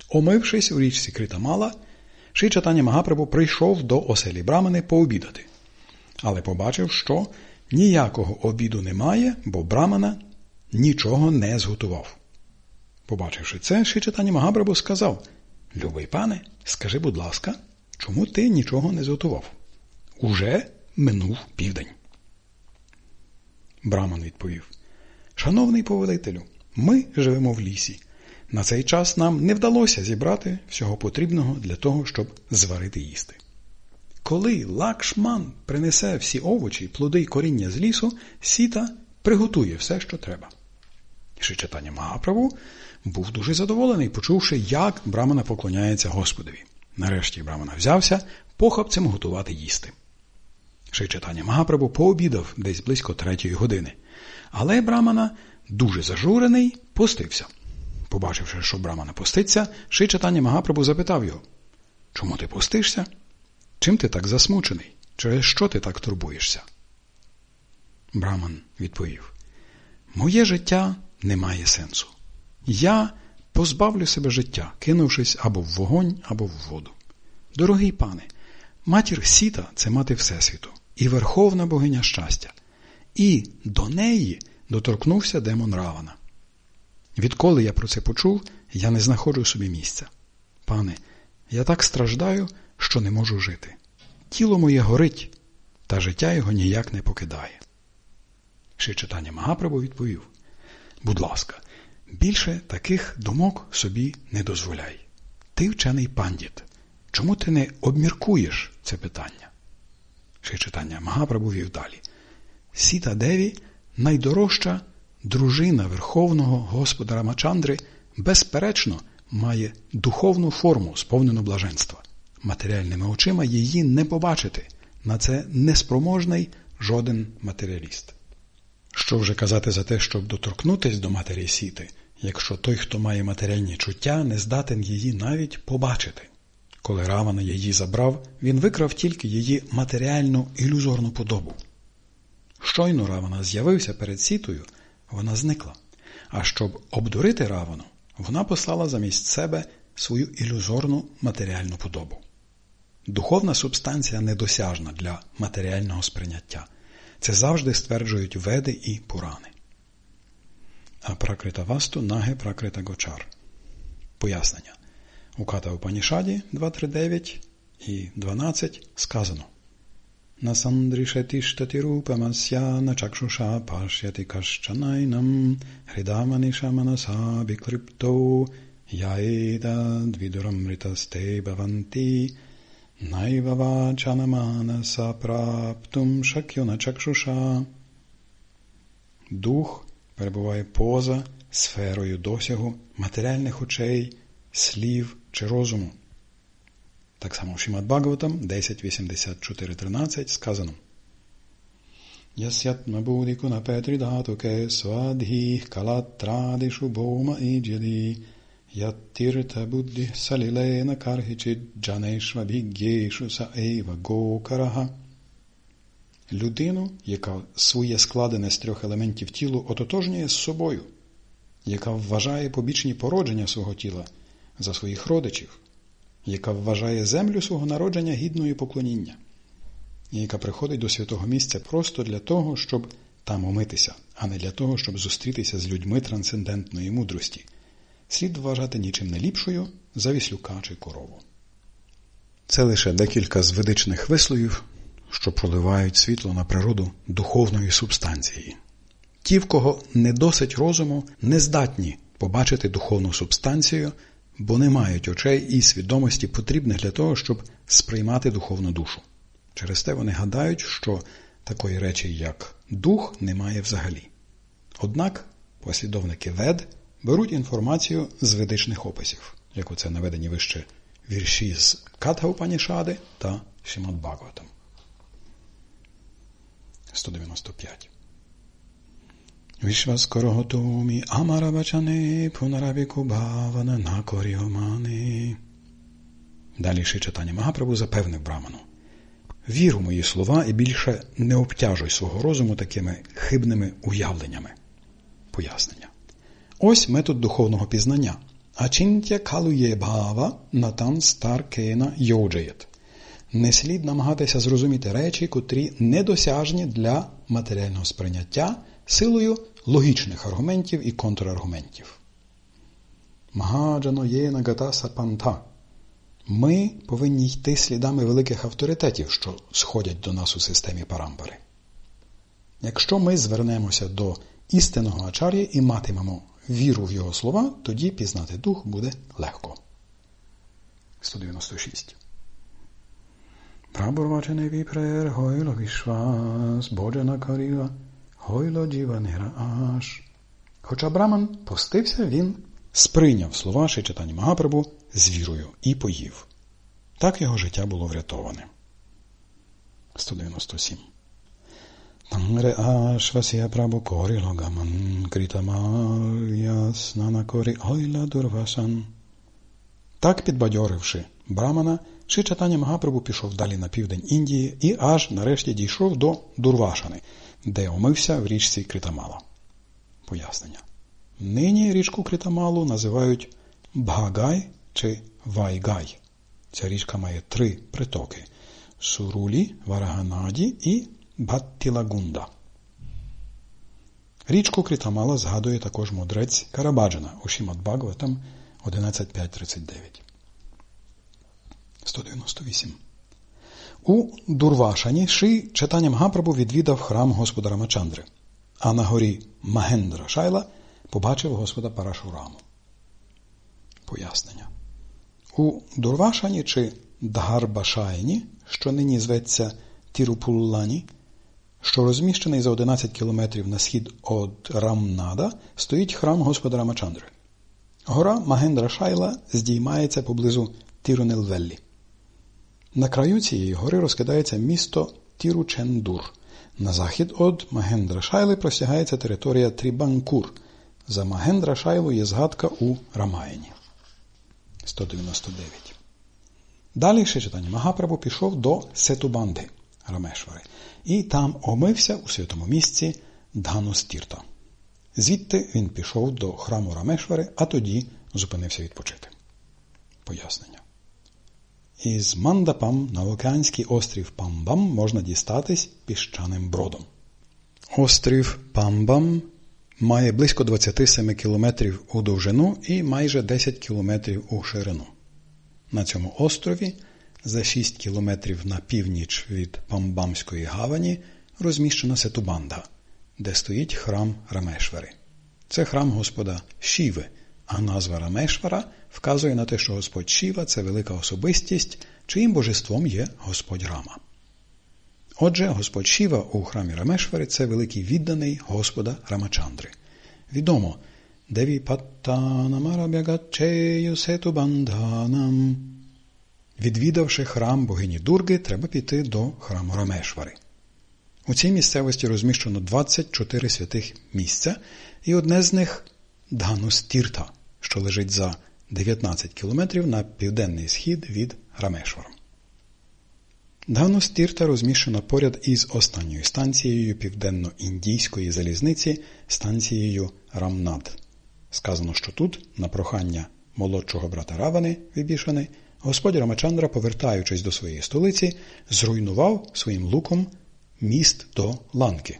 Омившись у річці Критамала, Ши Чатані Магапрабу прийшов до оселі Брамани пообідати, але побачив, що ніякого обіду немає, бо Брамана нічого не зготував. Побачивши це, Ши Чатані Магапрабу сказав Любий пане, скажи, будь ласка, чому ти нічого не зготував? Уже минув південь. Браман відповів Шановний повелителю, ми живемо в лісі. На цей час нам не вдалося зібрати всього потрібного для того, щоб зварити їсти. Коли лакшман принесе всі овочі, плоди й коріння з лісу, сіта приготує все, що треба. Ще читання Магаправу був дуже задоволений, почувши, як Брамана поклоняється Господові. Нарешті Брамана взявся похапцем готувати їсти. Ще читання Магапрабу пообідав десь близько третьої години. Але Брамана, дуже зажурений, постився. Побачивши, що Брамана поститься, Ши читання Магапрабу запитав його Чому ти постишся? Чим ти так засмучений? Через що ти так турбуєшся? Браман відповів Моє життя не має сенсу. Я позбавлю себе життя, кинувшись або в вогонь, або в воду. Дорогий пане, матір Сіта це мати Всесвіту і верховна богиня щастя. І до неї доторкнувся демон Равана. Відколи я про це почув, я не знаходжу собі місця. Пане, я так страждаю, що не можу жити. Тіло моє горить, та життя його ніяк не покидає. Ще читання Магапрабу відповів Будь ласка, більше таких думок собі не дозволяй. Ти вчений пандіт. Чому ти не обміркуєш це питання? Ще читання Магапрабу вів далі. Сіта Деві найдорожча дружина Верховного Господа Рамачандри, безперечно, має духовну форму, сповнену блаженства. Матеріальними очима її не побачити. На це неспроможний жоден матеріаліст. Що вже казати за те, щоб доторкнутися до матері сіти, якщо той, хто має матеріальні чуття, не здатен її навіть побачити. Коли Равана її забрав, він викрав тільки її матеріальну ілюзорну подобу. Щойно Равана з'явився перед сітою, вона зникла. А щоб обдурити Равану, вона послала замість себе свою ілюзорну матеріальну подобу. Духовна субстанція недосяжна для матеріального сприйняття. Це завжди стверджують веди і пурани. А пракрита васту наге пракрита гочар. Пояснення. У Ката Упанішаді 2.3.9 і 12 сказано Насандрішетіштати рупамасya начакшуша пашяти кашчанайнам хридаманіша манаса бікрипто яїда двідурамритасте баванти найвавачанаманаса праптум шакьона чакшуша. Дух перебуває поза сферою досягу матеріальних очей, слів чи розуму. Так само в Шимат Бхагаватам 10.84.13 сказано. Ясятма будикуна петрі датуке свадхіх калатрадишу бома іджяді Яттірта будді салілена кархичі джанешва бігєшу са ейва гокараха. Людину, яка своє складене з трьох елементів тілу ототожнює з собою, яка вважає побічні породження свого тіла за своїх родичів, яка вважає землю свого народження гідною поклоніння, і яка приходить до святого місця просто для того, щоб там омитися, а не для того, щоб зустрітися з людьми трансцендентної мудрості, слід вважати нічим не ліпшою за віслюка чи корову. Це лише декілька з ведичних висловів, що проливають світло на природу духовної субстанції. Ті, в кого не досить розуму, не здатні побачити духовну субстанцію, бо не мають очей і свідомості потрібних для того, щоб сприймати духовну душу. Через те вони гадають, що такої речі, як дух, немає взагалі. Однак послідовники вед беруть інформацію з ведичних описів, як оце наведені вище вірші з Катгаупанішади та Шимат Бхагаватам. 195 Вішваскороготомі Амаравачане Пунарабіку Бхавана Накоріомани. Далі ще читання Магапрабу запевнив Браману. Вір мої слова і більше не обтяжуй свого розуму такими хибними уявленнями. Пояснення. Ось метод духовного пізнання. Ачинтя калує бхава натан стар кена йоджаєт. Не слід намагатися зрозуміти речі, котрі недосяжні для матеріального сприйняття силою логічних аргументів і контраргументів. Магаджано є нагата сапанта. Ми повинні йти слідами великих авторитетів, що сходять до нас у системі парампари. Якщо ми звернемося до істинного ачар'я і матимемо віру в його слова, тоді пізнати дух буде легко. 196. Прабурвачене віпрер гойло вішвас, боджана каріла, гойло джіва аш. Хоча Браман постився, він сприйняв слова Шичатані Магапрабу з вірою і поїв. Так його життя було врятоване. 197. Tangre ashvasya prabhu kori logaman kritamalya снанакорі ойла дурвасан. Так підбадьоривши Брамана, Ши Чатаня Магапрабу пішов далі на південь Індії і аж нарешті дійшов до Дурвашани, де омився в річці Критамала. Пояснення. Нині річку Критамалу називають Бхагай чи Вайгай. Ця річка має три притоки Сурулі, Вараганаді і Баттілагунда. Річку Критамала згадує також мудрець Карабаджана у Шімат Бхагаватам 11.5.39. 198. У Дурвашані Ши читанням Гапрабу відвідав храм Господа Рамачандри, а на горі Магендра Шайла побачив Господа Парашураму. Пояснення. У Дурвашані чи Дгарбашайні, що нині зветься Тірупуллані, що розміщений за 11 кілометрів на схід від Рамнада, стоїть храм Господа Рамачандри. Гора Магендра Шайла здіймається поблизу Тірунелвеллі. На краю цієї гори розкидається місто Тіручендур. На захід від Магендра Шайли простягається територія Трібанкур. За Магендра Шайлу є згадка у Рамаїні. 199. Далі ще читання Магапрабу пішов до Сетубанди Рамешвари і там омився у святому місці Дганустірта. Звідти він пішов до храму Рамешвари, а тоді зупинився відпочити. Пояснення. Із Мандапам на океанський острів Памбам можна дістатись піщаним бродом. Острів Памбам має близько 27 кілометрів у довжину і майже 10 кілометрів у ширину. На цьому острові за 6 кілометрів на північ від Памбамської гавані розміщена Сетубанда, де стоїть храм Рамешвари. Це храм Господа Шіви, а назва Рамешвара вказує на те, що Господь Шіва це велика особистість, чиїм божеством є Господь Рама. Отже, Господь Шіва у храмі Рамешвари це великий відданий Господа Рамачандри. Відомо, Деві Паттанамарабягачею Сетубанданам. Відвідавши храм богині Дурги, треба піти до храму Рамешвари. У цій місцевості розміщено 24 святих місця, і одне з них Дганустірта, що лежить за 19 кілометрів на південний схід від Рамешвару. Дганустірта розміщена поряд із останньою станцією південно-індійської залізниці станцією Рамнад. Сказано, що тут, на прохання молодшого брата Равани Вібішани, Господь Рамачандра, повертаючись до своєї столиці, зруйнував своїм луком міст до ланки.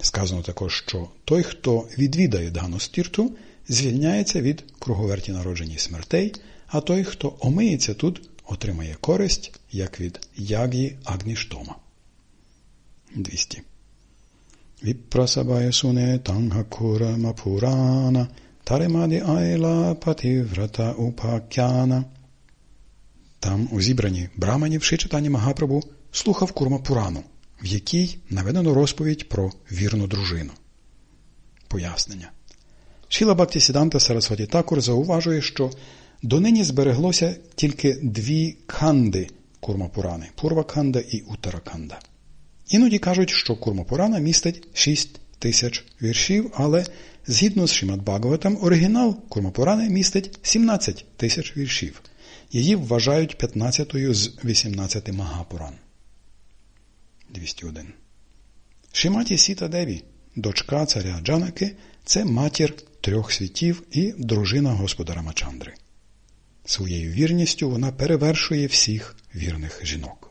Сказано також, що той, хто відвідає дану стірту, звільняється від круговерті народжень і смертей, а той, хто омиється тут, отримає користь, як від яг'ї Агніштома. 200. Віпрасабая суне тангакура мапурана таремаді айла пативрата упакяна – там, у зібранні браманів читання Магапрабу, слухав Курма Пурану, в якій наведено розповідь про вірну дружину. Пояснення. Шіла Бактісіданта Сарасваті Такур зауважує, що донині збереглося тільки дві канди Курмапурани Пурваканда і Утараканда. Іноді кажуть, що Курмапурана містить 6 тисяч віршів, але згідно з Шимат Багаватам, оригінал Курмапурани містить 17 тисяч віршів. Її вважають 15-ю з 18 Магапуран. 201. Шиматі Сіта Деві, дочка царя Джанаки, це матір трьох світів і дружина Господа Рамачандри. Своєю вірністю вона перевершує всіх вірних жінок.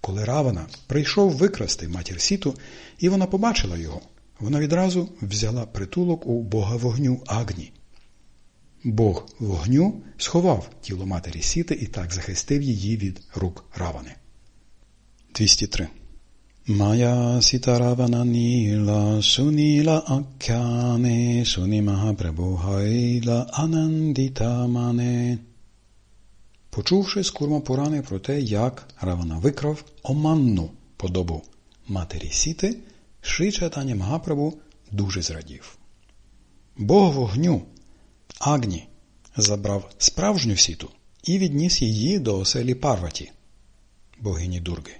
Коли Равана прийшов викрасти матір Сіту, і вона побачила його, вона відразу взяла притулок у бога вогню Агні Бог вогню сховав тіло матері Сіти і так захистив її від рук равани. 203. Maya Sitaravana Nila Sunila Akyane Suni Mahaprabhu Haila Anandita Mane. Почувши з Курма Пурани про те, як Равана викрав оманну подобу матері Сіти, Шрі Чайтані Магапрабу дуже зрадів. Бог вогню Агні забрав справжню сіту і відніс її до оселі Парваті, богині Дурги.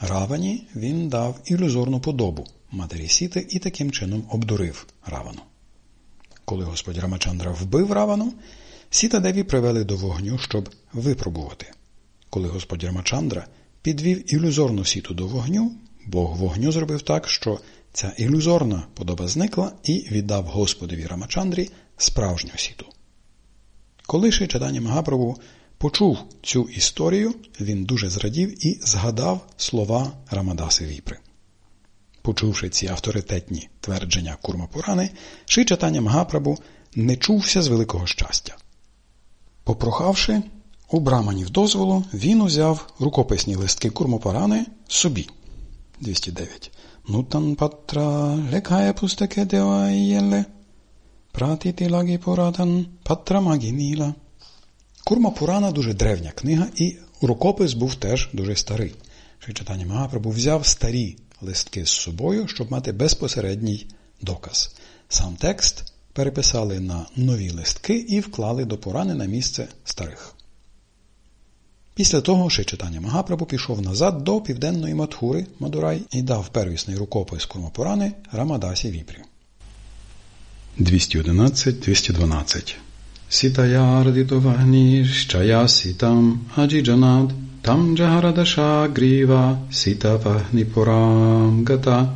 Равані він дав ілюзорну подобу матері Сіти і таким чином обдурив Равану. Коли господь Рамачандра вбив Равану, Сіта Деві привели до вогню, щоб випробувати. Коли господь Рамачандра підвів ілюзорну сіту до вогню, Бог вогню зробив так, що ця ілюзорна подоба зникла і віддав Господові Рамачандрі справжню сіту. Коли читання Магапрабу почув цю історію, він дуже зрадів і згадав слова Рамадаси Віпри. Почувши ці авторитетні твердження Курмапурани, Ши читання Магапрабу не чувся з великого щастя. Попрохавши у браманів дозволу, він узяв рукописні листки Курмапурани собі. 209. Нутан патра лекає пустаке деоаєле. Пратіти лагі поратан патра магініла. Курма Пурана дуже древня книга, і рукопис був теж дуже старий. Читання Магапрабу взяв старі листки з собою, щоб мати безпосередній доказ. Сам текст переписали на нові листки і вклали до Пурани на місце старих. Після того ще Магапрабу пішов назад до південної Матхури Мадурай і дав первісний рукопис Курмапурани Рамадасі Віпрі. 211-212 Sitayardito Vahnishchaya Sitam Ajijanad Tam Jaharadasha Griva Sita Vahnipuram Gata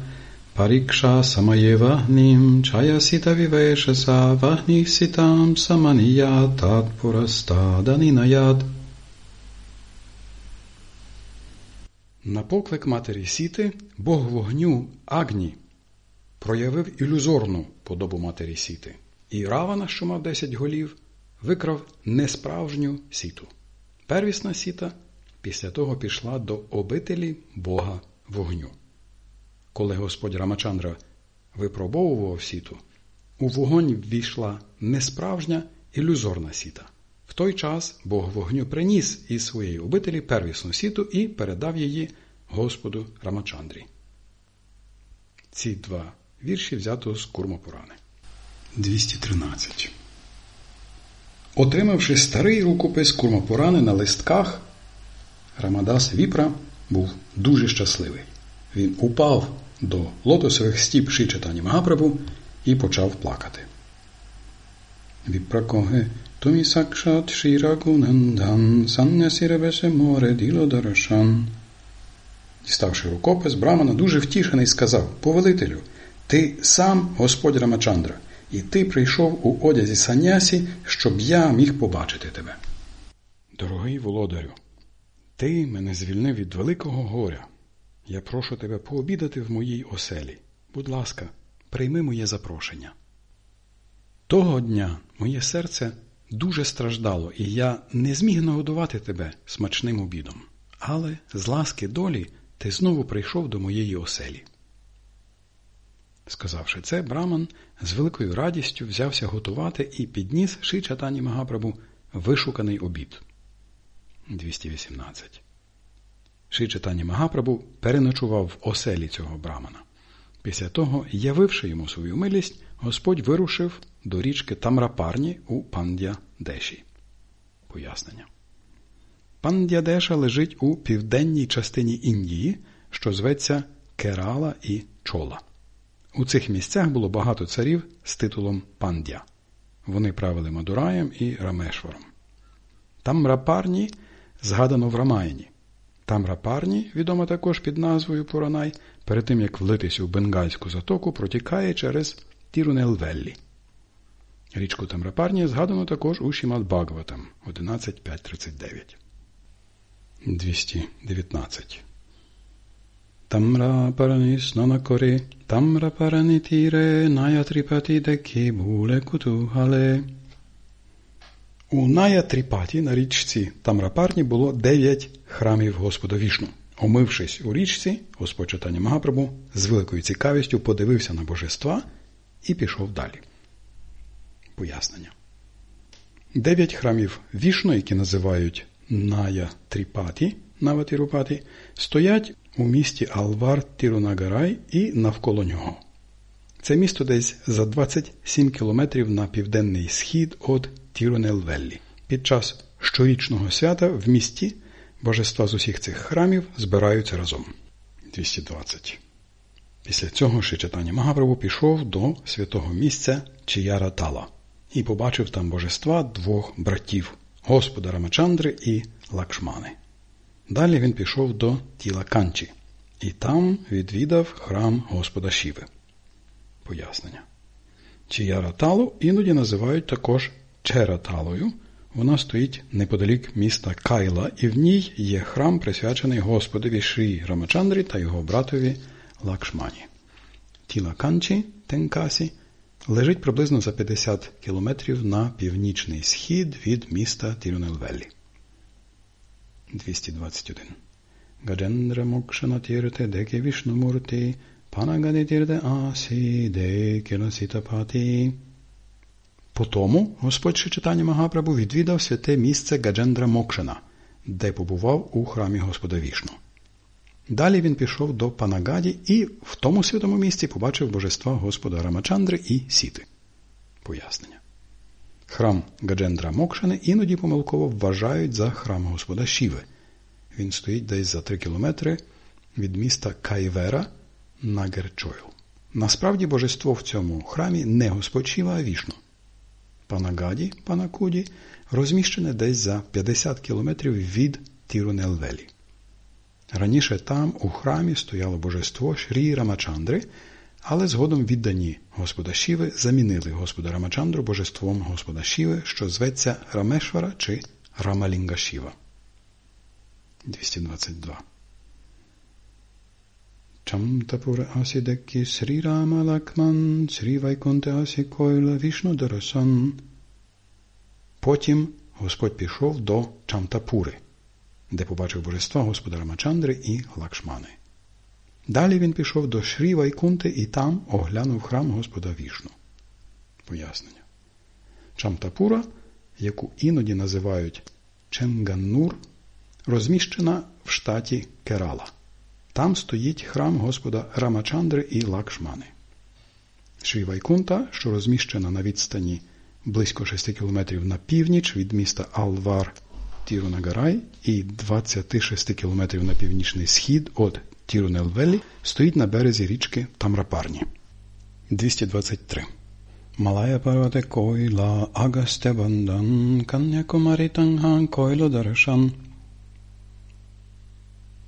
Pariksha Samaye Vahnim Chaya Sita Viveshasa Vahni Sitam Samaniyat Tat Purastadanинayat На поклик матері Сіти Бог вогню Агні проявив ілюзорну подобу матері Сіти. І Равана, що мав 10 голів, викрав несправжню сіту. Первісна сіта після того пішла до обителі Бога вогню. Коли Господь Рамачандра випробовував сіту, у вогонь ввійшла несправжня ілюзорна сіта. В той час Бог вогню приніс із своєї обителі первісну сіту і передав її Господу Рамачандрі. Ці два вірші взято з Курмапурани. 213 Отримавши старий рукопис Курмапурани на листках, Рамадас Віпра був дуже щасливий. Він упав до лотосових стіп Шичатані Магапрабу і почав плакати. Віпракоге тумі сакшат шірагунандан саннясіревесе море діло дарашан. Діставши рукопис, Брамана дуже втішений сказав Повелителю, ти сам Господь Рамачандра і ти прийшов у одязі санясі, щоб я міг побачити тебе. Дорогий володарю, ти мене звільнив від великого горя. Я прошу тебе пообідати в моїй оселі. Будь ласка, прийми моє запрошення. Того дня моє серце дуже страждало, і я не зміг нагодувати тебе смачним обідом. Але з ласки долі ти знову прийшов до моєї оселі. Сказавши це, Браман з великою радістю взявся готувати і підніс Шичатані Магапрабу вишуканий обід. 218. Шичатані Магапрабу переночував в оселі цього Брамана. Після того, явивши йому свою милість, Господь вирушив до річки Тамрапарні у Пандя Деші. Пояснення. Пандядеша лежить у південній частині Індії, що зветься Керала і Чола. У цих місцях було багато царів з титулом пандя. Вони правили Мадураєм і Рамешваром. Тамрапарні згадано в Рамаїні. Тамрапарні, відома також під назвою Поранай, перед тим як влитися у Бенгальську затоку, протікає через Тірунелвеллі. Річку Тамрапарні згадано також у Шімат Багватам 11.539. 219 Tamraparani snanakore, Tamraparani tire, Наятріпаті декі буле кутугале. У Наятріпаті на річці Тамрапарні було дев'ять храмів Господа Вішну, Омившись у річці, Господь читання Магапрабу з великою цікавістю подивився на божества і пішов далі. Пояснення. Дев'ять храмів вішно, які називають Ная Тріпаті, стоять у місті Алвар Тірунагарай і навколо нього. Це місто десь за 27 кілометрів на південний схід від Тірунелвеллі. Під час щорічного свята в місті божества з усіх цих храмів збираються разом. 220. Після цього Шичатані Магапрабу пішов до святого місця Чияра Тала і побачив там божества двох братів Господа Рамачандри і Лакшмани. Далі він пішов до тіла Канчі і там відвідав храм Господа Шіви. Пояснення. Чияраталу іноді називають також Чераталою. Вона стоїть неподалік міста Кайла, і в ній є храм, присвячений Господові Шрі Рамачандрі та його братові Лакшмані. Тіла Канчі Тенкасі лежить приблизно за 50 кілометрів на північний схід від міста Тірунелвеллі. 221. Гаджендра Мокшана Тірте Деке Вішнумурти Панагади Тірте Асі Деке Насітапаті. Потому Господь читання Магапрабу відвідав святе місце Гаджендра Мокшана, де побував у храмі Господа Вішну. Далі він пішов до Панагаді і в тому святому місці побачив божества Господа Рамачандри і Сіти. Пояснення. Храм Гаджендра Мокшани іноді помилково вважають за храм Господа Шіви. Він стоїть десь за три кілометри від міста Кайвера на Герчойл. Насправді божество в цьому храмі не Господь Шіва, а вішну. Панагаді, Панакуді розміщене десь за 50 кілометрів від Тірунелвелі. Раніше там, у храмі, стояло божество Шрі Рамачандри, але згодом віддані Господа Шіви замінили Господа Рамачандру божеством Господа Шіви, що зветься Рамешвара чи Рамалінга Шіва. 222. Чамтапура асі деккі Срі Рама Лакман, Срі Вайконте асі Койла Потім Господь пішов до Чамтапури де побачив божества Господа Рамачандри і Лакшмани. Далі він пішов до Шрі Вайкунти і там оглянув храм Господа Вішну. Пояснення. Чамтапура, яку іноді називають Ченганнур, розміщена в штаті Керала. Там стоїть храм Господа Рамачандри і Лакшмани. Шрі Вайкунта, що розміщена на відстані близько 6 кілометрів на північ від міста Алвар Тірунагарай і 26 кілометрів на північний схід від Тірунелвелі стоїть на березі річки Тамрапарні. 223. Малая парвате койла агасте бандан канякомарі танга койло дарашан.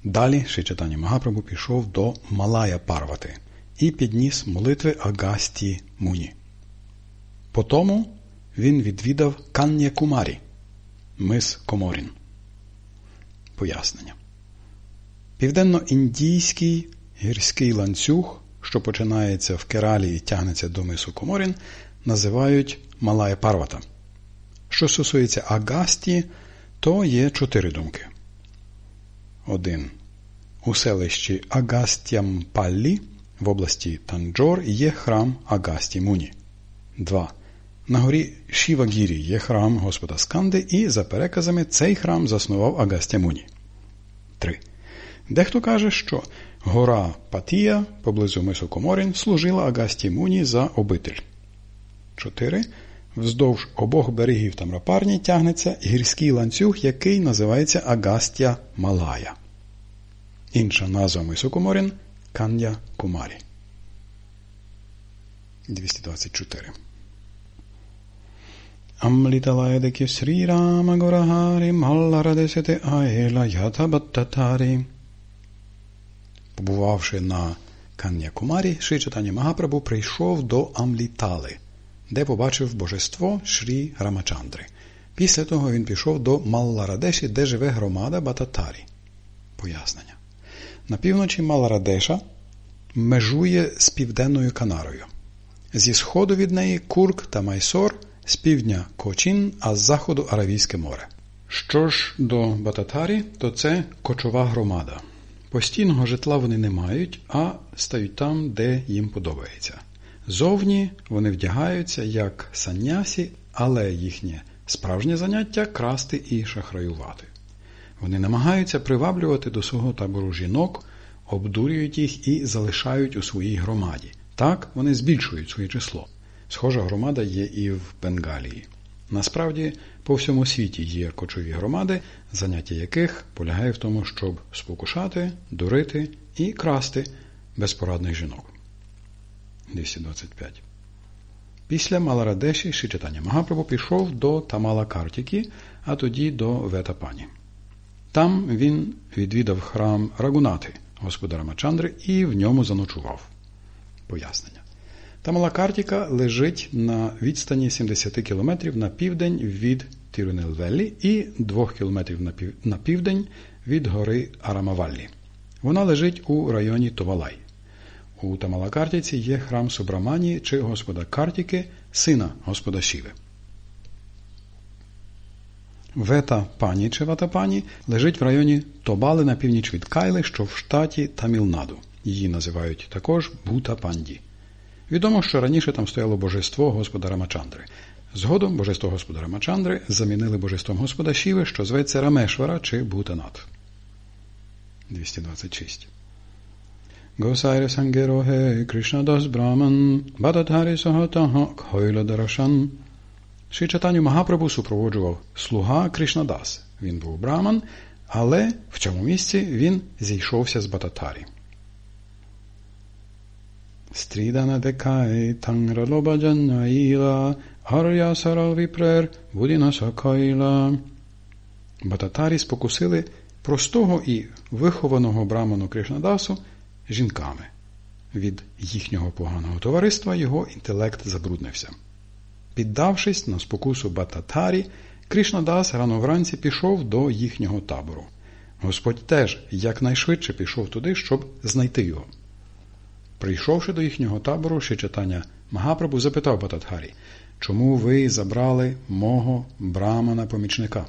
Далі Шичатані Магапрабу пішов до Малая Парвати і підніс молитви Агасті Муні. Потому він відвідав Кан'якумарі, Мис Коморін. Пояснення. Південно-індійський гірський ланцюг, що починається в Кералі і тягнеться до мису Коморін, називають Малая Парвата. Що стосується Агасті, то є чотири думки. Один. У селищі Агастямпаллі в області Танджор є храм Агасті Муні. 2. На горі Шівагірі є храм Господа Сканди, і, за переказами, цей храм заснував Агастя Муні. 3. Дехто каже, що гора Патія поблизу мису Коморін служила Агасті Муні за обитель. 4. Вздовж обох берегів Тамрапарні тягнеться гірський ланцюг, який називається Агастя Малая. Інша назва мису Коморін Кан'я Кумарі. 224 Amlitalaya Sri Rama Gorahari Малларадесете Аела Ятабаттатарі. Побувавши на Кан'якумарі, Шри Чатані Магапрабу прийшов до Амлітали, де побачив божество Шрі Рамачандри. Після того він пішов до Малларадеші, де живе громада Бататарі. Пояснення. На півночі Маларадеша межує з південною Канарою. Зі сходу від неї Курк та Майсор – з півдня Кочин, а з заходу Аравійське море. Що ж до Бататарі, то це кочова громада. Постійного житла вони не мають, а стають там, де їм подобається. Зовні вони вдягаються як санясі, але їхнє справжнє заняття красти і шахраювати. Вони намагаються приваблювати до свого табору жінок, обдурюють їх і залишають у своїй громаді. Так вони збільшують своє число. Схожа громада є і в Бенгалії. Насправді, по всьому світі є кочові громади, заняття яких полягає в тому, щоб спокушати, дурити і красти безпорадних жінок. 225. Після Маларадеші Шичатання Магапрабу пішов до Тамала Картіки, а тоді до Ветапані. Там він відвідав храм Рагунати, господара Мачандри, і в ньому заночував. Пояснення. Тамала Картіка лежить на відстані 70 км на південь від Тірунелвеллі і 2 км на південь від гори Арамаваллі. Вона лежить у районі Товалай. У Тамалакартіці є храм Субрамані чи Господа Картіки, сина Господа Шіви. Вета Пані чи Ватапані лежить в районі Тобали на північ від Кайли, що в штаті Тамілнаду. Її називають також Бута Панді. Відомо, що раніше там стояло божество Господа Рамачандри. Згодом божество Господа Рамачандри замінили божеством Господа Шіви, що зветься Рамешвара чи Бутанат. 226 Госайре Сангероге Кришнадас Браман Бадатарі Сагатага Кхойла Дарашан Ши Чатаню Магапрабу супроводжував слуга Кришнадас. Він був браман, але в цьому місці він зійшовся з Бататарі. Тангра лобаджанаїла Ар'я саравіпрер будіна сакайла. Бататарі спокусили простого і вихованого браману Кришнадасу жінками. Від їхнього поганого товариства його інтелект забруднився. Піддавшись на спокусу Бататарі, Кришнадас рано вранці пішов до їхнього табору. Господь теж якнайшвидше пішов туди, щоб знайти його. Прийшовши до їхнього табору, ще читання Магапрабу запитав Бататхарі, чому ви забрали мого брамана помічника?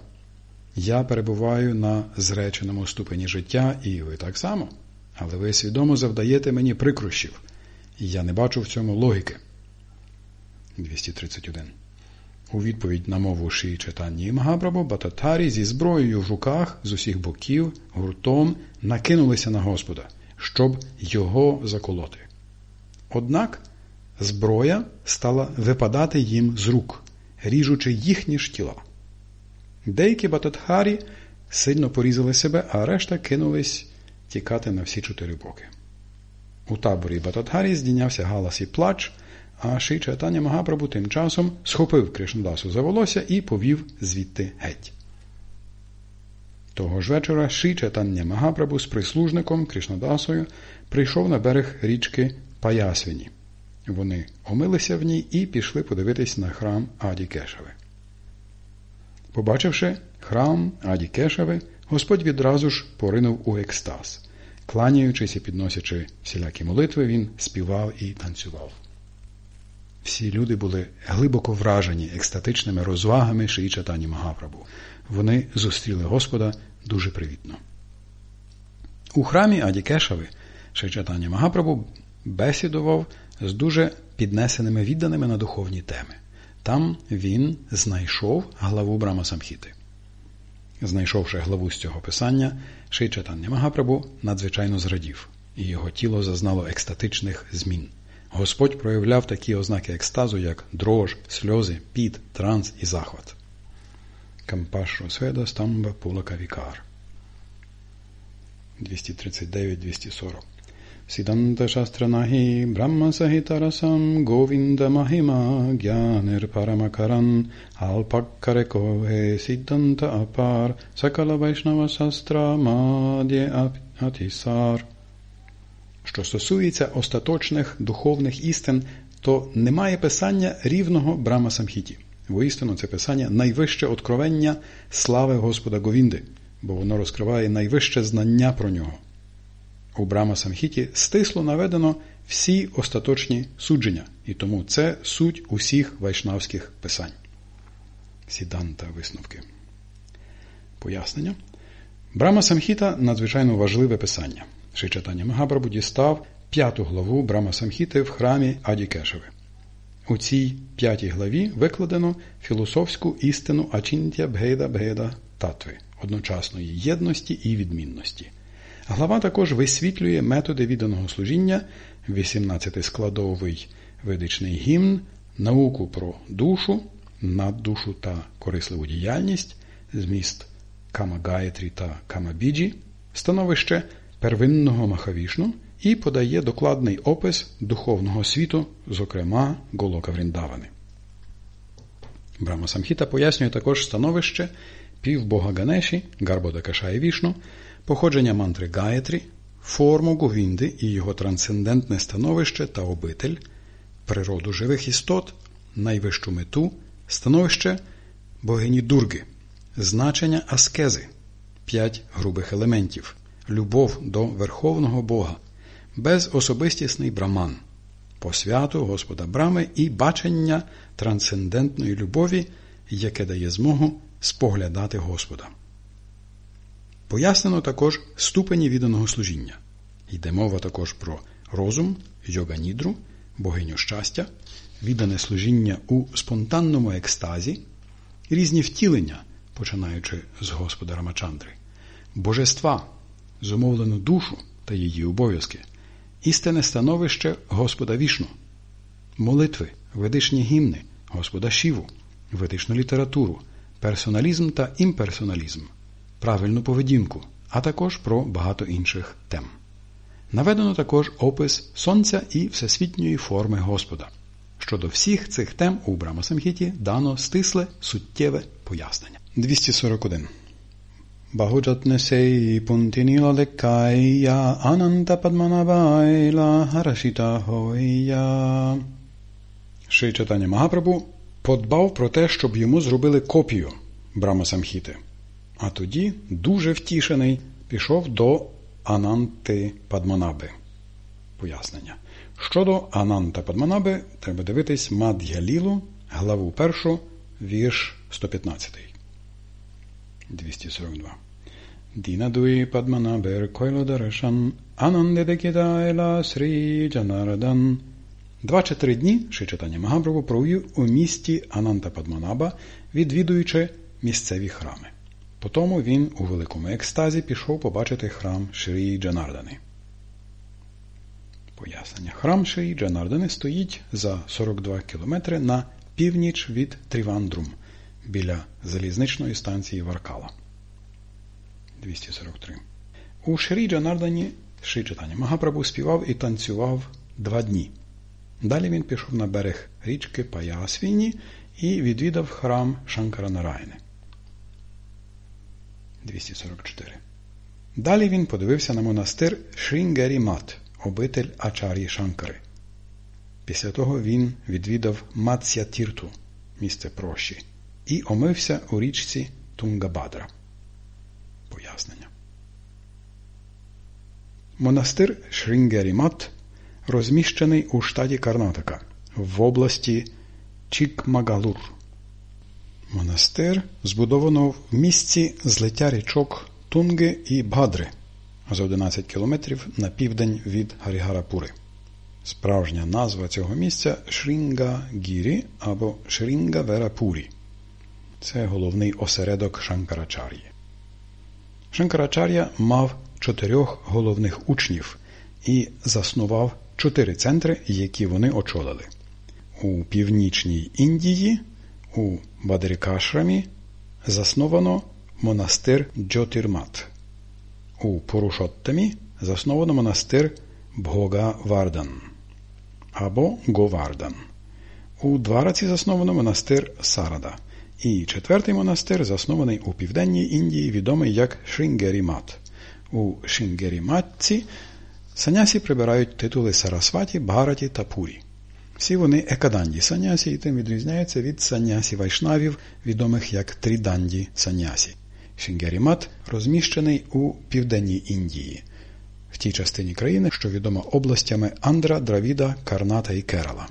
Я перебуваю на зреченому ступені життя, і ви так само, але ви свідомо завдаєте мені прикрощів, і я не бачу в цьому логіки. 231. У відповідь на мову Ші читанні Магапрабу Бататарі зі зброєю в руках з усіх боків гуртом накинулися на Господа, щоб його заколоти. Однак зброя стала випадати їм з рук, ріжучи їхні ж тіла. Деякі Бататхарі сильно порізали себе, а решта кинулись тікати на всі чотири боки. У таборі Бататхарі здійнявся галас і плач. А Ши Чайтаня Магапрабу тим часом схопив Кришнадасу за волосся і повів звідти геть. Того ж вечора Ши Чайтання Магапрабу з прислужником Кришнадасою прийшов на берег річки Паясвіні. Вони омилися в ній і пішли подивитись на храм Аді Кешави. Побачивши храм Аді Кешави, Господь відразу ж поринув у екстаз. Кланяючись і підносячи всілякі молитви, він співав і танцював. Всі люди були глибоко вражені екстатичними розвагами Шиї Чатані Магапрабу. Вони зустріли Господа дуже привітно. У храмі Адікешави Ши Магапрабу бесідував з дуже піднесеними відданими на духовні теми. Там він знайшов главу Брахма-самхіти. Знайшовши главу з цього писання, Шрі Чайтанья Магапрабгу надзвичайно зрадів, і його тіло зазнало екстатичних змін. Господь проявляв такі ознаки екстазу, як дрож, сльози, піт, транс і захват. Кампашру сведа стамбга пулака вікар 239-240 Сіддганта-шастра нагі Брахма-самхітар сам Говінда-махіма гьянер парама каран Алпаккарекове Сіданта Апар Сакала Вайшнава Састра Мадє Атісар що стосується остаточних духовних істин, то немає писання рівного Брама Самхіті. Воістину, це писання найвище откровення слави Господа Говінди, бо воно розкриває найвище знання про нього. У Брама Самхіті стисло наведено всі остаточні судження, і тому це суть усіх вайшнавських писань. Сіданта висновки. Пояснення. Брама Самхіта надзвичайно важливе писання. Шичатання Магапрабу дістав п'яту главу Брама Самхіти в храмі Адікешеви. У цій п'ятій главі викладено філософську істину Ачінтя Бгейда Бгейда Татви, одночасної єдності і відмінності. Глава також висвітлює методи відданого служіння, 18-складовий ведичний гімн, науку про душу, наддушу та корисливу діяльність, зміст Камагайтрі та Камабіджі, становище первинного Махавішну і подає докладний опис духовного світу, зокрема Голока Вріндавани. Брама Самхіта пояснює також становище півбога Ганеші, Гарбода Кашаї Вішну, походження мантри Гаєтрі, форму Говінди і його трансцендентне становище та обитель, природу живих істот, найвищу мету, становище богині Дурги, значення аскези, п'ять грубих елементів, любов до Верховного Бога, безособистісний браман, посвяту Господа Брами і бачення трансцендентної любові, яке дає змогу споглядати Господа. Пояснено також ступені відданого служіння. Йде мова також про розум, йоганідру, богиню щастя, віддане служіння у спонтанному екстазі, різні втілення, починаючи з Господа Рамачандри, божества, зумовлену душу та її обов'язки, істинне становище Господа Вішну, молитви, ведичні гімни, Господа Шіву, ведичну літературу, персоналізм та імперсоналізм, правильну поведінку, а також про багато інших тем. Наведено також опис Сонця і всесвітньої форми Господа. Щодо всіх цих тем у Брамасамхіті дано стисле суттєве пояснення. 241. Леккая ананта падманабайла харашіта хоя. Ши читання Магапрабу подбав про те, щоб йому зробили копію Брамасамхіти. А тоді, дуже втішений, пішов до Ананти Падманаби. Пояснення. Щодо Ананта Падманаби, треба дивитись Мад'ялілу, главу 1, вірш 115. 242. Дінадуї Падманабер Койлодарашан Анандедекідайла Срі Джанарадан. Два чи три дні Шичатання Магаброву провів у місті Ананта Падманаба, відвідуючи місцеві храми. Потому він у великому екстазі пішов побачити храм Шрі Джанардани. Пояснення. Храм Шрі Джанардани стоїть за 42 кілометри на північ від Трівандрум біля залізничної станції Варкала. 243. У Шрі Джанардані Шрі Читання Магапрабу співав і танцював два дні. Далі він пішов на берег річки Паясвіні і відвідав храм Шанкара Нарайни. 244. Далі він подивився на монастир Шрінгері Мат, обитель Ачарі Шанкари. Після того він відвідав Матся Тірту, місце прощі, і омився у річці Тунгабадра. Пояснення. Монастир Шрінгері Мат розміщений у штаті Карнатака в області Чікмагалур. Монастир збудовано в місці злиття річок Тунги і Бадри за 11 кілометрів на південь від Гарігарапури. Справжня назва цього місця Шрінга Гірі або Шрінгавера-пурі. Це головний осередок Шанкарачар'ї. Шанкарачар'я мав чотирьох головних учнів і заснував чотири центри, які вони очолили. У північній Індії, у Бадрикашрамі засновано монастир Джотірмат. У Порушоттамі засновано монастир Бгога Вардан або Говардан. У Двараці засновано монастир Сарада. І четвертий монастир заснований у південній Індії, відомий як Шрінгерімат. У Шрінгеріматці санясі прибирають титули Сарасваті, Бхараті та Пурі. Всі вони екаданді санясі і тим відрізняються від санясі вайшнавів, відомих як тріданді санясі. Шінгерімат розміщений у південній Індії, в тій частині країни, що відома областями Андра, Дравіда, Карната і Керала.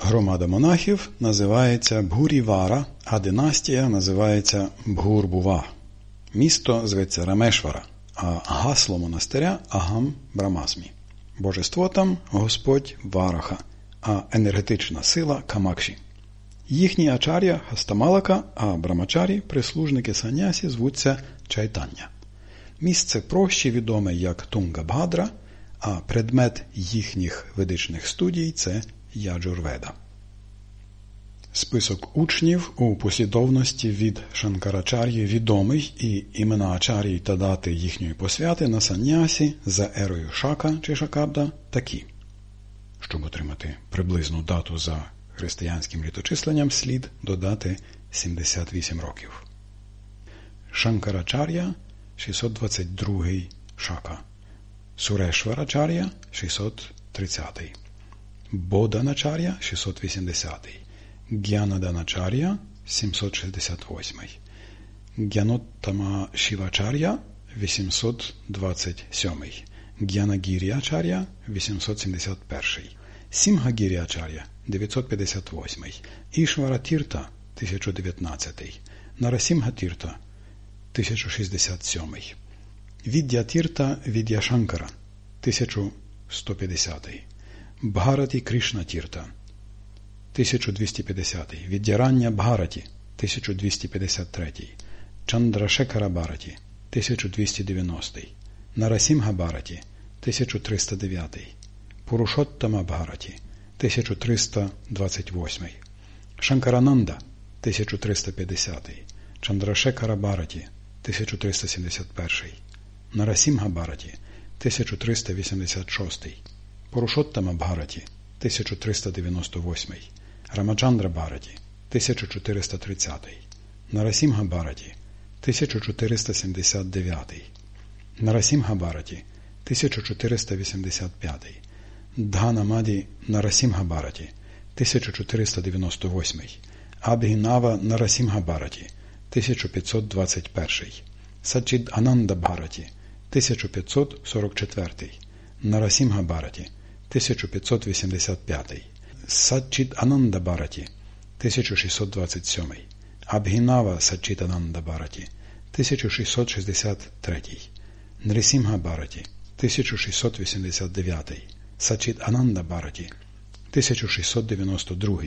Громада монахів називається Бгурівара, а династія називається Бгурбува. Місто зветься Рамешвара, а гасло монастиря Агам Брамазмі. Божество там Господь Вараха, а енергетична сила Камакші. Їхні ачар'я Хастамалака, а брамачарі, прислужники санясі, звуться Чайтання. Місце проще відоме як Тунгабгадра, а предмет їхніх ведичних студій це Яджурведа. Список учнів у послідовності від Шанкарачар'ї відомий і імена Ачар'ї та дати їхньої посвяти на саннясі за ерою Шака чи Шакабда такі. Щоб отримати приблизну дату за християнським літочисленням, слід додати 78 років. Шанкарачар'я 622 Шака. Сурешварачар'я 630. Боданачар'я 680. Гьянаданачар'я 768. Гьяноттама Шівачар'я 827. Гьянагір'ячар'я 871. Сімгагір'ячар'я 958. Ішвара Тірта 1019. Нарасімга Тірта 1067. Віддя Тірта Віддя Шанкара 1150. Бхараті Кришна Тірта 1250. Віддярання Бхараті 1253. Чандрашекара Бараті 1290. Нарасімга Бараті 1309. Пурушоттама Бхараті 1328. Шанкарананда 1350. Чандрашекара Бараті 1371. Нарасімга Бараті 1386. Пурушоттама Бхараті 1398. Рамачандра Бараті 1430. Нарасімга Бараті 1479. Нарасімга Бараті 1485. Дганамаді Нарасімга Бараті 1498. Абгінава Нарасімга Бараті 1521. Сачід Ананда Бхараті 1544. Нарасімга Бараті 1585. Сачід Ананда Бараті 1627. Абгінава Сачід Ананда Бараті 1663. Нрисімга Бараті 1689. Сачід Ананда Бараті 1692.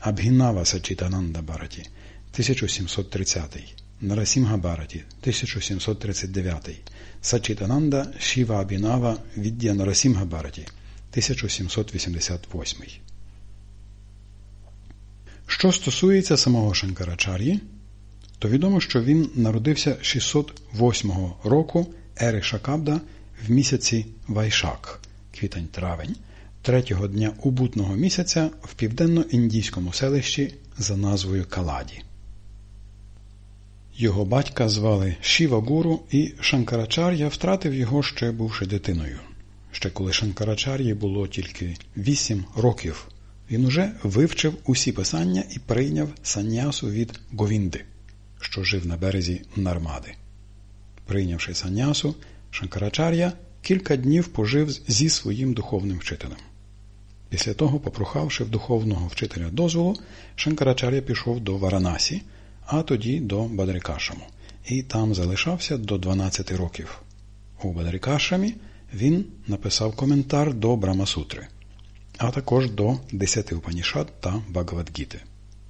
Абгінава Сачід Ананда Бараті 1730. Нарасімга Бараті 1739. Сачітананда Шіва Абінава Віддя Нарасімга Бараті 1788. Що стосується самого Шанкарачар'ї, то відомо, що він народився 608 року ери Шакабда в місяці Вайшак, квітень-травень, третього дня убутного місяця в південно-індійському селищі за назвою Каладі. Його батька звали Шіва Гуру, і Шанкарачар'я втратив його ще бувши дитиною. Ще коли Шанкарачар'ї було тільки вісім років, він уже вивчив усі писання і прийняв саннясу від Говінди, що жив на березі Нармади. Прийнявши саннясу, Шанкарачар'я кілька днів пожив зі своїм духовним вчителем. Після того, попрохавши в духовного вчителя дозволу, Шанкарачар'я пішов до Варанасі а тоді до Бадрикашаму, і там залишався до 12 років. У Бадрикашамі він написав коментар до Брамасутри, а також до Десяти Упанішат та Багавадгіти.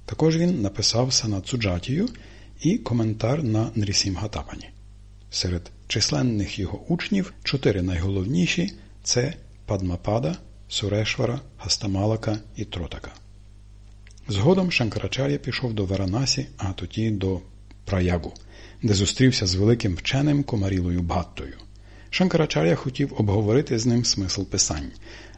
Також він написав Санацуджатію і коментар на Нрісімгатапані. Серед численних його учнів чотири найголовніші це Падмапада, Сурешвара, Гастамалака і Тротака. Згодом Шанкарачар'я пішов до Варанасі, а тоді до Праягу, де зустрівся з великим вченим Комарілою Бхаттою. Шанкарачар'я хотів обговорити з ним смисл писань,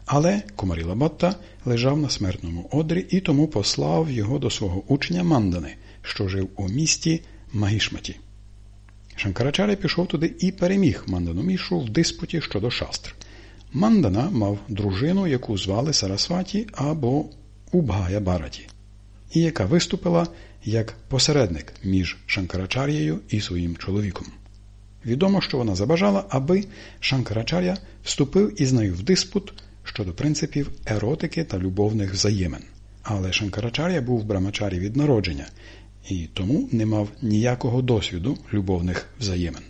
але Комаріла Батта лежав на смертному одрі і тому послав його до свого учня Мандани, що жив у місті Магішматі. Шанкарачар'я пішов туди і переміг Мандану Мішу в диспуті щодо шастр. Мандана мав дружину, яку звали Сарасваті або Убгая Бараті і яка виступила як посередник між Шанкарачар'єю і своїм чоловіком. Відомо, що вона забажала, аби Шанкарачар'я вступив із нею в диспут щодо принципів еротики та любовних взаємин. Але Шанкарачар'я був брамачарі від народження, і тому не мав ніякого досвіду любовних взаємин.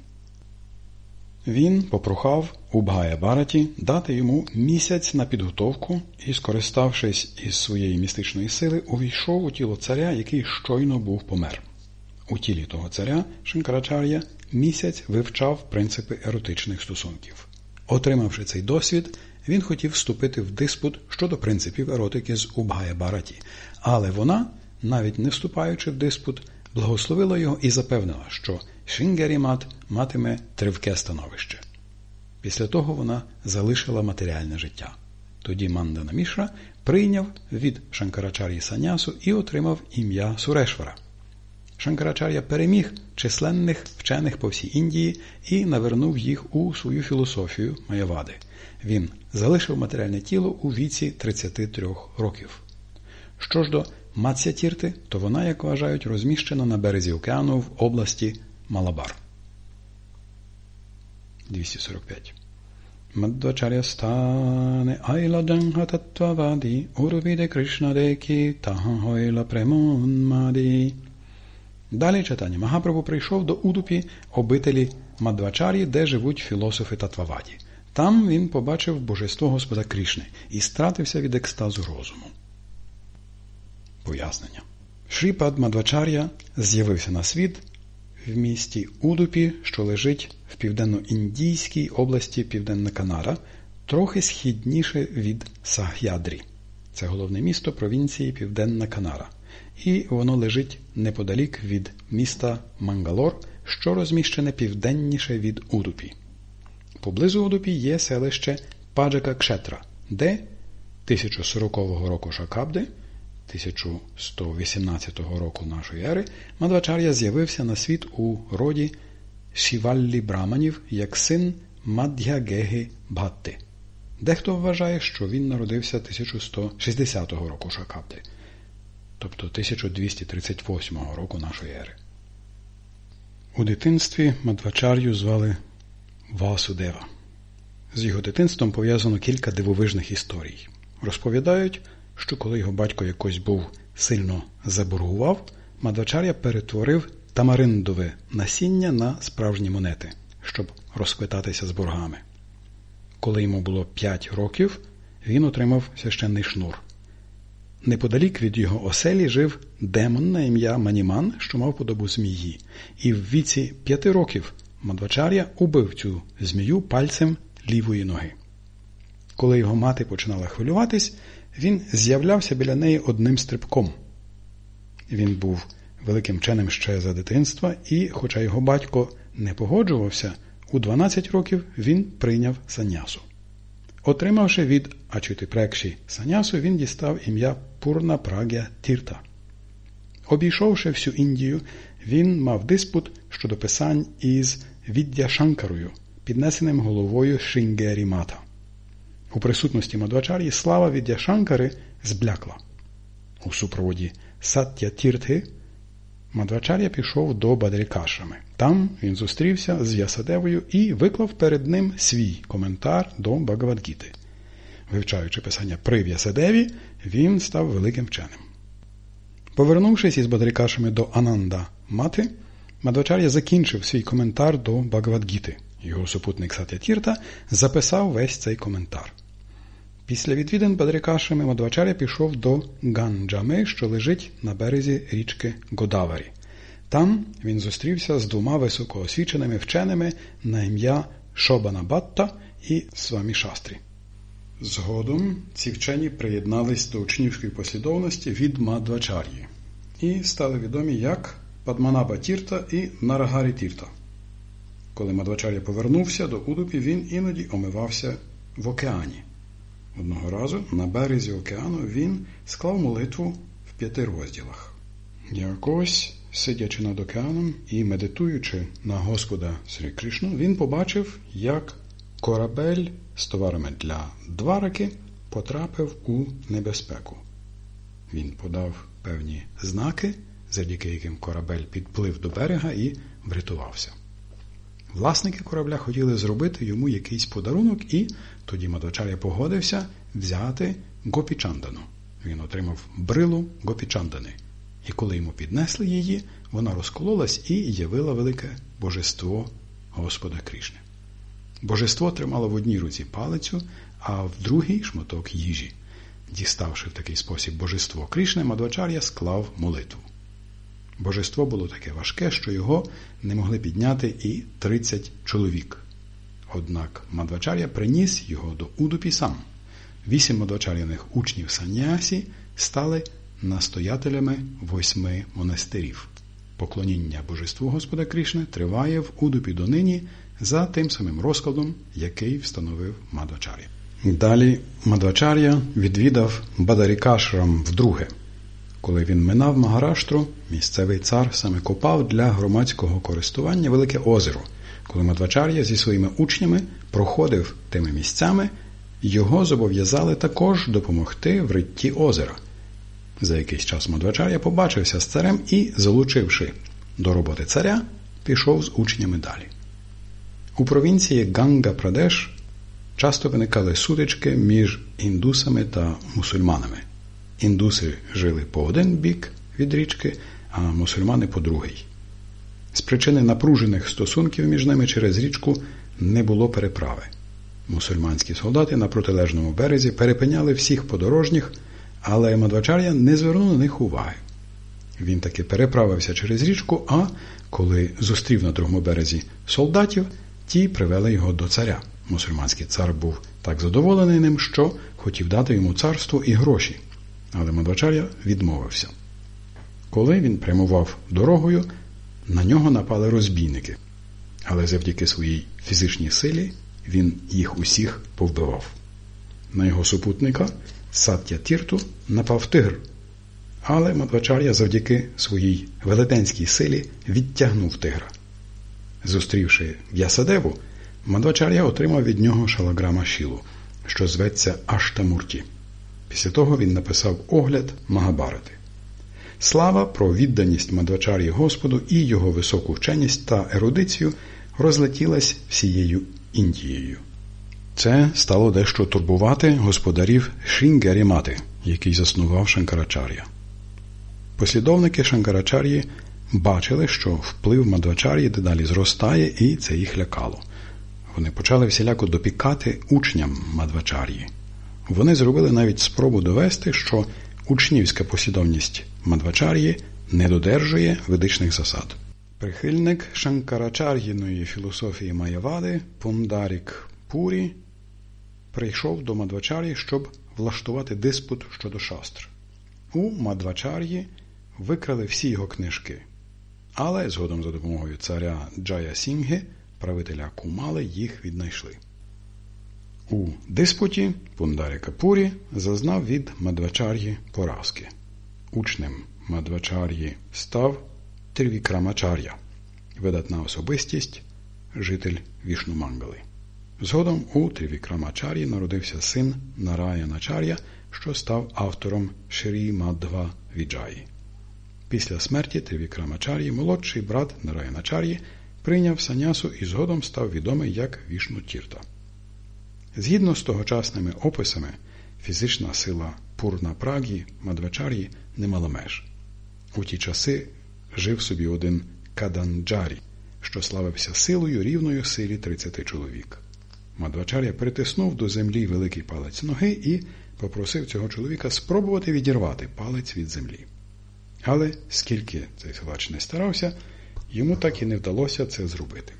Він попрохав у Бгая Бараті дати йому місяць на підготовку і, скориставшись із своєї містичної сили, увійшов у тіло царя, який щойно був помер. У тілі того царя Шанкарачар'я місяць вивчав принципи еротичних стосунків. Отримавши цей досвід, він хотів вступити в диспут щодо принципів еротики з Убгая Бараті, але вона, навіть не вступаючи в диспут, благословила його і запевнила, що Шінгерімат матиме тривке становище. Після того вона залишила матеріальне життя. Тоді Мандана Мішра прийняв від Шанкарачар'ї Санясу і отримав ім'я Сурешвара. Шанкарачар'я переміг численних вчених по всій Індії і навернув їх у свою філософію Маявади. Він залишив матеріальне тіло у віці 33 років. Що ж до Мацятірти, то вона, як вважають, розміщена на березі океану в області Малабар. 245. Мадгвачарья-стхане айла джанга таттваваді, удупіте Крішна декхі, таха гойла премонмаді. Далі читання. Магапрабгу прийшов до Удупі, обителі Мадвачарі, де живуть філософи таттваваді. Там він побачив божество Господа Крішни і стратився від екстазу розуму. Пояснення. Шріпад Мадгвачар'я з'явився на світ в місті Удупі, що лежить в південно-індійській області Південна Канара, трохи східніше від Сах'ядрі. Це головне місто провінції Південна Канара. І воно лежить неподалік від міста Мангалор, що розміщене південніше від Удупі. Поблизу Удупі є селище Паджака Кшетра, де 1040 року Шакабди, 1118 року нашої ери, Мадвачар'я з'явився на світ у роді Шіваллі Браманів як син Мад'ягеги Бхатти. Дехто вважає, що він народився 1160 року Шакабди, тобто 1238 року нашої ери. У дитинстві Мадвачар'ю звали Васудева. З його дитинством пов'язано кілька дивовижних історій. Розповідають, що коли його батько якось був сильно заборгував, Мадвачар'я перетворив тамариндове насіння на справжні монети, щоб розквитатися з боргами. Коли йому було 5 років, він отримав священний шнур. Неподалік від його оселі жив демон на ім'я Маніман, що мав подобу змії, і в віці п'яти років Мадвачар'я убив цю змію пальцем лівої ноги. Коли його мати починала хвилюватись, він з'являвся біля неї одним стрибком. Він був великим вченим ще за дитинства, і, хоча його батько не погоджувався, у 12 років він прийняв санясу. Отримавши від Ачутипрекші санясу, він дістав ім'я Пурна Прагя Тірта. Обійшовши всю Індію, він мав диспут щодо писань із Віддяшанкарою, піднесеним головою Шінгері Мата. У присутності Мадвачар'ї слава Віддяшанкари зблякла. У супроводі Саття Тіртхи Мадвачар'я пішов до Бадрікашами. Там він зустрівся з Ясадевою і виклав перед ним свій коментар до Багавадгіти. Вивчаючи писання при В'ясадеві, він став великим вченим. Повернувшись із Бадрікашами до Ананда Мати, Мадвачар'я закінчив свій коментар до Багавадгіти. Його супутник Сатятірта записав весь цей коментар. Після відвідин Бадрикашами Мадвачаря пішов до Ганджами, що лежить на березі річки Годаварі. Там він зустрівся з двома високоосвіченими вченими на ім'я Шобана Батта і Свамі Шастрі. Згодом ці вчені приєднались до учнівської послідовності від Мадвачар'ї і стали відомі як Падманаба Тірта і Нарагарі Тірта. Коли Мадвачар'я повернувся до Удупі, він іноді омивався в океані. Одного разу на березі океану він склав молитву в п'яти розділах. Якось, сидячи над океаном і медитуючи на Господа Срі Кришну, він побачив, як корабель з товарами для двараки потрапив у небезпеку. Він подав певні знаки, завдяки яким корабель підплив до берега і врятувався. Власники корабля хотіли зробити йому якийсь подарунок, і тоді Мадвачар'я погодився взяти Гопічандану. Він отримав брилу Гопічандани, І коли йому піднесли її, вона розкололась і явила велике божество Господа Кришни. Божество тримало в одній руці палицю, а в другій шматок їжі. Діставши в такий спосіб божество Кришни, Мадвачар'я склав молитву. Божество було таке важке, що його не могли підняти і 30 чоловік. Однак Мадвачар'я приніс його до Удупі сам. Вісім мадвачар'яних учнів Санясі стали настоятелями восьми монастирів. Поклоніння божеству Господа Кришни триває в Удупі донині за тим самим розкладом, який встановив Мадвачар'я. Далі Мадвачар'я відвідав Бадарікашрам вдруге. Коли він минав Магараштру, місцевий цар саме копав для громадського користування велике озеро. Коли Мадвачар'я зі своїми учнями проходив тими місцями, його зобов'язали також допомогти в ритті озера. За якийсь час Мадвачар'я побачився з царем і, залучивши до роботи царя, пішов з учнями далі. У провінції Ганга Прадеш часто виникали сутички між індусами та мусульманами. Індуси жили по один бік від річки, а мусульмани по другий. З причини напружених стосунків між ними через річку не було переправи. Мусульманські солдати на протилежному березі перепиняли всіх подорожніх, але Мадвачар'я не звернув на них уваги. Він таки переправився через річку, а коли зустрів на другому березі солдатів, ті привели його до царя. Мусульманський цар був так задоволений ним, що хотів дати йому царство і гроші. Але Мадвачар'я відмовився. Коли він прямував дорогою, на нього напали розбійники. Але завдяки своїй фізичній силі він їх усіх повбивав. На його супутника Саття Тірту напав тигр. Але Мадвачар'я завдяки своїй велетенській силі відтягнув тигра. Зустрівши В'ясадеву, Мадвачар'я отримав від нього шалаграма Шілу, що зветься Аштамурті. Після того він написав огляд Магабарати. Слава про відданість Мадвачар'ї Господу і його високу вченість та ерудицію розлетілась всією Індією. Це стало дещо турбувати господарів Шрінгарімати, який заснував Шанкарачар'я. Послідовники Шанкарачар'ї бачили, що вплив Мадвачар'ї дедалі зростає, і це їх лякало. Вони почали всіляко допікати учням Мадвачар'ї. Вони зробили навіть спробу довести, що учнівська послідовність Мадвачар'ї не додержує ведичних засад. Прихильник Шанкарачар'їної філософії Маявади Пундарік Пурі прийшов до Мадвачар'ї, щоб влаштувати диспут щодо шастр. У Мадвачар'ї викрали всі його книжки, але згодом за допомогою царя Джая Сінги, правителя Кумали, їх віднайшли. У диспуті Пундаріка Пурі зазнав від Мадвачар'ї поразки. Учнем Мадвачар'ї став Трівікрамачар'я, видатна особистість, житель Вішнумангали. Згодом у Трівікрамачар'ї народився син Нараяначар'я, що став автором Шрі Мадва Віджаї. Після смерті Трівікрамачар'ї молодший брат Нараяначар'ї прийняв санясу і згодом став відомий як Вішну Тірта. Згідно з тогочасними описами, фізична сила Пурна Прагі Мадвачар'ї не мала меж. У ті часи жив собі один Каданджарі, що славився силою рівною силі 30 чоловік. Мадвачар'я притиснув до землі великий палець ноги і попросив цього чоловіка спробувати відірвати палець від землі. Але скільки цей силач не старався, йому так і не вдалося це зробити.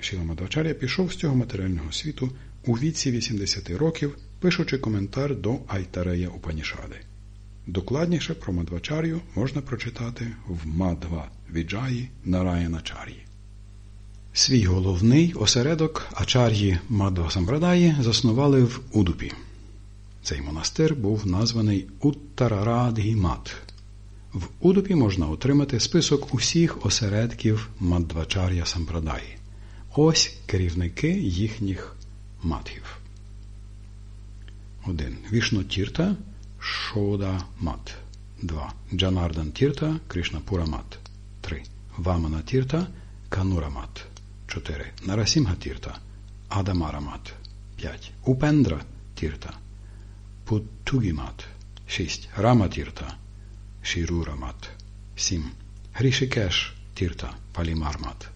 Шіла Мадвачар'я пішов з цього матеріального світу у віці 80 років, пишучи коментар до Айтарея Упанішади. Докладніше про Мадвачар'ю можна прочитати в Мадва Віджаї Нараяначар'ї. Свій головний осередок Ачар'ї Мадва Сампрадаї заснували в Удупі. Цей монастир був названий Уттарарадгімат. В Удупі можна отримати список усіх осередків Мадвачар'я Сампрадаї. Ось керівники їхніх матхів. 1. Вішну Тірта Шода Мат. 2. Джанардан Тірта Кришнапура Мат. 3. Вамана Тірта Канура Мат. 4. Нарасімга Тірта Адамара Мат. 5. Упендра Тірта Путтугі Мат. 6. Рама Тірта Шірурамат. 7. Грішикеш Тірта Палімармат.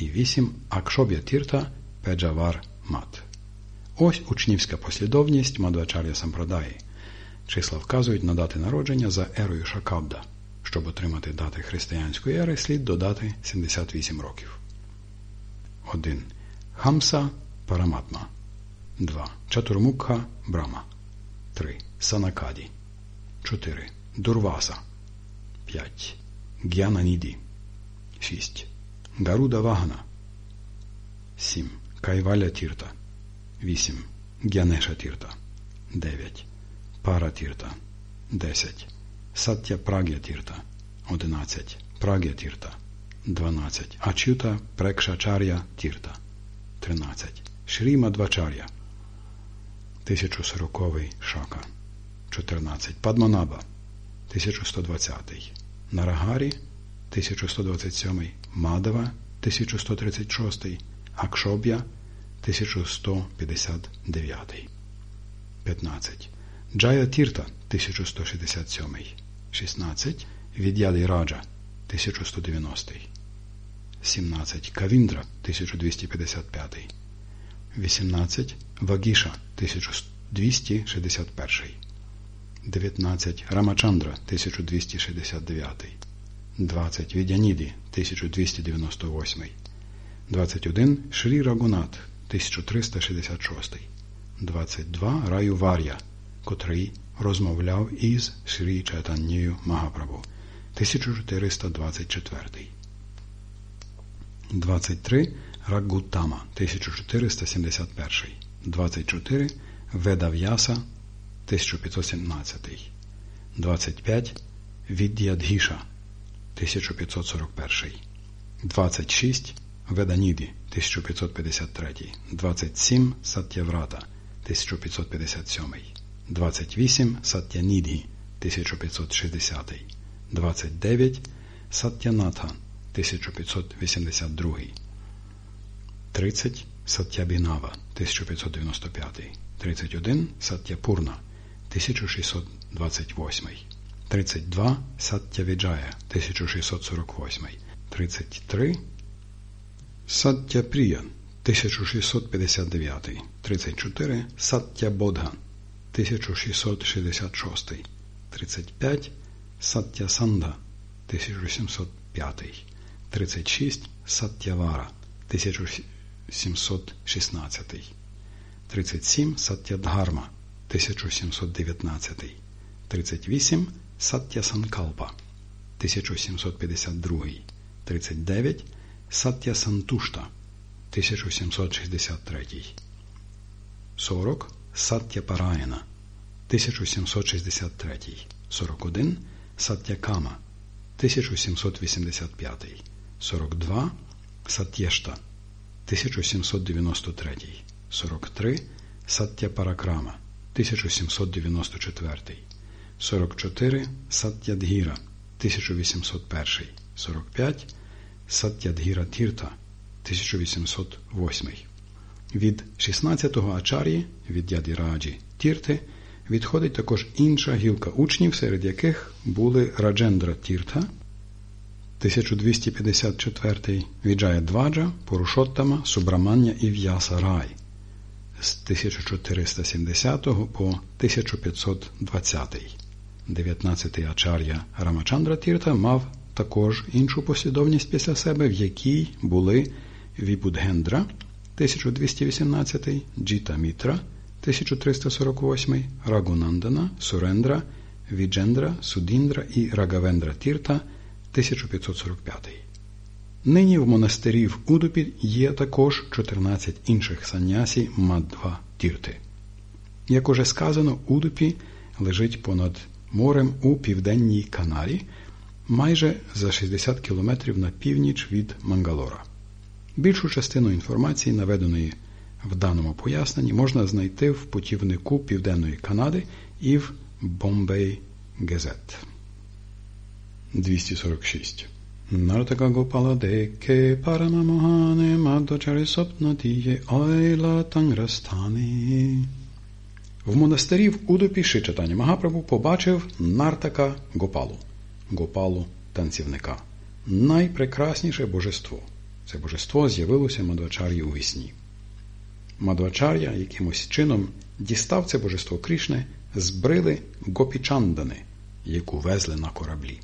І 8. Акшоб'я Тірта Педжавар Мат. Ось учнівська послідовність Мадвачар'я Сампрадаї. Числа вказують на дати народження за ерою Шакабда. Щоб отримати дати християнської ери, слід додати 78 років. 1. Хамса Параматма. 2. Чатурмукха Брама. 3. Санакаді. 4. Дурваса. 5. Гьянаніді. 6. Гаруда Вагана. 7. Кайваля Тірта. 8. Гянеша Тірта. 9. Пара Тірта. 10. Саття Прагя Тірта. 11. Прагя Тірта. 12. Ачюта Прекшачар'я Тірта. 13. Шрі Мадвачар'я. 1040 Шака. 14. Падманаба. 1120. Нарагарі 1127. Мадава 1136. Акшоб'я 1159. 15. Джая Тірта 1167. 16. Від'яди Раджа 1190. 17. Кавіндра 1255. 18. Вагіша 1261. 19. Рамачандра 1269. 20. Відяніді 1298. 21. Шрі Рагунат 1366. 22. Раю Вар'я, котрий розмовляв із Шрі Чайтаннію Магапрабу 1424. 23. Рагутама 1471. 24. Ведав'яса 1517. 25. Віддіадгіша 1541. 26. Веданіді 1553. 27. Саттяврата 1557. 28. Саттянідгі 1560. 29. Саттянатха 1582. 30. Саттябінава 1595. 31. Саттяпурна 1628. 32. Саттявіджая 1648. 33. Саттяпрія 1659. 34. Саттябодган 1666. 35. Саттясанда 1705. 36. Саттявара 1716. 37. Саттядгарма 1719. 38. Саття Санкалпа 1752. 39. Саття Сантушта 1763. 40. Саття Параїна 1763. 41. Саття Кама 1785. 42. Саттєшта 1793. 43. Саття Паракрама 1794. 44. Саттядгіра 1801. 45. Саттядгіра Тірта 1808. Від 16-го ачар'ї від дяді Раджі Тірти відходить також інша гілка учнів, серед яких були Раджендра Тірта 1254, Віджая Дваджа, Порушоттама, Субрамання і В'яса Рай з 1470 по 1520. 19-й ачар'я Рамачандра Тірта мав також іншу послідовність після себе, в якій були Вібудгендра 1218, Джіта Мітра 1348, Рагунандана, Сурендра, Віджендра, Судіндра і Рагавендра Тірта 1545. Нині в монастирі в Удупі є також 14 інших санясі Мадва Тірти. Як уже сказано, Удупі лежить понад морем у південній каналі, майже за 60 кілометрів на північ від Мангалора. Більшу частину інформації, наведеної в даному поясненні, можна знайти в путівнику Південної Канади і в Bombay Gazette. 246. Нартака Гопала Деке Парамамохане Маддочари Сопнатіє Айла Танграстани. В монастирі в Удопі Шичатані Магапрабу побачив Нартака Гопалу. Гопалу танцівника. Найпрекрасніше божество. Це божество з'явилося Мадвачар'ї у вісні. Мадвачар'я якимось чином дістав це божество Крішне з брили Гопічандани, яку везли на кораблі.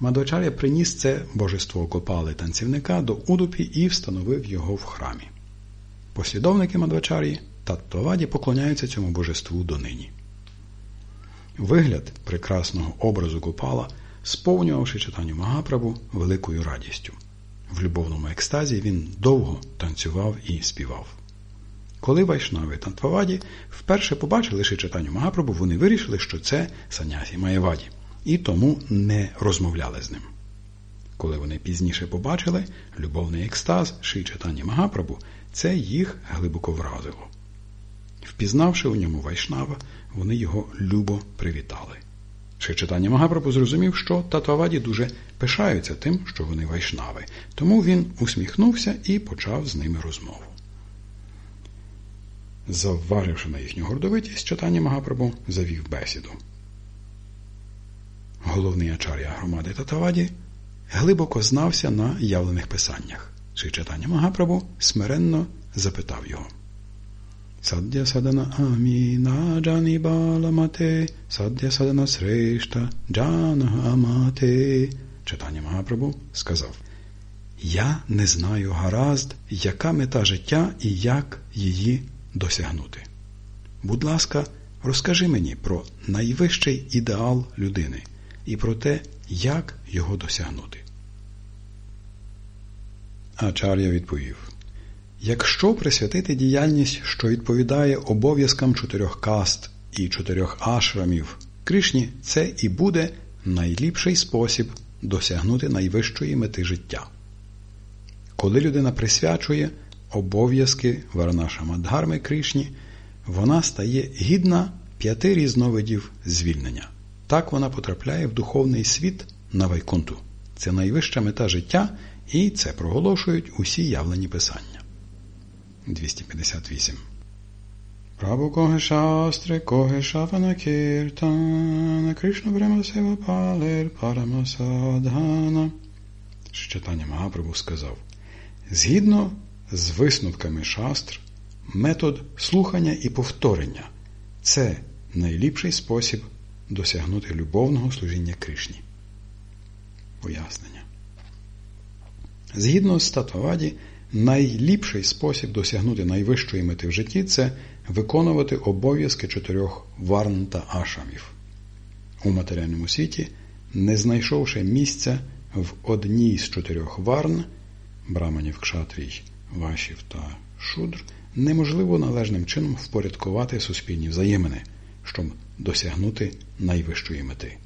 Мадвачар'я приніс це божество Гопали танцівника до Удупі і встановив його в храмі. Послідовники Мадвачар'ї Таттоваді поклоняються цьому божеству донині. Вигляд прекрасного образу Гопала сповнювавши читанню Магапрабу великою радістю. В любовному екстазі він довго танцював і співав. Коли Вайшнави Тантваваді вперше побачили читанню Магапрабу, вони вирішили, що це Санясі Маєваді, і тому не розмовляли з ним. Коли вони пізніше побачили любовний екстаз Ши читання Магапрабу, це їх глибоко вразило. Впізнавши у ньому Вайшнава, вони його любо привітали. Ще читання Магапрабу зрозумів, що Татваваді дуже пишаються тим, що вони вайшнави, тому він усміхнувся і почав з ними розмову. Завваживши на їхню гордовитість, читання Магапрабу завів бесіду. Головний ачар'я громади Татаваді глибоко знався на явлених писаннях. Чи читання Магапрабу смиренно запитав його. Саддя садана аміна джані баламате, саддя садана срешта джана. Читання Магапрабу сказав Я не знаю гаразд, яка мета життя і як її досягнути. Будь ласка, розкажи мені про найвищий ідеал людини і про те, як його досягнути. Ачар'я відповів Якщо присвятити діяльність, що відповідає обов'язкам чотирьох каст і чотирьох ашрамів Кришні, це і буде найліпший спосіб досягнути найвищої мети життя. Коли людина присвячує обов'язки Варнаша Мадгарми Кришні, вона стає гідна п'яти різновидів звільнення. Так вона потрапляє в духовний світ на Вайкунту. Це найвища мета життя, і це проголошують усі явлені писання. 258. Прабу коге шастри, коге шавана кіртана, Кришна Брема Сева Палер Парамасадгана. Читання Магапрабу сказав Згідно з висновками шастр, метод слухання і повторення це найліпший спосіб досягнути любовного служіння Кришні. Пояснення. Згідно з Татваваді, Найліпший спосіб досягнути найвищої мети в житті це виконувати обов'язки чотирьох варн та ашамів. У матеріальному світі, не знайшовши місця в одній з чотирьох варн браманів, кшатрій, вашів та шудр, неможливо належним чином впорядкувати суспільні взаємини, щоб досягнути найвищої мети.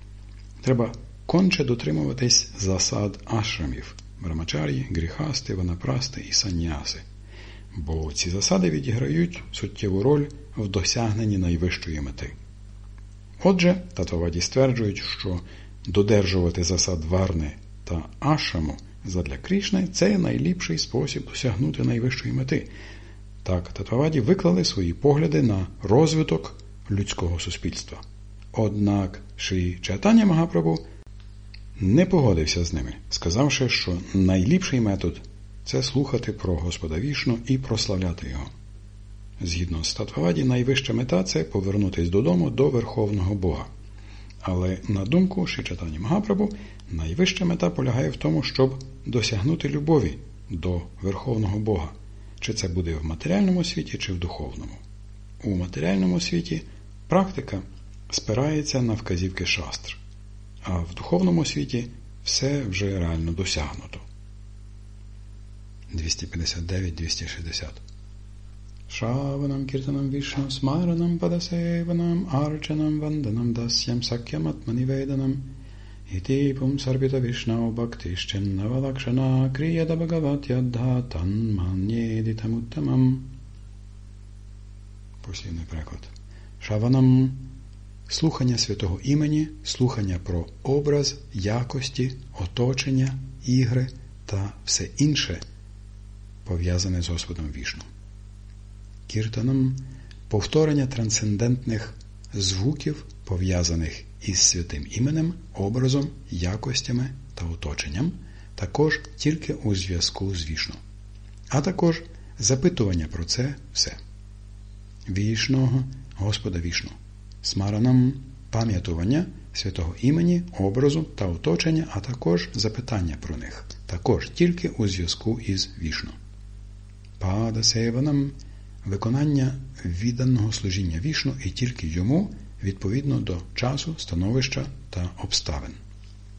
Треба конче дотримуватись засад ашрамів брамачар'ї, гріхасти, ванапрасти і санняси. Бо ці засади відіграють суттєву роль в досягненні найвищої мети. Отже, татоваді стверджують, що додержувати засад варни та ашаму задля Крішни це найліпший спосіб досягнути найвищої мети. Так, татваваді виклали свої погляди на розвиток людського суспільства. Однак Шрі Чайтання Магапрабу не погодився з ними, сказавши, що найліпший метод це слухати про Господа вішну і прославляти його. Згідно з Татваваді, найвища мета це повернутися додому до Верховного Бога. Але на думку Шичатані Магапрабу, найвища мета полягає в тому, щоб досягнути любові до Верховного Бога, чи це буде в матеріальному світі, чи в духовному. У матеріальному світі практика спирається на вказівки шастр а в духовному світі все вже реально досягнуто. 259-260 Шаванам кіртанам вішнам смаранам падасеванам арчанам ванданам дасям сакям атманіведанам Ітіпум сарпіта вішнау бхактищеннавалакшана кріяда бхагаватядда танманєдітамуттамам Послівний переклад. Шаванам слухання святого імені, слухання про образ, якості, оточення, ігри та все інше, пов'язане з Господом вішну. Кіртаном повторення трансцендентних звуків пов'язаних із святим іменем, образом, якостями та оточенням, також тільки у зв'язку з вішну, а також запитування про це все. Вішного Господа вішну, смаранам пам'ятування святого імені, образу та оточення, а також запитання про них, також тільки у зв'язку із вішну. Пада севанам виконання відданого служіння вішну і тільки йому відповідно до часу, становища та обставин.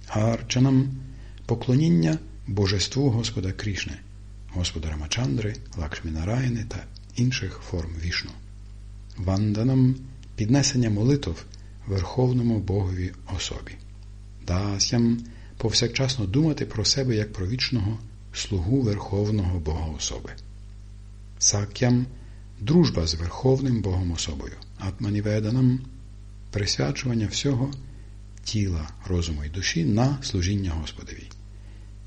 Арчанам поклоніння божеству Господа Крішни, Господа Рамачандри, Лакшмінарайни та інших форм вішну. Ванданам піднесення молитв Верховному Богові особі. Дасям повсякчасно думати про себе як про вічного слугу Верховного Бога особи. Сакям дружба з Верховним Богом особою, Атманіведанам присвячування всього тіла, розуму і душі на служіння Господові.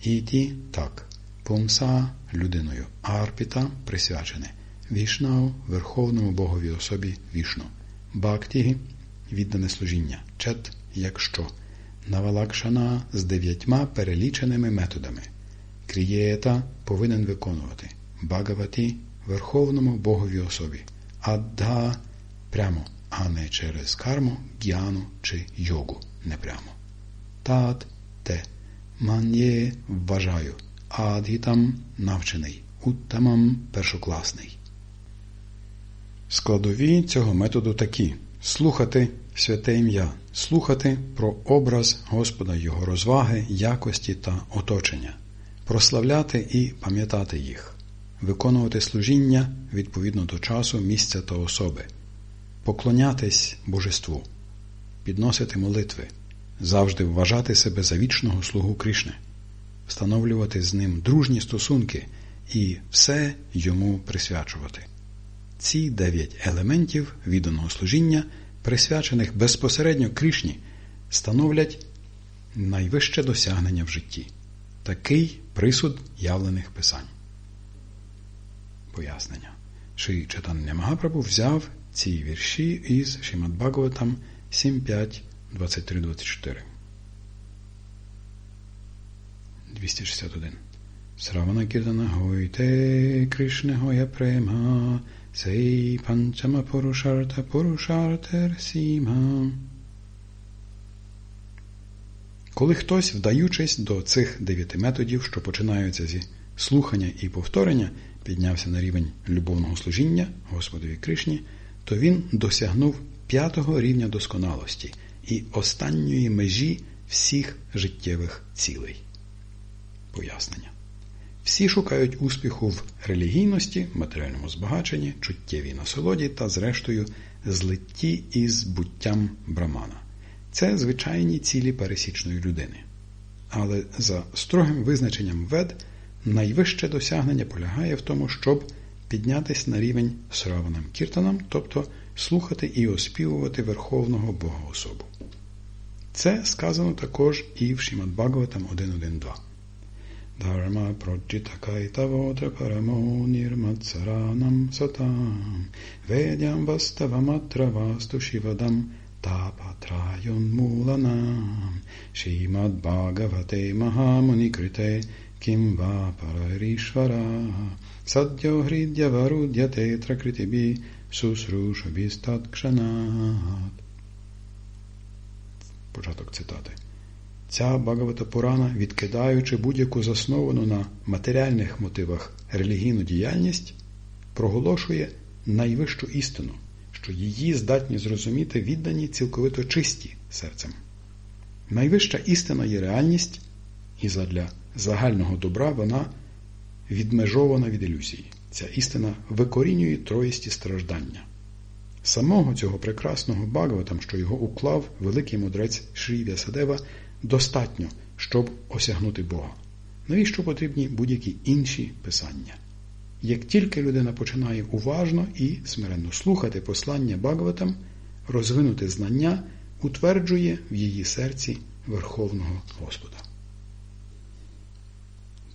Іті так, пумса людиною, арпіта присвячене, вішнау Верховному Богові особі вішну, бактігі віддане служіння, чет, якщо, навалакшана з дев'ятьма переліченими методами. Крієта повинен виконувати, Багаваті Верховному Богові особі, Адда прямо, а не через карму, г'яну чи йогу. Непрямо. Тат те. Ман'є вважаю, адгітам навчений, уттамам першокласний. Складові цього методу такі. Слухати святе ім'я, слухати про образ Господа, Його розваги, якості та оточення, прославляти і пам'ятати їх, виконувати служіння відповідно до часу, місця та особи, поклонятись Божеству, підносити молитви, завжди вважати себе за вічного слугу Кришни, встановлювати з ним дружні стосунки і все йому присвячувати. Ці дев'ять елементів відданого служіння, присвячених безпосередньо Кришні, становлять найвище досягнення в житті, такий присуд явлених писань. Пояснення. Ши Чатання Магапрабу взяв ці вірші із Шимат Бхагаватам 7.5, 23-24. 261. Сравана Кіртана Гойте Кришне Гоя Према Сей Панчама Пурушарта Пурушартер Сіма. Коли хтось, вдаючись до цих дев'яти методів, що починаються зі слухання і повторення, піднявся на рівень любовного служіння Господові Кришні, то він досягнув п'ятого рівня досконалості і останньої межі всіх життєвих цілей. Пояснення. Всі шукають успіху в релігійності, матеріальному збагаченні, чуттєвій насолоді та, зрештою, злитті із буттям брамана. Це звичайні цілі пересічної людини. Але за строгим визначенням вед найвище досягнення полягає в тому, щоб піднятись на рівень сраванам кіртанам, тобто слухати і оспівувати Верховного Бога особу. Це сказано також і в Шімат Бхагаватам 1.1.2. धर्म प्रोज्जितकैतवोऽ सतां। वेद्यं वस्तवमत्र वास्तु शिवदं तापत्रायोन्मूलन। श्रीमद्भागवते महामुनिकृते किं वा परीश्वर सद्यो हृद्यवरुद्यतेऽत्र कृतिभिः शुश्रूषुभिस्तत्क्षणा Ця Багавата Пурана, відкидаючи будь-яку засновану на матеріальних мотивах релігійну діяльність, проголошує найвищу істину, що її здатні зрозуміти віддані цілковито чисті серцем. Найвища істина є реальність, і задля загального добра вона відмежована від ілюзії. Ця істина викорінює троїсті страждання. Самого цього прекрасного Багаватам, що його уклав великий мудрець Шрі Вясадева, достатньо, щоб осягнути Бога. Навіщо потрібні будь-які інші писання? Як тільки людина починає уважно і смиренно слухати послання Багаватам, розвинути знання утверджує в її серці Верховного Господа.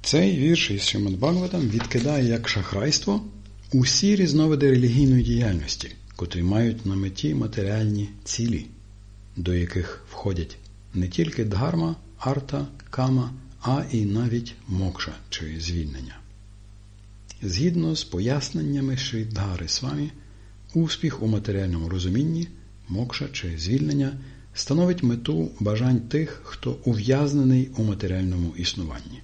Цей вірш із Шимат Багаватам відкидає як шахрайство усі різновиди релігійної діяльності, котрі мають на меті матеріальні цілі. до яких входять не тільки дгарма, арта, кама, а і навіть мокша чи звільнення. Згідно з поясненнями Шрідгари Свамі, успіх у матеріальному розумінні, мокша чи звільнення становить мету бажань тих, хто ув'язнений у матеріальному існуванні.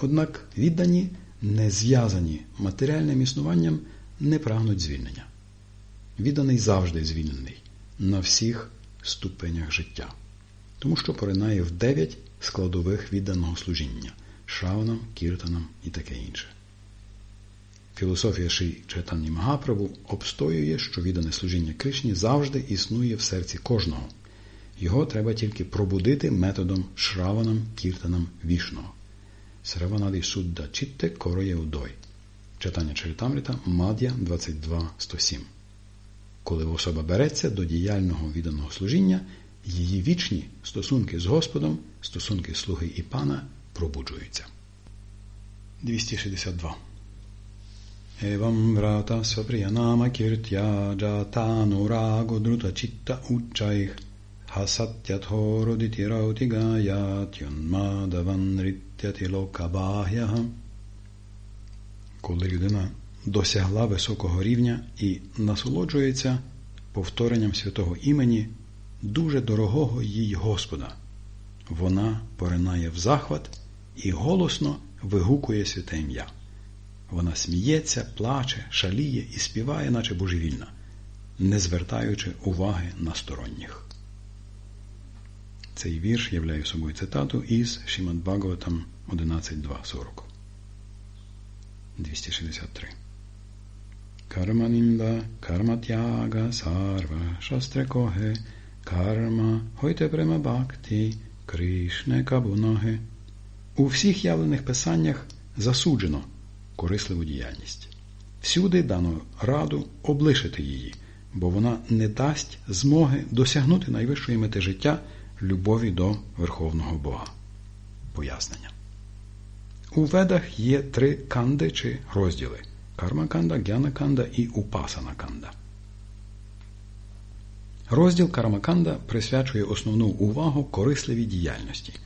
Однак віддані, не зв'язані матеріальним існуванням, не прагнуть звільнення. Відданий завжди звільнений на всіх ступенях життя, тому що поринає в дев'ять складових відданого служіння шавнам, кіртанам і таке інше. Філософія Ши Чайтанні Магаправу обстоює, що віддане служіння Кришні завжди існує в серці кожного. Його треба тільки пробудити методом шраванам, кіртанам вішного. Сраванади Судда Чітте Короє Удой. Читання Чаритамрита Мад'я 22.107. Коли особа береться до діяльного відданого служіння, її вічні стосунки з Господом, стосунки слуги і пана пробуджуються. 262 Evam vrata svapriyanama kirtya jatanurago druta chitta uccaih hasatyathoruditi rauti gayat yunmadavan rityati lokabahyaha. Коли людина досягла високого рівня і насолоджується повторенням святого імені дуже дорогого їй Господа, вона поринає в захват і голосно вигукує святе ім'я. Вона сміється, плаче, шаліє і співає, наче божевільна, не звертаючи уваги на сторонніх. Цей вірш являє собою цитату із Шімад Бхагаватам 11.2.40. 263. Карманімба, карматяга, сарва, шастрекоге, карма, хойте према бхакти, кришне кабуноге. У всіх явлених писаннях засуджено корисливу діяльність. Всюди дано раду облишити її, бо вона не дасть змоги досягнути найвищої мети життя любові до Верховного Бога. Пояснення. У ведах є три канди чи розділи кармаканда, гянаканда і упасанаканда. Розділ Кармаканда присвячує основну увагу корисливій діяльності –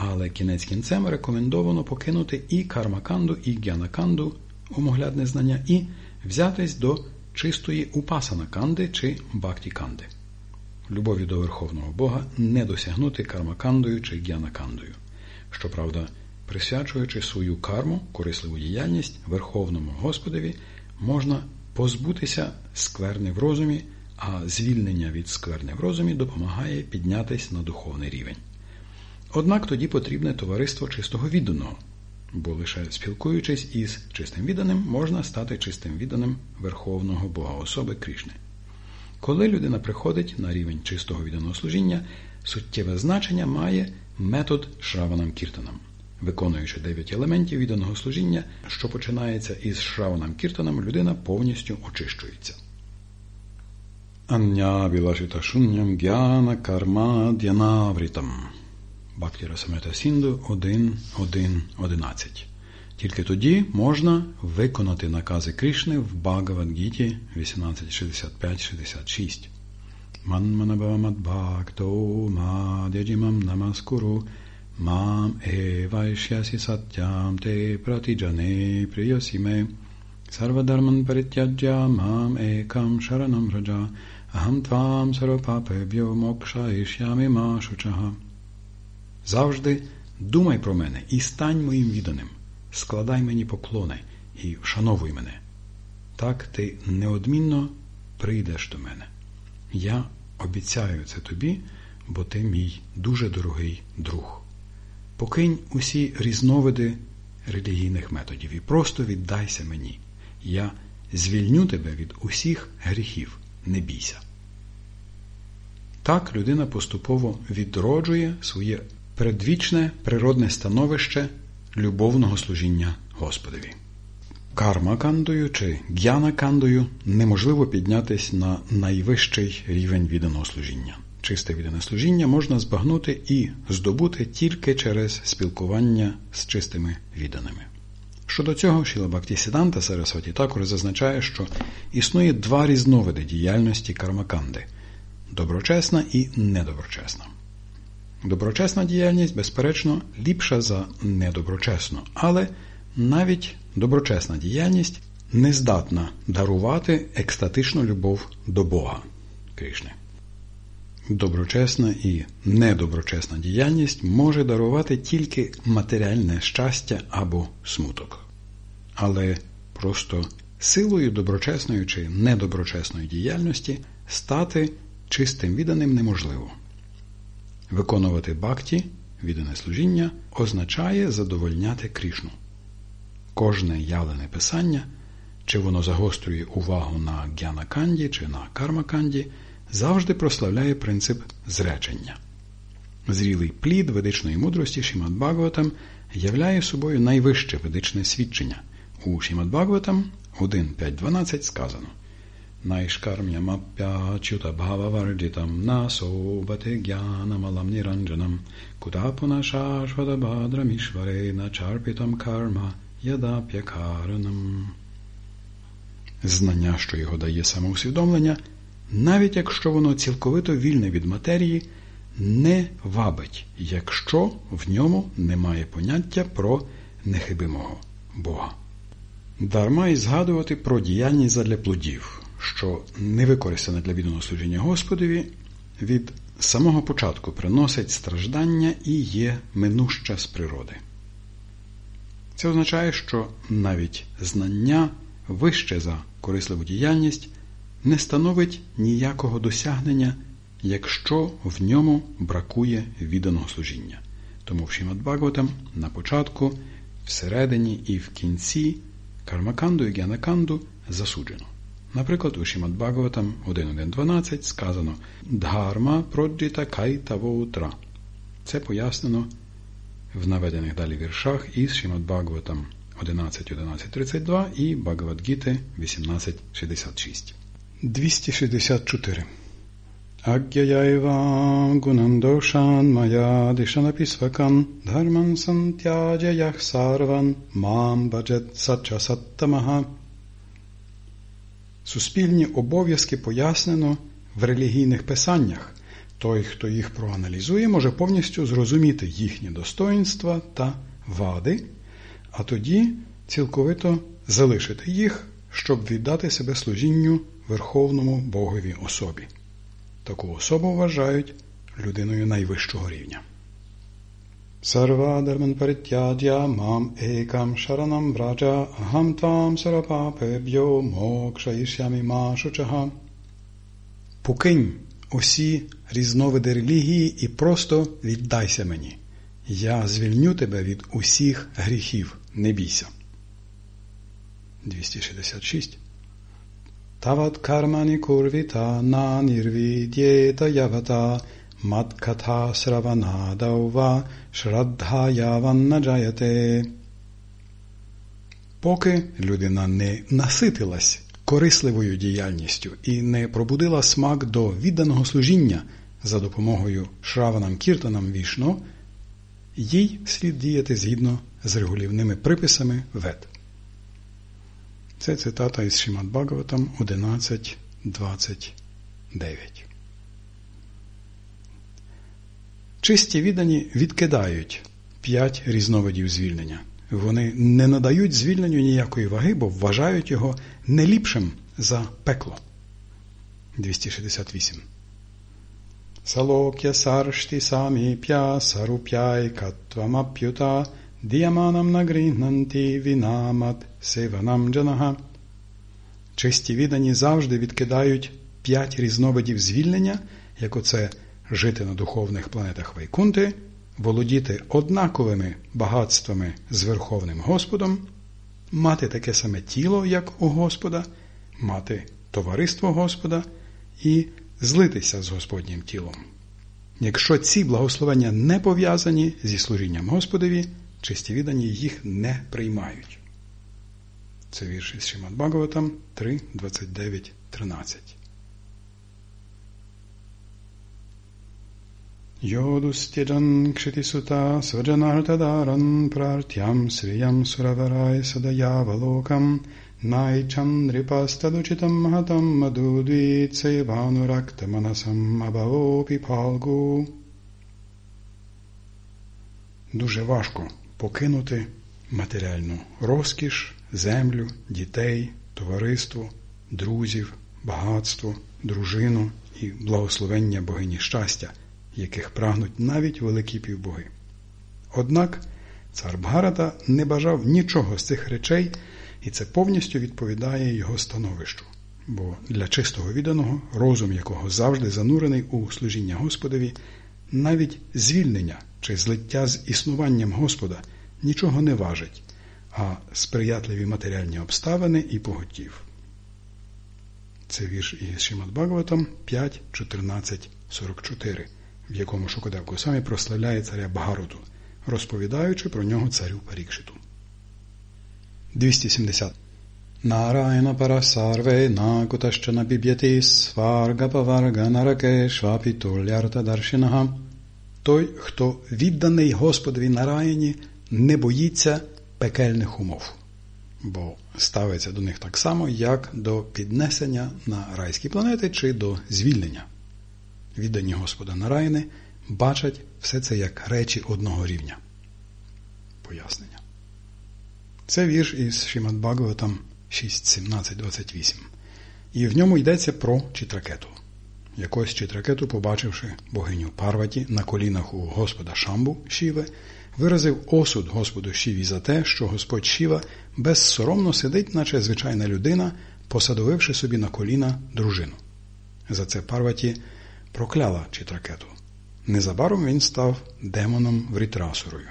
але кінець кінцем рекомендовано покинути і кармаканду, і гянаканду, умоглядне знання, і взятись до чистої упасанаканди чи бактіканди. Любові до Верховного Бога не досягнути кармакандою чи гянакандою. Щоправда, присвячуючи свою карму, корисливу діяльність Верховному Господові, можна позбутися скверни в розумі, а звільнення від скверни в розумі допомагає піднятися на духовний рівень. Однак тоді потрібне товариство чистого відданого, бо лише спілкуючись із чистим відданим, можна стати чистим відданим Верховного Бога особи Кришни. Коли людина приходить на рівень чистого відданого служіння, суттєве значення має метод Шраванам Кіртанам. Виконуючи дев'ять елементів відданого служіння, що починається із Шраванам Кіртаном, людина повністю очищується. Ання Вілашита Шунням Гяна Карма Д'янаврітам Бхакти Сінду 1.1.11. Тільки тоді можна виконати накази Кришни в Бхагавадгіті 1865-66. Манманабамадбхакто мадяджімам намаскуру мам евайшясі сатям те пратиджане приясіме Sarvadharman parityaja mam ekam sharanam raja aham tvam sarvapapebhyo mokshayishyami ma shuchaha Завжди думай про мене і стань моїм відданим, складай мені поклони і вшановуй мене. Так ти неодмінно прийдеш до мене. Я обіцяю це тобі, бо ти мій дуже дорогий друг. Покинь усі різновиди релігійних методів і просто віддайся мені. Я звільню тебе від усіх гріхів, не бійся. Так людина поступово відроджує своє предвічне природне становище любовного служіння Господові. Карма-кандою чи г'яна-кандою неможливо піднятися на найвищий рівень відданого служіння. Чисте віддане служіння можна збагнути і здобути тільки через спілкування з чистими відданими. Щодо цього, Шіла Бактісіданта Сарасваті також зазначає, що існує два різновиди діяльності кармаканди доброчесна і недоброчесна. Доброчесна діяльність, безперечно, ліпша за недоброчесну, але навіть доброчесна діяльність не здатна дарувати екстатичну любов до Бога Кришни. Доброчесна і недоброчесна діяльність може дарувати тільки матеріальне щастя або смуток. Але просто силою доброчесної чи недоброчесної діяльності стати чистим відданим неможливо. Виконувати бакті, віддане служіння, означає задовольняти Крішну. Кожне явлене писання, чи воно загострює увагу на г'янаканді чи на кармаканді, завжди прославляє принцип зречення. Зрілий плід ведичної мудрості Шімад Бхагаватам являє собою найвище ведичне свідчення. У Шімад Бхагаватам 1.5.12 сказано नैष्कर्म्यमप्याच्युतभाववर्जितं न सोबते ज्ञानमलं निरञ्जनं कुतापुनशाश्वतभाद्रमीश्वरेण चार्पितं कर्म ядап'якаранам. Знання, що його дає самоусвідомлення, навіть якщо воно цілковито вільне від матерії, не вабить, якщо в ньому немає поняття про нехибимого Бога. Дарма й згадувати про діяльність задля плодів що не використане для відданого служіння Господові, від самого початку приносить страждання і є минуща з природи. Це означає, що навіть знання вище за корисливу діяльність не становить ніякого досягнення, якщо в ньому бракує відданого служіння. Тому в Шімат Бхагаватам на початку, всередині і в кінці кармаканду і гянаканду засуджено. Наприклад, у Шімад Бхагаватам 1.1.12 сказано Дхарма проджіта кайтавоутра. Це пояснено в наведених далі віршах із Шімад Бхагаватам 11.11.32 і Бхагавадгіти 18.66. 264. Агьяяйва гунандошан мая дишанапісвакам дхарман сантяджаях сарван мам баджет сача саттамаха Суспільні обов'язки пояснено в релігійних писаннях. Той, хто їх проаналізує, може повністю зрозуміти їхні достоїнства та вади, а тоді цілковито залишити їх, щоб віддати себе служінню Верховному Богові особі. Таку особу вважають людиною найвищого рівня. Parityaja mam ekam sharanam vraja aham tvam sarapapebhyo mokshayishyami ma шучага. Покинь усі різновиди релігії і просто віддайся мені. Я звільню тебе від усіх гріхів. Не бійся. 266. Тават кармані курвіта на нірвідєта явата Маткатha Сраванадава Шраддхаяванна джаяте. Поки людина не наситилась корисливою діяльністю і не пробудила смак до відданого служіння за допомогою шраванам кіртанам вішно, їй слід діяти згідно з регулівними приписами вед. Це цитата із Шимат Бхагаватам 11.29. Чисті віддані відкидають п'ять різновидів звільнення. Вони не надають звільненню ніякої ваги, бо вважають його не ліпшим за пекло. 268. Салокя саршти саміп'я саруп'яй катвамап'юта діяманам нагрінанти вінамат севанам джанага. Чисті віддані завжди відкидають п'ять різновидів звільнення, як оце – жити на духовних планетах Вайкунти, володіти однаковими багатствами з Верховним Господом, мати таке саме тіло, як у Господа, мати товариство Господа і злитися з Господнім тілом. Якщо ці благословення не пов'язані зі служінням Господові, чисті віддані їх не приймають. Це вірш із Шимат Бхагаватам 3, 29, 13. Йодустіджан кшитісута сваджанартадаран прартям сріям сураварай садаявалокам Найчандріпастадучитам магатам мадудвіце манасам абаопі палгу. Дуже важко покинути матеріальну розкіш, землю, дітей, товариство, друзів, багатство, дружину і благословення богині щастя, яких прагнуть навіть великі півбоги. Однак цар Бгарата не бажав нічого з цих речей, і це повністю відповідає його становищу. Бо для чистого відданого, розум якого завжди занурений у служіння Господові, навіть звільнення чи злиття з існуванням Господа нічого не важить, а сприятливі матеріальні обставини і поготів. Це вірш із Шимат Бхагаватам 5, 14, 44, в якому Шукадев Госамі прославляє царя Багаруту, розповідаючи про нього царю Парікшиту. 270. Нарайна парасарве накутащана біб'яти сварга паварга нараке швапітулярта даршинага. Той, хто відданий Господові Нараїні, не боїться пекельних умов, бо ставиться до них так само, як до піднесення на райські планети чи до звільнення. Віддані Господа Нараїни бачать все це як речі одного рівня. Пояснення. Це вірш із Шимат Бхагаватам 6.17.28. І в ньому йдеться про читракету. Якось читракету, побачивши богиню Парваті на колінах у Господа Шамбу Шіве, виразив осуд Господу Шіві за те, що Господь Шіва безсоромно сидить, наче звичайна людина, посадовивши собі на коліна дружину. За це Парваті прокляла Читракету. Незабаром він став демоном Врітрасурою.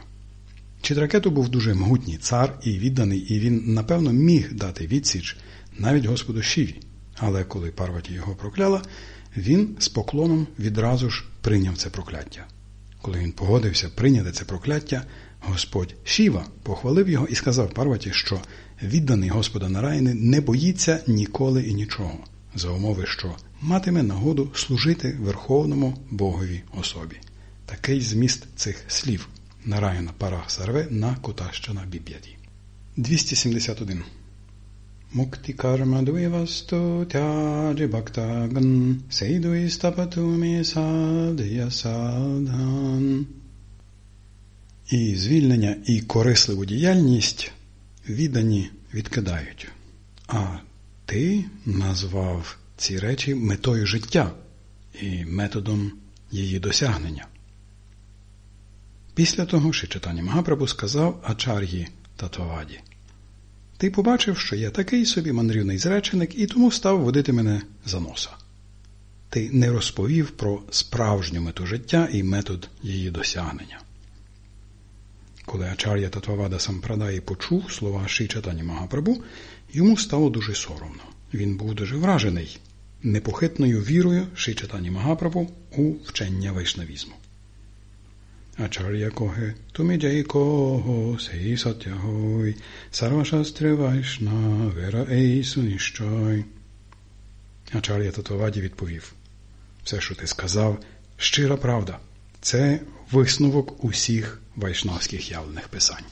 Читракету був дуже могутній цар і відданий, і він, напевно, міг дати відсіч навіть Господу Шіві. Але коли Парваті його прокляла, він з поклоном відразу ж прийняв це прокляття. Коли він погодився прийняти це прокляття, Господь Шіва похвалив його і сказав Парваті, що відданий Господа Нарайни не боїться ніколи і нічого, за умови, що матиме нагоду служити Верховному Богові особі. Такий зміст цих слів Нараяна Парах Сарве на Кутащана Біб'яді. 271 Mukti karma duivastu tyaji bhaktagan seidui stapatumi sadhya sadhan. І звільнення, і корисливу діяльність віддані відкидають. А ти назвав ці речі метою життя і методом її досягнення. Після того Шичатані Магапрабу сказав Ачар'ї Татваваді – ти побачив, що я такий собі мандрівний зреченик, і тому став водити мене за носа. Ти не розповів про справжню мету життя і метод її досягнення. Коли Ачар'я Татвавада Сампрадаї почув слова Шичатані Магапрабу, йому стало дуже соромно. Він був дуже вражений непохитною вірою Шичатані Магапрабу у вчення вайшнавізму. Tumi jai koho, sei satya hoy, sarvashastri vaishna, вера ейсу ніщой. Ачар'я Татваваді відповів, все, що ти сказав, щира правда. Це висновок усіх вайшнавських явлених писань.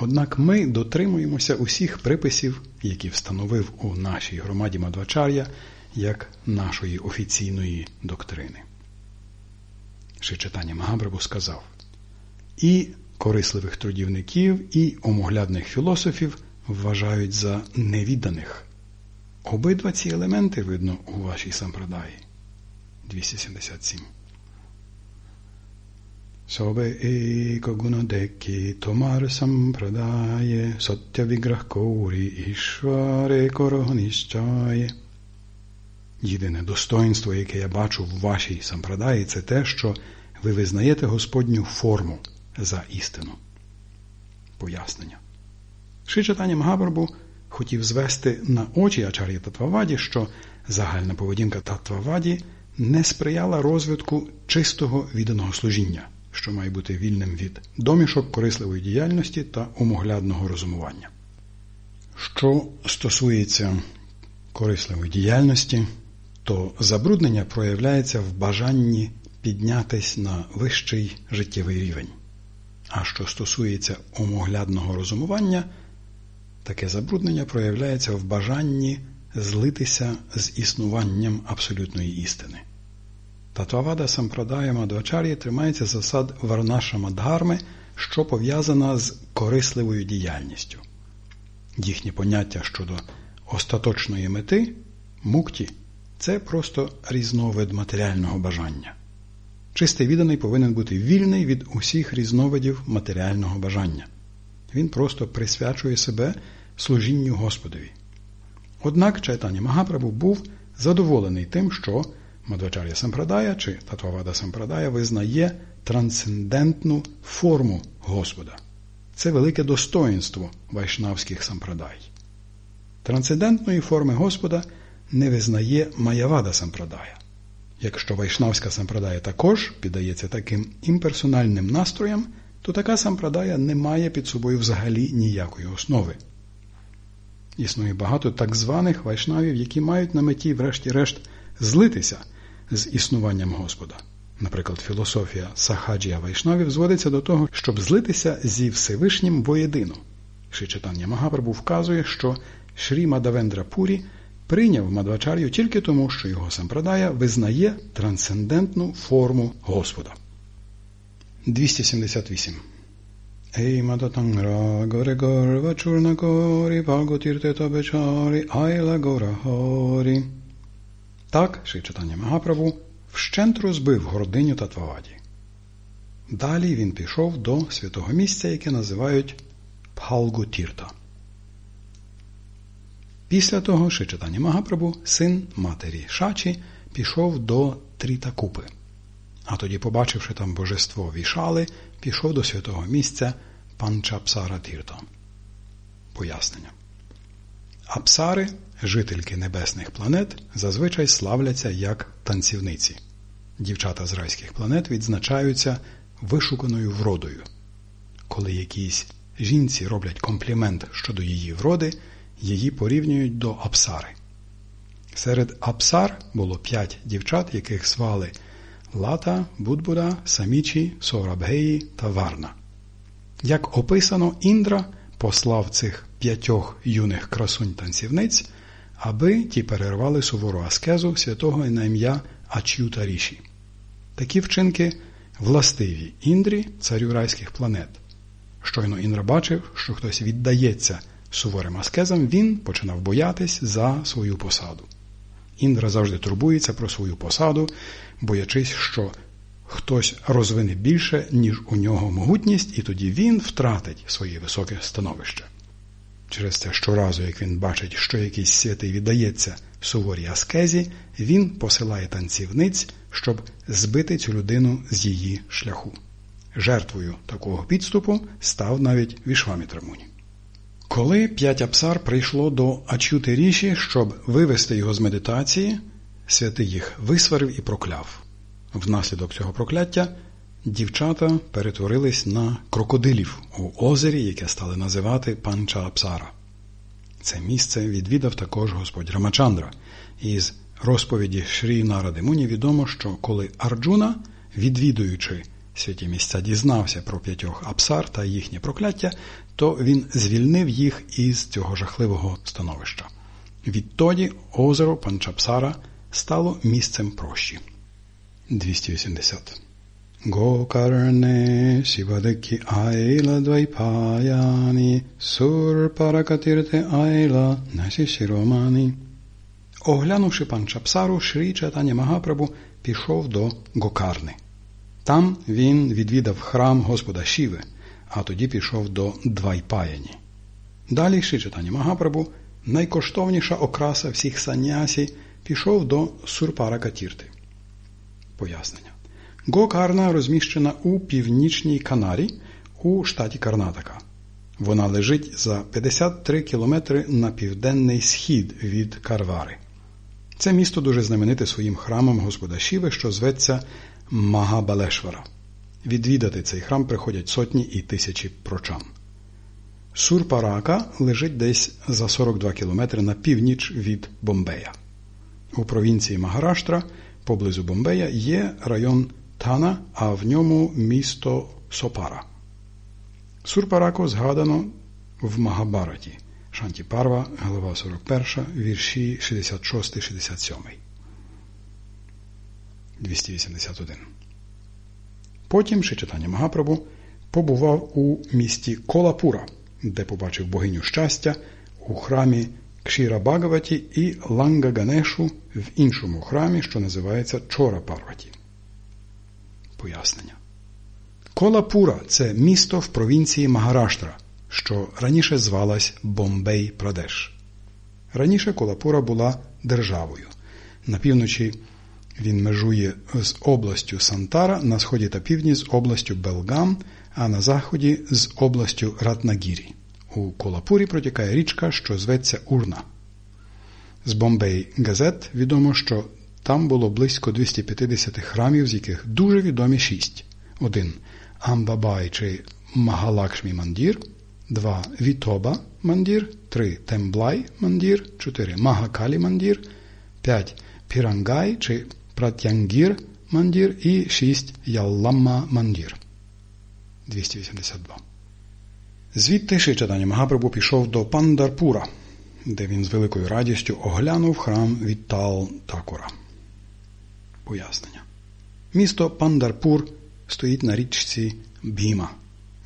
Однак ми дотримуємося усіх приписів, які встановив у нашій громаді Мадвачар'я як нашої офіційної доктрини. Ще читання Магабрабу сказав і корисливих трудівників, і омоглядних філософів вважають за невідданих. Обидва ці елементи видно у вашій сампрадаї. 277. Собе еко гунодекі томар сампрадає, сотя віграх коурі ішваре корогонищає. Єдине достоинство, яке я бачу в вашій сампрадаї, це те, що ви визнаєте Господню форму за істину. Пояснення. Шичатання Магабарбу хотів звести на очі Ачар'ї Татваваді, що загальна поведінка Татваваді не сприяла розвитку чистого відданого служіння, що має бути вільним від домішок корисливої діяльності та умоглядного розумування. Що стосується корисливої діяльності, то забруднення проявляється в бажанні піднятись на вищий життєвий рівень. А що стосується омоглядного розумування, Таке забруднення проявляється в бажанні злитися з існуванням абсолютної істини. Татвавада Сампрадая Мадвачар'ї тримається засад Варнаша Мадгарми, що пов'язана з корисливою діяльністю. Їхні поняття щодо остаточної мети мукті це просто різновид матеріального бажання. Чистий відданий повинен бути вільний від усіх різновидів матеріального бажання. Він просто присвячує себе служінню Господові. Однак Чайтані Магапрабу був задоволений тим, що Мадвачар'я Сампрадая чи Татвавада Сампрадая визнає трансцендентну форму Господа. Це велике достоїнство вайшнавських сампрадай. Трансцендентної форми Господа не визнає Маявада Сампрадая. Якщо вайшнавська сампрадая також піддається таким імперсональним настроям, то така сампрадая не має під собою взагалі ніякої основи. Існує багато так званих вайшнавів, які мають на меті, врешті-решт, злитися з існуванням Господа. Наприклад, філософія Сахаджія Вайшнавів зводиться до того, щоб злитися зі Всевишнім воєдино. Шичитання Магапрабу вказує, що Шрі Мадавендра Пурі прийняв Мадвачар'ю тільки тому, що його сампрадая визнає трансцендентну форму Господа. 278 Ей Мадатангра горе горва чурна горі, Бхаготірте табечарі, айла гора горі. Так, Ши читання Магаправу вщент розбив гординю Татваваді. Далі він пішов до святого місця, яке називають Пхалгутірта. Після того Шичатані Магапрабу, син матері Шачі, пішов до Трітакупи. А тоді, побачивши там божество вішали, пішов до святого місця Панчапсара Тірта. Пояснення. Апсари, жительки небесних планет, зазвичай славляться як танцівниці. Дівчата з райських планет відзначаються вишуканою вродою. Коли якісь жінці роблять комплімент щодо її вроди, її порівнюють до Апсари. Серед Апсар було п'ять дівчат, яких звали Лата, Будбуда, Самічі, Сорабгеї та Варна. Як описано, Індра послав цих п'ятьох юних красунь танцівниць, аби ті перервали сувору аскезу святого на ім'я Ачюта Ріші. Такі вчинки властиві Індрі, царю райських планет. Щойно Індра бачив, що хтось віддається суворим аскезам, він починав боятись за свою посаду. Індра завжди турбується про свою посаду, боячись, що хтось розвине більше, ніж у нього могутність, і тоді він втратить своє високе становище. Через це щоразу, як він бачить, що якийсь святий віддається суворій аскезі, він посилає танцівниць, щоб збити цю людину з її шляху. Жертвою такого підступу став навіть Вішвамітрамуні. Коли п'ять апсар прийшло до Ачюти Ріші, щоб вивести його з медитації, святий їх висварив і прокляв. Внаслідок цього прокляття дівчата перетворились на крокодилів у озері, яке стали називати Панча Апсара. Це місце відвідав також господь Рамачандра. Із розповіді Шрі Наради Муні відомо, що коли Арджуна, відвідуючи святі місця, дізнався про п'ятьох апсар та їхнє прокляття, то він звільнив їх із цього жахливого становища. Відтоді озеро Панчапсара стало місцем прощі. 280 Сівадакі Айла Двайпаяні Сур Паракатирте Айла Насі Шіромані Оглянувши Панчапсару, Шрі Чатаня Магапрабу пішов до Гокарни. Там він відвідав храм Господа Шіви, а тоді пішов до Двайпаяні. Далі Шрі Чатаня Магапрабу, найкоштовніша окраса всіх санясі, пішов до Сурпаракатірти. Пояснення. Гокарна розміщена у північній Канарі у штаті Карнатака. Вона лежить за 53 кілометри на південний схід від Карвари. Це місто дуже знамените своїм храмом Господа Шіви, що зветься Магабалешвара. Відвідати цей храм приходять сотні і тисячі прочан. Сурпарака лежить десь за 42 кілометри на північ від Бомбея. У провінції Магараштра поблизу Бомбея є район Тана, а в ньому місто Сопара. Сурпарако згадано в Магабараті. Шанті Парва, глава 41, вірші 66-67. 281. Потім Шичатані Магапрабу побував у місті Колапура, де побачив богиню щастя у храмі Кшіра Багаваті і Ланга Ганешу в іншому храмі, що називається Чора Парваті. Пояснення. Колапура це місто в провінції Магараштра, що раніше звалась Бомбей Прадеш. Раніше Колапура була державою. На півночі він межує з областю Сантара, на сході та півдні з областю Белгам, а на заході з областю Ратнагірі. У Колапурі протікає річка, що зветься Урна. З Бомбей Газет відомо, що там було близько 250 храмів, з яких дуже відомі шість. Один Амбабай чи Магалакшмі Мандір, два Вітоба Мандір, три Темблай Мандір, чотири Магакалі Мандір, п'ять Пірангай чи Пратянгір Мандір і шість Ялламма Мандір. 282. Звідти Шрі Чайтанья Магапрабгу пішов до Пандарпура, де він з великою радістю оглянув храм Віттгал Тхакура. Пояснення. Місто Пандарпур стоїть на річці Біма.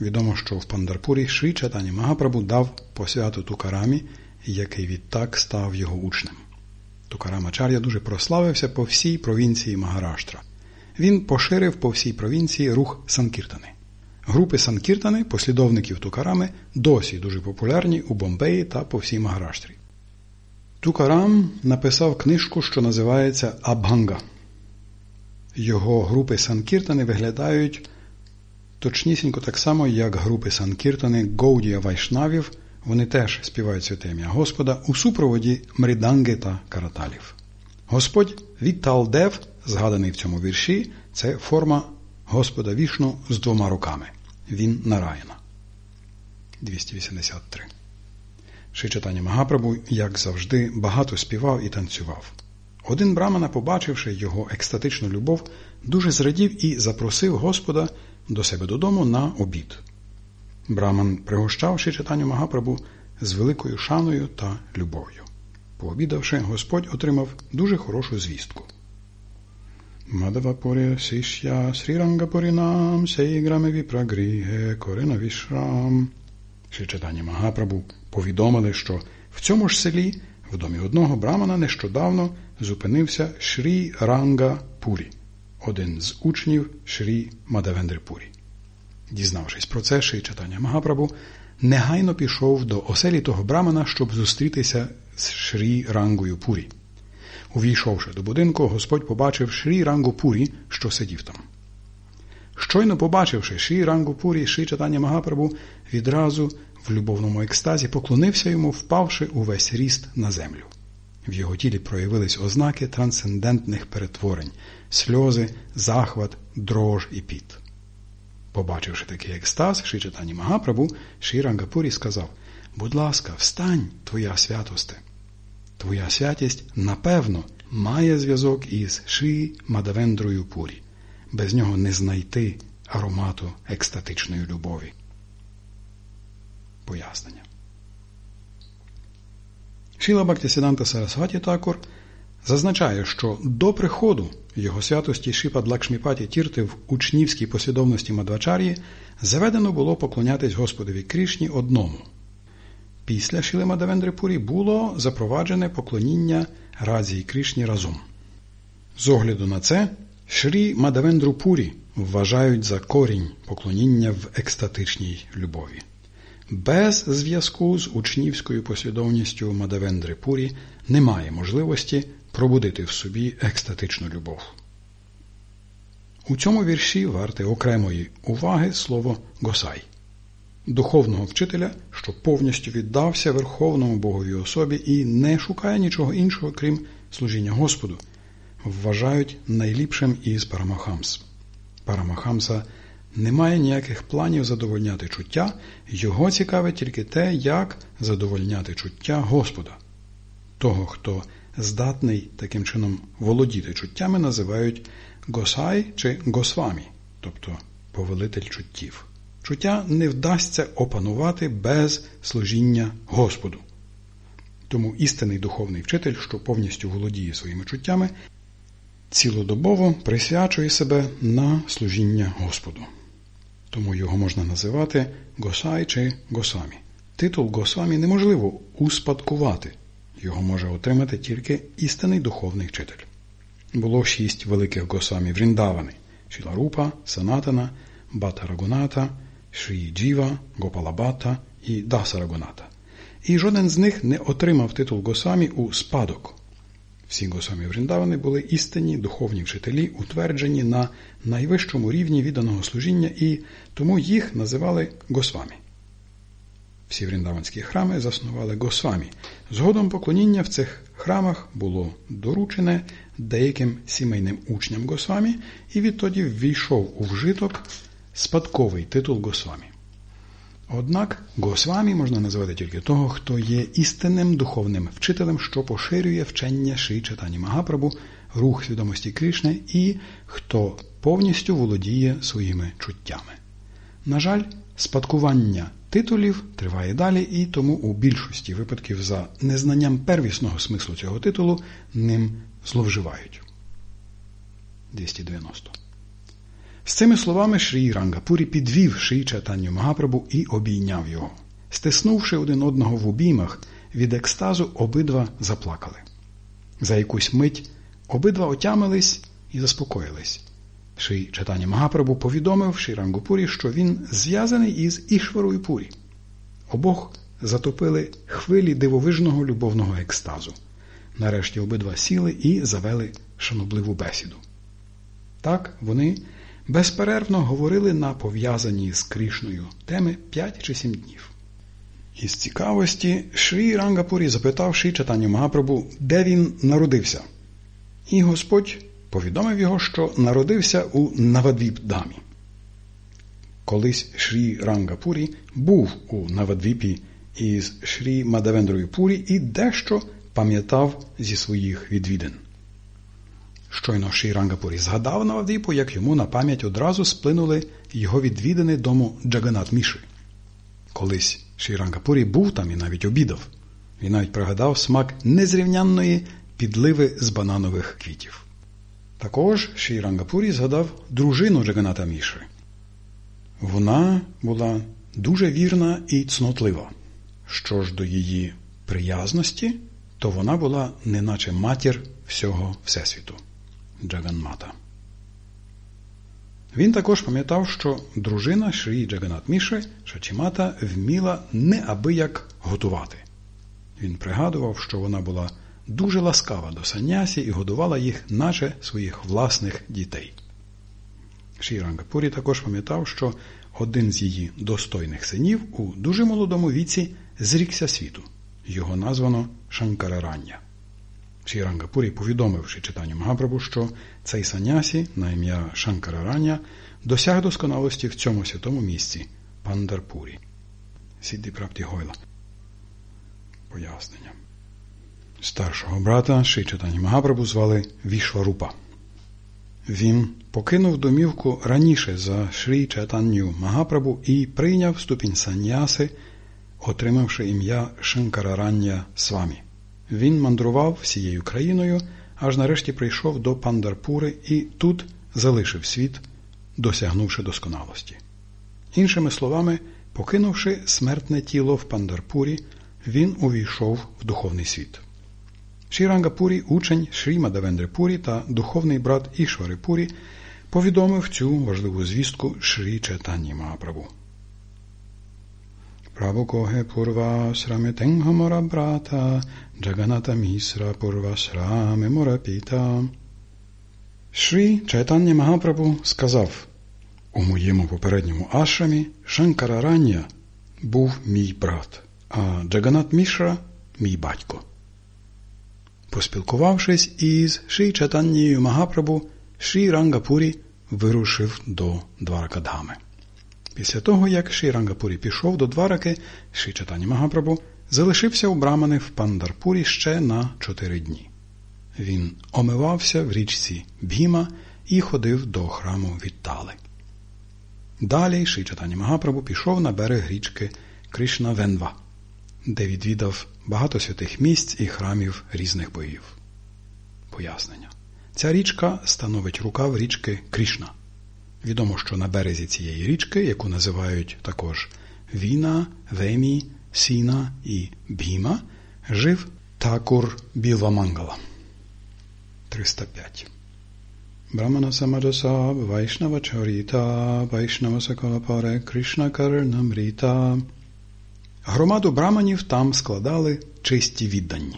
Відомо, що в Пандарпурі Шрі Чатані Магапрабу дав посвяту Тукарамі, який відтак став його учнем. Тукарамачар'я дуже прославився по всій провінції Магараштра. Він поширив по всій провінції рух Санкіртани. Групи Санкіртани, послідовників Тукарами, досі дуже популярні у Бомбеї та по всій Магараштрі. Тукарам написав книжку, що називається Абганга. Його групи Санкіртани виглядають точнісінько так само, як групи Санкіртани Гоудія Вайшнавів. Вони теж співають святе ім'я Господа у супроводі Мріданги та Караталів. Господь Вітталдев, згаданий в цьому вірші, це форма Господа вішну з двома руками. Він нараєна. 283. Шичатані Магапрабу, як завжди, багато співав і танцював. Один брамана, побачивши його екстатичну любов, дуже зрадів і запросив Господа до себе додому на обід. Браман пригощав Шичатаню Магапрабу з великою шаною та любов'ю. Пообідавши, Господь отримав дуже хорошу звістку. Мадавапуря Сишя Срірангапурінам Сейграми Віпрагріге Корина Вішрам. Шичатані Магапрабу повідомили, що в цьому ж селі, в домі одного брамана, нещодавно зупинився Шрі Ранга Пурі, один з учнів Шрі Мадавендри Пурі. Дізнавшись про це, Ши Чатаня Магапрабу негайно пішов до оселі того брамана, щоб зустрітися з Шрі Рангою Пурі. Увійшовши до будинку, Господь побачив Шрі Рангу Пурі, що сидів там. Щойно побачивши Шрі Рангу Пурі, Шрі Чатаня Магапрабу відразу в любовному екстазі поклонився йому, впавши увесь ріст на землю. В його тілі проявились ознаки трансцендентних перетворень, сльози, захват, дрож і піт. Побачивши такий екстаз, Шичатані Магапрабу, Шрі Рангапурі сказав Будь ласка, встань, твоя святосте. Твоя святість, напевно, має зв'язок із Ши Мадавендрою Пурі. Без нього не знайти аромату екстатичної любові. Пояснення. Шіла Бактісіданта Сарасваті Такур зазначає, що до приходу його святості Шипад Лакшміпаті Тірти в учнівській послідовності Мадвачар'ї заведено було поклонятись Господові Крішні одному. Після Шіли Мадавендрипурі було запроваджене поклоніння Радзі Крішні разом. З огляду на це, Шрі Мадавендрупурі вважають за корінь поклоніння в екстатичній любові. Без зв'язку з учнівською послідовністю Мадавендри Пурі немає можливості пробудити в собі екстатичну любов. У цьому вірші варте окремої уваги слово Госай, духовного вчителя, що повністю віддався Верховному Богові-Особі і не шукає нічого іншого, крім служіння Господу, вважають найліпшим із Парамахамс. Парамахамса немає ніяких планів задовольняти чуття, його цікавить тільки те, як задовольняти чуття Господа. Того, хто здатний таким чином володіти чуттями, називають госай чи госвамі, тобто повелитель чуттів. Чуття не вдасться опанувати без служіння Господу. Тому істинний духовний вчитель, що повністю володіє своїми чуттями, цілодобово присвячує себе на служіння Господу. Тому його можна називати Госай чи Госамі. Титул Госамі неможливо успадкувати, його може отримати тільки істинний духовний вчитель. Було шість великих Госамі Вріндавани Шіларупа, Санатана, Бата Рагуната, Шрі Гопалабата і Даса Рагуната. І жоден з них не отримав титул Госамі у спадок. Всі Госамі Вріндавани були істинні духовні вчителі, утверджені на найвищому рівні відданого служіння, і тому їх називали Госвамі. Всі вріндаванські храми заснували Госвамі. Згодом поклоніння в цих храмах було доручене деяким сімейним учням Госвамі, і відтоді ввійшов у вжиток спадковий титул Госвамі. Однак Госвамі можна називати тільки того, хто є істинним духовним вчителем, що поширює вчення Ши Чатані Магапрабу, рух свідомості Кришни і хто повністю володіє своїми чуттями. На жаль, спадкування титулів триває далі, і тому у більшості випадків за незнанням первісного смислу цього титулу ним зловживають. 290 з цими словами Шрі Рангапурі підвів Шрі Чатанню Магапрабу і обійняв його. Стиснувши один одного в обіймах, від екстазу обидва заплакали. За якусь мить обидва отямились і заспокоїлись. Шрі Чатані Магапрабу повідомив Шрі Рангапурі, що він зв'язаний із Ішварою Пурі. Обох затопили хвилі дивовижного любовного екстазу. Нарешті обидва сіли і завели шанобливу бесіду. Так вони безперервно говорили на пов'язані з Крішною теми 5 чи 7 днів. Із цікавості Шрі Рангапурі запитав Шрі Чатаню Магапрабу, де він народився. І Господь повідомив його, що народився у Навадвіп-дамі. Колись Шрі Рангапурі був у Навадвіпі із Шрі Мадавендрою Пурі і дещо пам'ятав зі своїх відвідин. Щойно Шірангапурі згадав Навадвіпу, як йому на пам'ять одразу сплинули його відвідини дому Джаганат Міши. Колись Шірангапурі був там і навіть обідав. Він навіть пригадав смак незрівнянної підливи з бананових квітів. Також Шірангапурі згадав дружину Джаганата Міши. Вона була дуже вірна і цнотлива. Що ж до її приязності, то вона була неначе матір всього Всесвіту. Джаганмата. Він також пам'ятав, що дружина Шрі Джаганат Міши Шачімата вміла неабияк готувати. Він пригадував, що вона була дуже ласкава до санясі і годувала їх, наче своїх власних дітей. Шрі Рангапурі також пам'ятав, що один з її достойних синів у дуже молодому віці зрікся світу. Його названо Шанкарарання. Шірангапурі повідомивши читанню Магапрабу, що цей санясі на ім'я Шанкарарання досяг досконалості в цьому святому місці Пандарпурі. Сідді Прапті Гойла. Пояснення. Старшого брата Ши Читані Магапрабу звали Вішварупа. Він покинув домівку раніше за Шрі Чайтанню Магапрабу і прийняв ступінь саняси, отримавши ім'я Шанкарарання Свамі. Він мандрував всією країною, аж нарешті прийшов до Пандарпури і тут залишив світ, досягнувши досконалості. Іншими словами, покинувши смертне тіло в Пандарпурі, він увійшов в духовний світ. Шірангапурі, учень Шрі Мадавендрипурі та духовний брат Ішварипурі повідомив цю важливу звістку Шрі Четанні Магапрабу. Prabhu kohe purva srame tenghamara brata, Джаганата Місра Пурвашрами Мурапіта. Шрі Чайтання Магапрабу сказав у моєму попередньому ашрамі Шанкарарання був мій брат, а Джаганат Мішра мій батько. Поспілкувавшись із Шрі Чайтаннією Магапрабу, Шрі Рангапурі вирушив до Дваракадхами. Після того, як Шрі Рангапурі пішов до Двараки, Шрі Чайтані Магапрабу залишився у Брамани в Пандарпурі ще на чотири дні. Він омивався в річці Бхіма і ходив до храму Віттали. Далі Шичатані Магапрабу пішов на берег річки Кришна Венва. де відвідав багато святих місць і храмів різних боїв. Пояснення. Ця річка становить рукав річки Крішна. Відомо, що на березі цієї річки, яку називають також Віна, Вемі, Сіна і Біма, жив Такур Білвамангала. 305. Брамана Самадоса Вайшнава Чаріта, Вайшнава Сакалапаре Кришна Карнамріта. Громаду браманів там складали чисті віддані.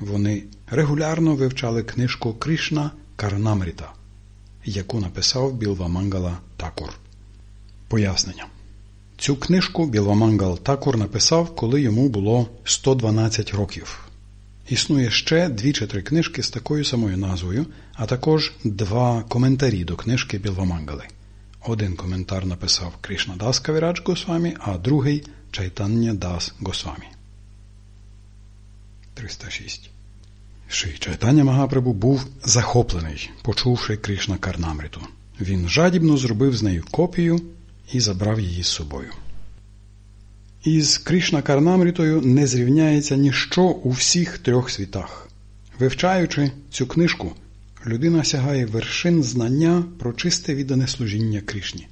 Вони регулярно вивчали книжку Кришна Карнамріта, яку написав Білвамангала Такур. Пояснення. Цю книжку Білвамангал Такур написав, коли йому було 112 років. Існує ще дві чи три книжки з такою самою назвою, а також два коментарі до книжки Білвамангали. Один коментар написав Кришна Дас Кавірадж Госвамі, а другий Чайтання Дас Госвамі. 306. Ши Чайтання Магапрабу був захоплений, почувши Кришна Карнамриту. Він жадібно зробив з нею копію і забрав її з собою. Із Кришна Карнамрітою не зрівняється ніщо у всіх трьох світах. Вивчаючи цю книжку, людина сягає вершин знання про чисте віддане служіння Кришні.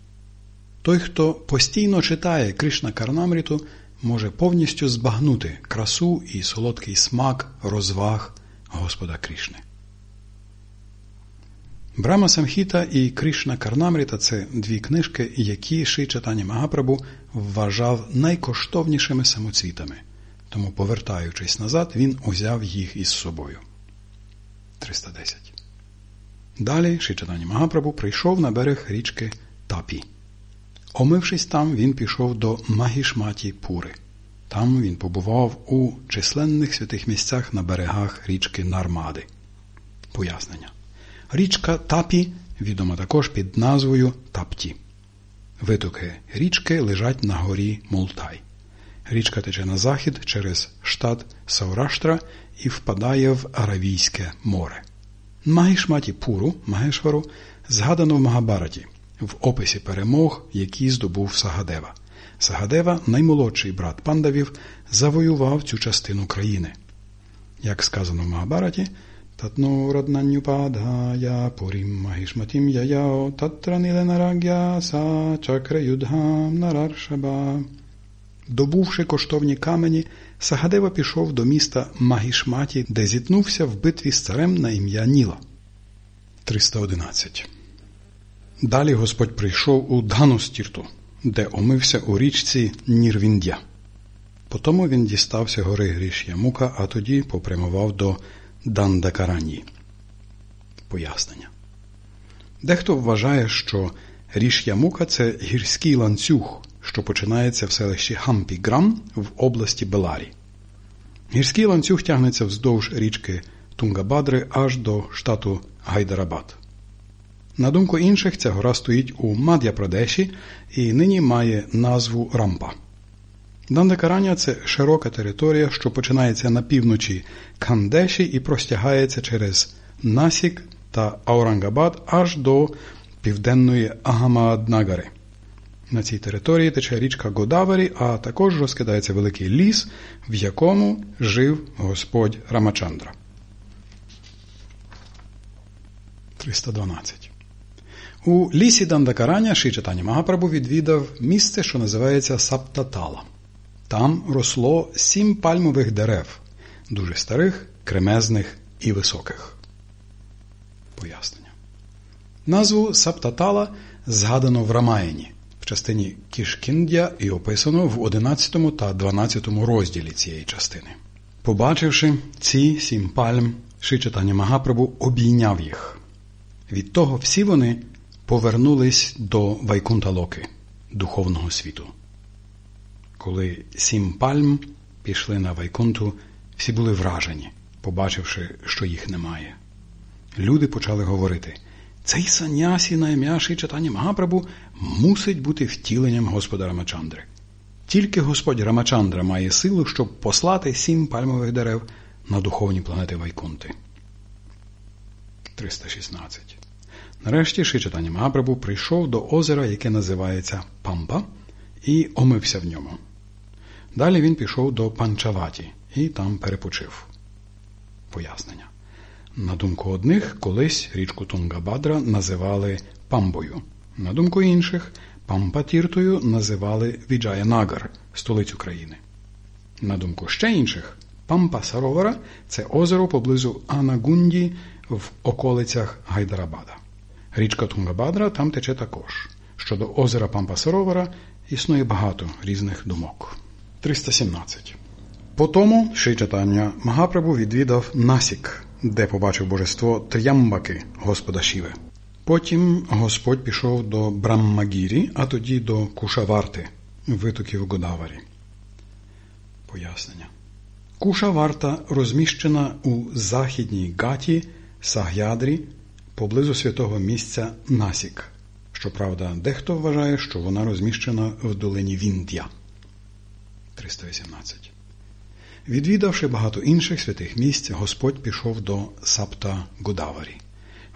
Той, хто постійно читає Кришна Карнамріту, може повністю збагнути красу і солодкий смак розваг Господа Кришни. Брама Самхіта і Кришна Карнамріта це дві книжки, які Ши Чатані Магапрабу вважав найкоштовнішими самоцвітами. Тому, повертаючись назад, він узяв їх із собою. 310. Далі Ши Чатані Магапрабу прийшов на берег річки Тапі. Омившись там, він пішов до Магішматі Пури. Там він побував у численних святих місцях на берегах річки Нармади. Пояснення. Річка Тапі відома також під назвою Тапті. Витоки річки лежать на горі Мултай. Річка тече на захід через штат Саураштра і впадає в Аравійське море. Магішматі Пуру Магешвару згадано в Магабараті в описі перемог, які здобув Сагадева. Сагадева, наймолодший брат пандавів, завоював цю частину країни. Як сказано в Магабгараті, Тато ратнаньюпадая пурім магішматім яяо татра нілена рагья са чакре юддгам нараршабга. Добувши коштовні камені, Сагадева пішов до міста Магішматі, де зіткнувся в битві з царем на ім'я Ніла. 311. Далі Господь прийшов у Даностірту, де омився у річці Нірвіндя. Потому він дістався гори Гріш'ямука, а тоді попрямував до Дандакарані. Пояснення. Дехто вважає, що Ріш'ямука це гірський ланцюг, що починається в селищі Хампіграм в області Беларі. Гірський ланцюг тягнеться вздовж річки Тунгабадри аж до штату Гайдарабад. На думку інших, ця гора стоїть у Мад'я-Прадеші і нині має назву Рампа. Дандакараня це широка територія, що починається на півночі Кандеші і простягається через Насік та Аурангабад аж до південної Агамаднагари. На цій території тече річка Годаварі, а також розкидається великий ліс, в якому жив Господь Рамачандра. 312. У лісі Дандакараня Шичатані Магапрабу відвідав місце, що називається Саптатала. Там росло сім пальмових дерев, дуже старих, кремезних і високих. Пояснення. Назву Саптатала згадано в Рамаїні в частині Кішкіндя і описано в 11 та 12 розділі цієї частини. Побачивши ці сім пальм, Шичатані Магапрабу обійняв їх. Від того всі вони повернулись до Вайкунталоки, духовного світу. Коли сім пальм пішли на Вайкунту, всі були вражені, побачивши, що їх немає. Люди почали говорити цей санясі на ім'я читання Магапрабу мусить бути втіленням Господа Рамачандри. Тільки Господь Рамачандра має силу, щоб послати сім пальмових дерев на духовні планети Вайкунти. 316. Нарешті Шичатані Магапрабу прийшов до озера, яке називається Пампа, і омився в ньому. Далі він пішов до Панчаваті і там перепочив. Пояснення. На думку одних, колись річку Тунгабадра називали Памбою. На думку інших, Пампатіртою називали Віджаянагар, столицю країни. На думку ще інших, Пампа Саровара це озеро поблизу Анагунді в околицях Гайдарабада. Річка Тунгабадра там тече також. Щодо озера Пампа Саровара існує багато різних думок. 317. По тому Ши Чатання Магапрабу відвідав Насік, де побачив божество Трямбаки, Господа Шіви. Потім Господь пішов до Браммагірі, а тоді до Кушаварти, витоків Годаварі. Пояснення. Кушаварта розміщена у західній гаті Сагядрі поблизу святого місця Насік. Щоправда, дехто вважає, що вона розміщена в долині Віндя. 318. Відвідавши багато інших святих місць, Господь пішов до Сапта Гудаварі.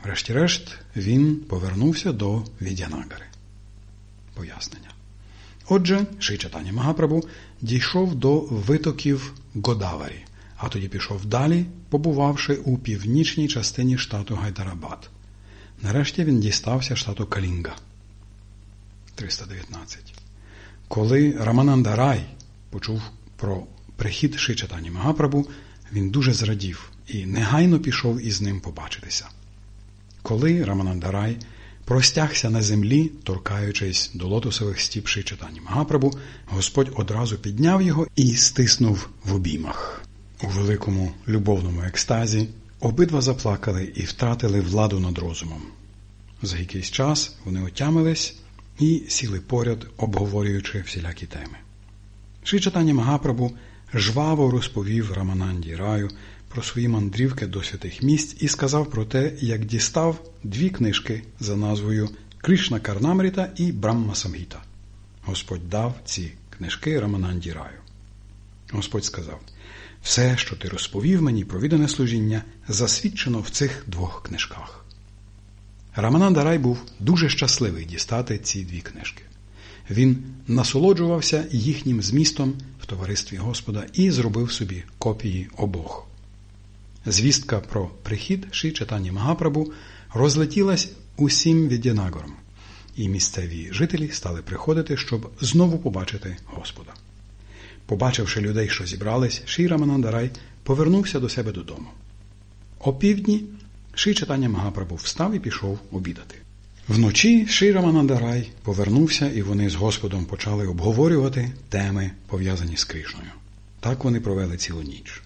Врешті-решт, він повернувся до Відянагари. Пояснення. Отже, Шичатані Магапрабу дійшов до витоків Годаварі, а тоді пішов далі, побувавши у північній частині штату Гайдарабад. Нарешті він дістався штату Калінга. 319. Коли Рамананда Рай почув про прихід Шичатані Магапрабу, він дуже зрадів і негайно пішов із ним побачитися. Коли Раманандарай простягся на землі, торкаючись до лотосових стіп Шичатані Магапрабу, Господь одразу підняв його і стиснув в обіймах. У великому любовному екстазі обидва заплакали і втратили владу над розумом. За якийсь час вони отямились і сіли поряд, обговорюючи всілякі теми. Шичатані Магапрабу жваво розповів Рамананді Раю про свої мандрівки до святих місць і сказав про те, як дістав дві книжки за назвою Кришна Карнамріта і Брамма Самгіта. Господь дав ці книжки Рамананді Раю. Господь сказав: все, що ти розповів мені про віддане служіння, засвідчено в цих двох книжках. Рамананда Рай був дуже щасливий дістати ці дві книжки. Він насолоджувався їхнім змістом в товаристві Господа і зробив собі копії обох. Звістка про прихід Ши Чатані Магапрабу розлетілась усім Відянагором, і місцеві жителі стали приходити, щоб знову побачити Господа. Побачивши людей, що зібрались, Ші Раманандарай повернувся до себе додому. О півдні Ши Чатаня Магапрабу встав і пішов обідати. Вночі Ши Раманандарай повернувся, і вони з Господом почали обговорювати теми, пов'язані з Кришною. Так вони провели цілу ніч.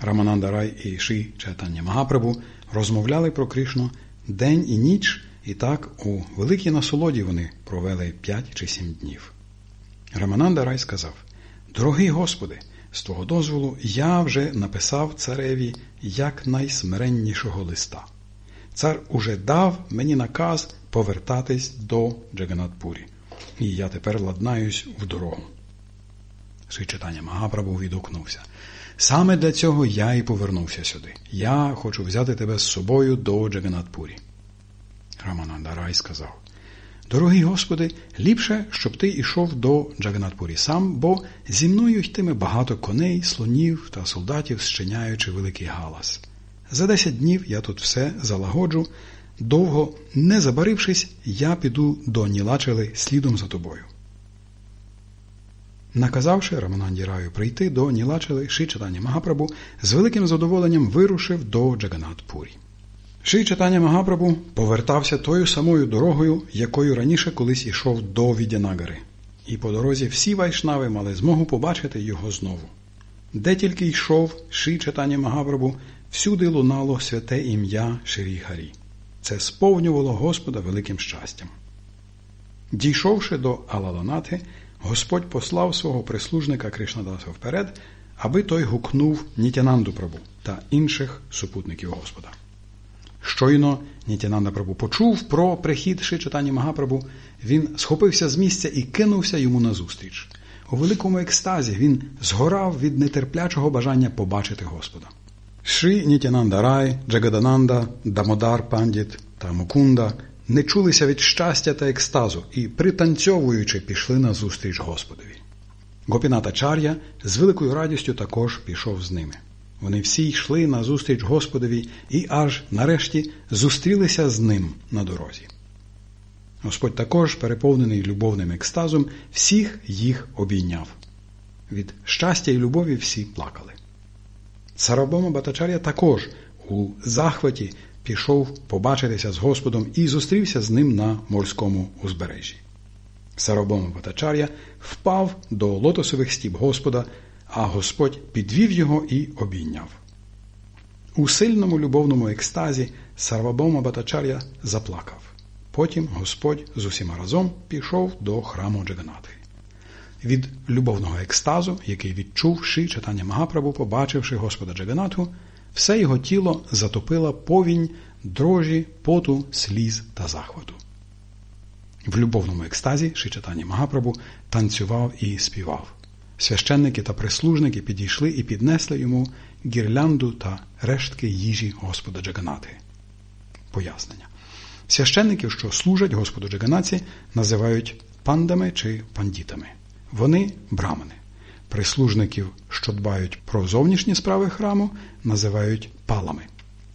Рамананда Рай і Ши Чайтання Магапрабу розмовляли про Кришну день і ніч, і так у великій насолоді вони провели п'ять чи сім днів. Рамананда Рай сказав: Дорогий Господи, з твого дозволу я вже написав цареві якнайсмиреннішого листа. Цар уже дав мені наказ повертатись до Джаганатпурі, і я тепер ладнаюсь в дорогу. Ши читання Магапрабу відгукнувся. Саме для цього я і повернувся сюди. Я хочу взяти тебе з собою до Джаганатпурі. Раманандарай сказав: Дорогий Господи, ліпше, щоб ти йшов до Джаганатпурі сам, бо зі мною йтиме багато коней, слонів та солдатів, щиняючи великий галас. За десять днів я тут все залагоджу, довго не забарившись, я піду до Нілачели слідом за тобою. Наказавши Рамананді Раю прийти до Нілачели, Ши Чатані Магапрабу з великим задоволенням вирушив до Джаганатпурі. Ши Чатані Магапрабу повертався тою самою дорогою, якою раніше колись ішов до Відянагари, і по дорозі всі вайшнави мали змогу побачити його знову. Де тільки йшов Ши Чатані Магапрабу, всюди лунало святе ім'я Ширі Харі. Це сповнювало Господа великим щастям. Дійшовши до Алаланати, Господь послав свого прислужника Кришнадаса вперед, аби той гукнув Нітянанду Прабу та інших супутників Господа. Щойно Нітянанда Прабу почув про прихід Шичатані Магапрабу, він схопився з місця і кинувся йому назустріч. У великому екстазі він згорав від нетерплячого бажання побачити Господа. Шри Нітянанда Рай, Джагадананда, Дамодар Пандіт та Мукунда не чулися від щастя та екстазу і, пританцьовуючи, пішли на зустріч Господові. Гопіната Чар'я з великою радістю також пішов з ними. Вони всі йшли на зустріч Господові і аж нарешті зустрілися з ним на дорозі. Господь також, переповнений любовним екстазом, всіх їх обійняв. Від щастя і любові всі плакали. Сарабома Батачаря також у захваті пішов побачитися з Господом і зустрівся з ним на морському узбережжі. Сарабома Батачаря впав до лотосових стіп Господа, а Господь підвів його і обійняв. У сильному любовному екстазі Сарвабома Батачаря заплакав. Потім Господь з усіма разом пішов до храму Джаганати. Від любовного екстазу, який відчув Ши читання Магапрабу, побачивши Господа Джаганату, все його тіло затопила повінь дрожі, поту, сліз та захвату. В любовному екстазі Шичатані Магапрабу танцював і співав. Священники та прислужники підійшли і піднесли йому гірлянду та рештки їжі Господа Джаганати. Пояснення. Священників, що служать Господу Джаганаці, називають пандами чи пандітами. Вони брамани. Прислужників, що дбають про зовнішні справи храму, називають палами.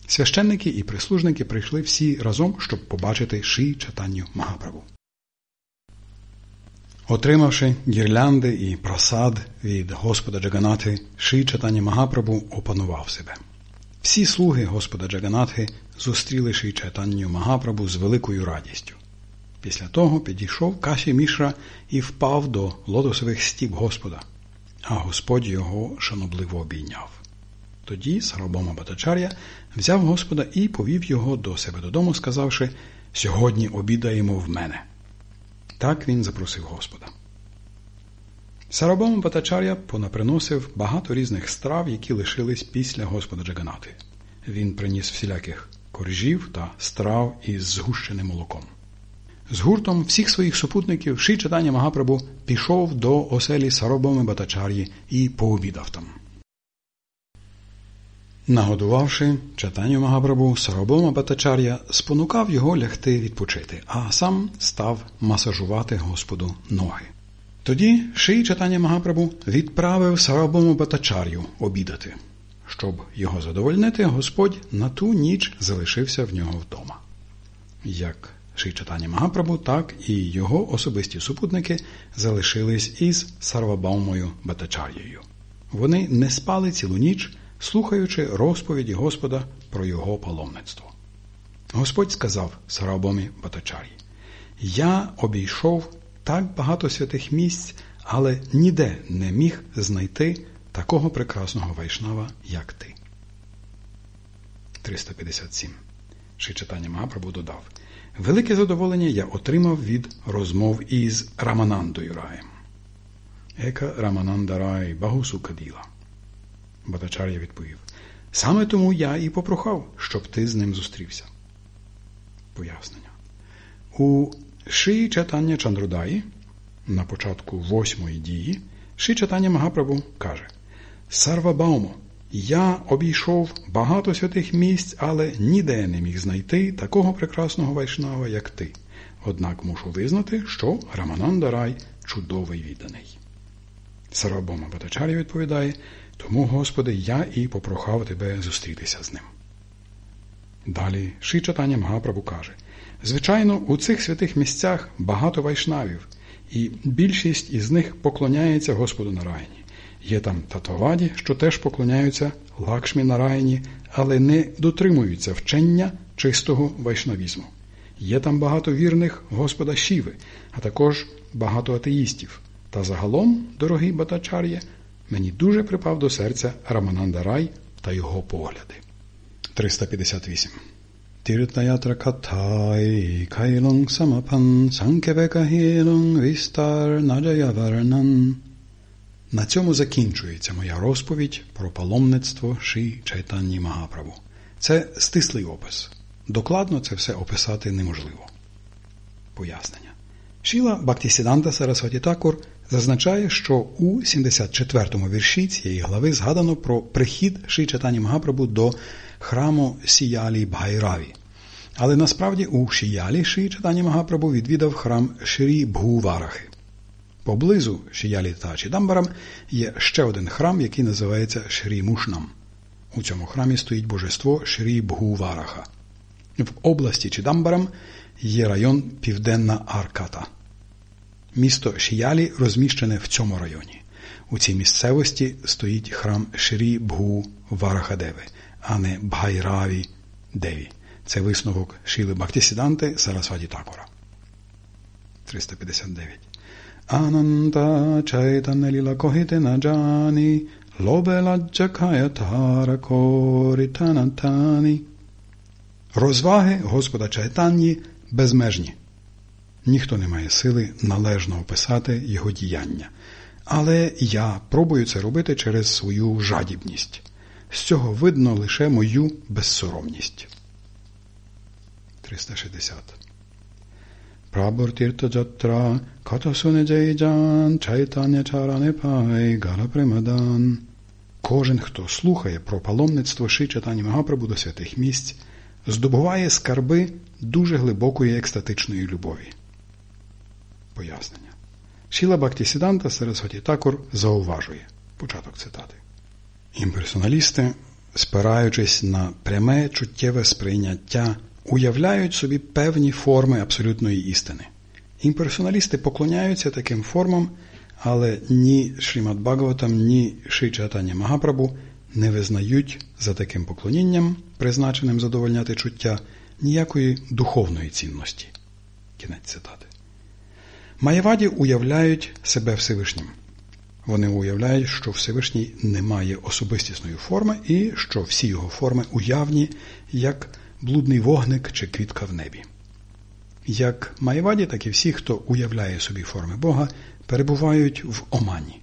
Священники і прислужники прийшли всі разом, щоб побачити ши читанню Магаправу. Отримавши гірлянди і просад від Господа Джаганати, ши читання Магапрабу опанував себе. Всі слуги Господа Джаганатхи зустріли ши читанню Магапрабу з великою радістю. Після того підійшов Каші Мішра і впав до лотосових стіп Господа, а Господь його шанобливо обійняв. Тоді Сарабома Батачар'я взяв Господа і повів його до себе додому, сказавши Сьогодні обідаємо в мене. Так він запросив Господа. Сарабома Батачар'я понаприносив багато різних страв, які лишились після Господа Джаганати. Він приніс всіляких коржів та страв із згущеним молоком. З гуртом всіх своїх супутників Ши Читання Магапрабу пішов до оселі Сарабоми Батачар'ї і пообідав там. Нагодувавши читанню Магапрабу, Сарабома Батачар'я спонукав його лягти відпочити, а сам став масажувати Господу ноги. Тоді Ший читання Магапрабу відправив Сарабому Батачар'ю обідати. Щоб його задовольнити, Господь на ту ніч залишився в нього вдома. Як Ший читання Магапрабу, так і його особисті супутники залишились із Сарвабаумою Батачар'єю. Вони не спали цілу ніч слухаючи розповіді Господа про його паломництво. Господь сказав Сарабомі Батачарі, Я обійшов так багато святих місць, але ніде не міг знайти такого прекрасного вайшнава, як ти. 357. Ши читання Магапрабу додав Велике задоволення я отримав від розмов із Раманандою Раєм. Ека Рамананда Рай Багусу Каділа. Батачар'я відповів Саме тому я і попрохав, щоб ти з ним зустрівся. Пояснення. У Шиї читання Чандрудаї на початку восьмої дії Ши читання Магапрабу каже Сарва Баумо, я обійшов багато святих місць, але ніде не міг знайти такого прекрасного вайшнава, як ти. Однак мушу визнати, що Рамананда Рай чудовий відданий. Сарабома Батачарі відповідає тому, Господи, я і попрохав Тебе зустрітися з ним. Далі Ши читання Магапрабу каже Звичайно, у цих святих місцях багато вайшнавів, і більшість із них поклоняється Господу Нараїні. Є там татоваді, що теж поклоняються лакшмі Нараїні, але не дотримуються вчення чистого вайшнавізму. Є там багато вірних Господа Шіви, а також багато атеїстів. Та загалом, дорогий Батачар'є, Мені дуже припав до серця Рамананда Рай та його погляди. 358. Тиртаятра катай кайлонг самапан санкевекахілонг вістар наджаяварнан. На цьому закінчується моя розповідь про паломництво Ши Чайтанні Магаправу. Це стислий опис. Докладно це все описати неможливо. Пояснення. Шіла Бактісіданта Сарасваті Такур зазначає, що у 74-му вірші цієї глави згадано про прихід Ши Магапрабу до храму Сіялі Бхайраві. Але насправді у Шіялі Ши Магапрабу відвідав храм Шрі Бгуварахи. Поблизу Шіялі та Чідамбарам є ще один храм, який називається Шрі Мушнам. У цьому храмі стоїть божество Шрі Бгувараха. В області Чідамбарам є район Південна Арката. Місто Шіялі розміщене в цьому районі. У цій місцевості стоїть храм Шрі Бгу Варахадеви, а не Бхайраві Деві. Це висновок Шіли Бхактісіданти Сарасваді Такора. 359. Ананта чайтана ліла когите наджані, лобеладжакая тара коританатані. Розваги Господа Чайтанні безмежні. Ніхто не має сили належно описати його діяння. Але я пробую це робити через свою жадібність. З цього видно лише мою безсоромність. 360. Прабортіртаджатра катасуне джейджан чайтання чаране пай гара. Кожен, хто слухає про паломництво Ши Чатані Магапрабу до святих місць, здобуває скарби дуже глибокої екстатичної любові. Пояснення. Шіла Бактісіданта Сарасваті Такур зауважує початок цитати. Імперсоналісти, спираючись на пряме чуттєве сприйняття, уявляють собі певні форми абсолютної істини. Імперсоналісти поклоняються таким формам, але ні Шрімад Бхагаватам, ні Ши Чатання Магапрабу не визнають за таким поклонінням, призначеним задовольняти чуття, ніякої духовної цінності. Кінець цитати. Маєваді уявляють себе Всевишнім. Вони уявляють, що Всевишній не має особистісної форми і що всі його форми уявні, як блудний вогник чи квітка в небі. Як Маєваді, так і всі, хто уявляє собі форми Бога, перебувають в омані.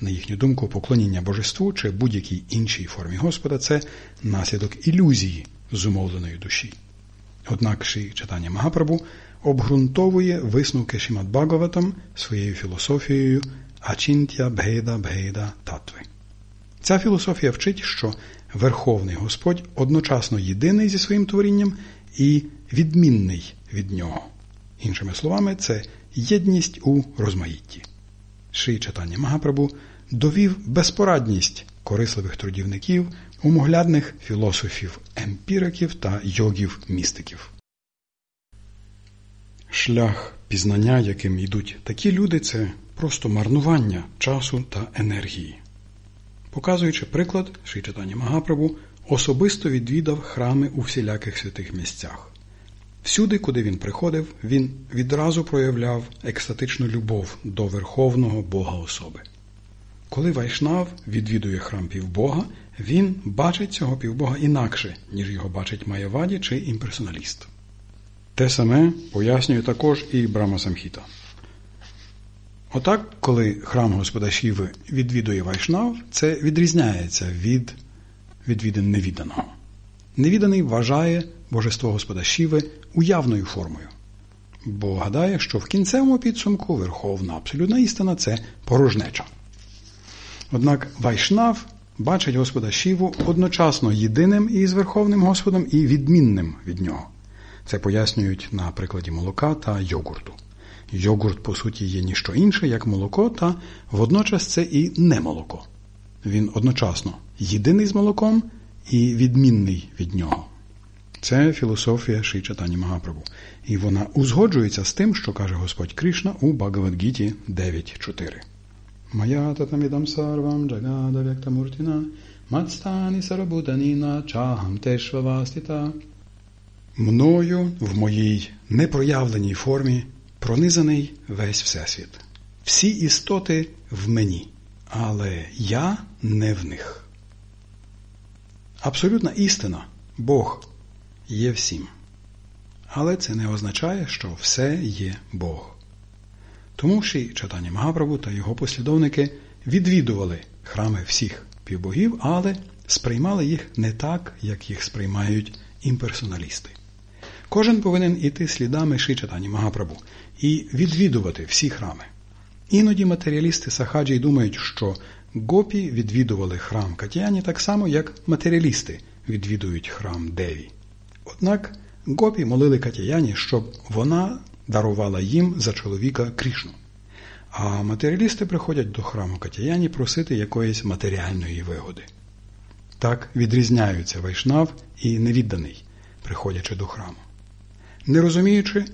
На їхню думку, поклоніння божеству чи будь-якій іншій формі Господа це наслідок ілюзії зумовленої душі. Однак Ші читання Магапрабу обґрунтовує висновки Шімат Багаватам своєю філософією Ачінтя Бгеда Бгеда Татви. Ця філософія вчить, що Верховний Господь одночасно єдиний зі своїм творінням і відмінний від нього. Іншими словами, це єдність у розмаїтті. Ши читання Магапрабу довів безпорадність корисливих трудівників, умоглядних філософів, емпіриків та йогів-містиків. Шлях пізнання, яким йдуть такі люди, це просто марнування часу та енергії. Показуючи приклад, Шичатані Магапрабу особисто відвідав храми у всіляких святих місцях. Всюди, куди він приходив, він відразу проявляв екстатичну любов до Верховного Бога особи. Коли Вайшнав відвідує храм півбога, він бачить цього півбога інакше, ніж його бачить Маєваді чи імперсоналіст. Те саме пояснює також і Брама Самхіта. Отак, коли храм Господа Шіви відвідує Вайшнав, це відрізняється від відвідин невіданого. Невіданий вважає божество Господа Шіви уявною формою, бо гадає, що в кінцевому підсумку верховна абсолютна істина це порожнеча. Однак Вайшнав бачить Господа Шіву одночасно єдиним із Верховним Господом і відмінним від нього. Це пояснюють на прикладі молока та йогурту. Йогурт, по суті, є ніщо інше, як молоко, та водночас це і не молоко. Він одночасно єдиний з молоком і відмінний від нього. Це філософія Шичатані Магапрабу. І вона узгоджується з тим, що каже Господь Кришна у Багавадгіті 9.4. Мая татамідам сарвам джагада вяктамуртіна мацтані сарабуданіна чагам тешвавастіта. Мною в моїй непроявленій формі пронизаний весь Всесвіт. Всі істоти в мені, але я не в них. Абсолютна істина, Бог є всім. Але це не означає, що все є Бог. Тому Ші Чатані Магапрабу та його послідовники відвідували храми всіх півбогів, але сприймали їх не так, як їх сприймають імперсоналісти. Кожен повинен іти слідами Ши Чатані Магапрабу і відвідувати всі храми. Іноді матеріалісти Сахаджі думають, що гопі відвідували храм Катяні так само, як матеріалісти відвідують храм Деві. Однак гопі молили Катяяні, щоб вона дарувала їм за чоловіка Крішну. а матеріалісти приходять до храму Катяяні просити якоїсь матеріальної вигоди. Так відрізняються вайшнав і невідданий, приходячи до храму. Не розуміючи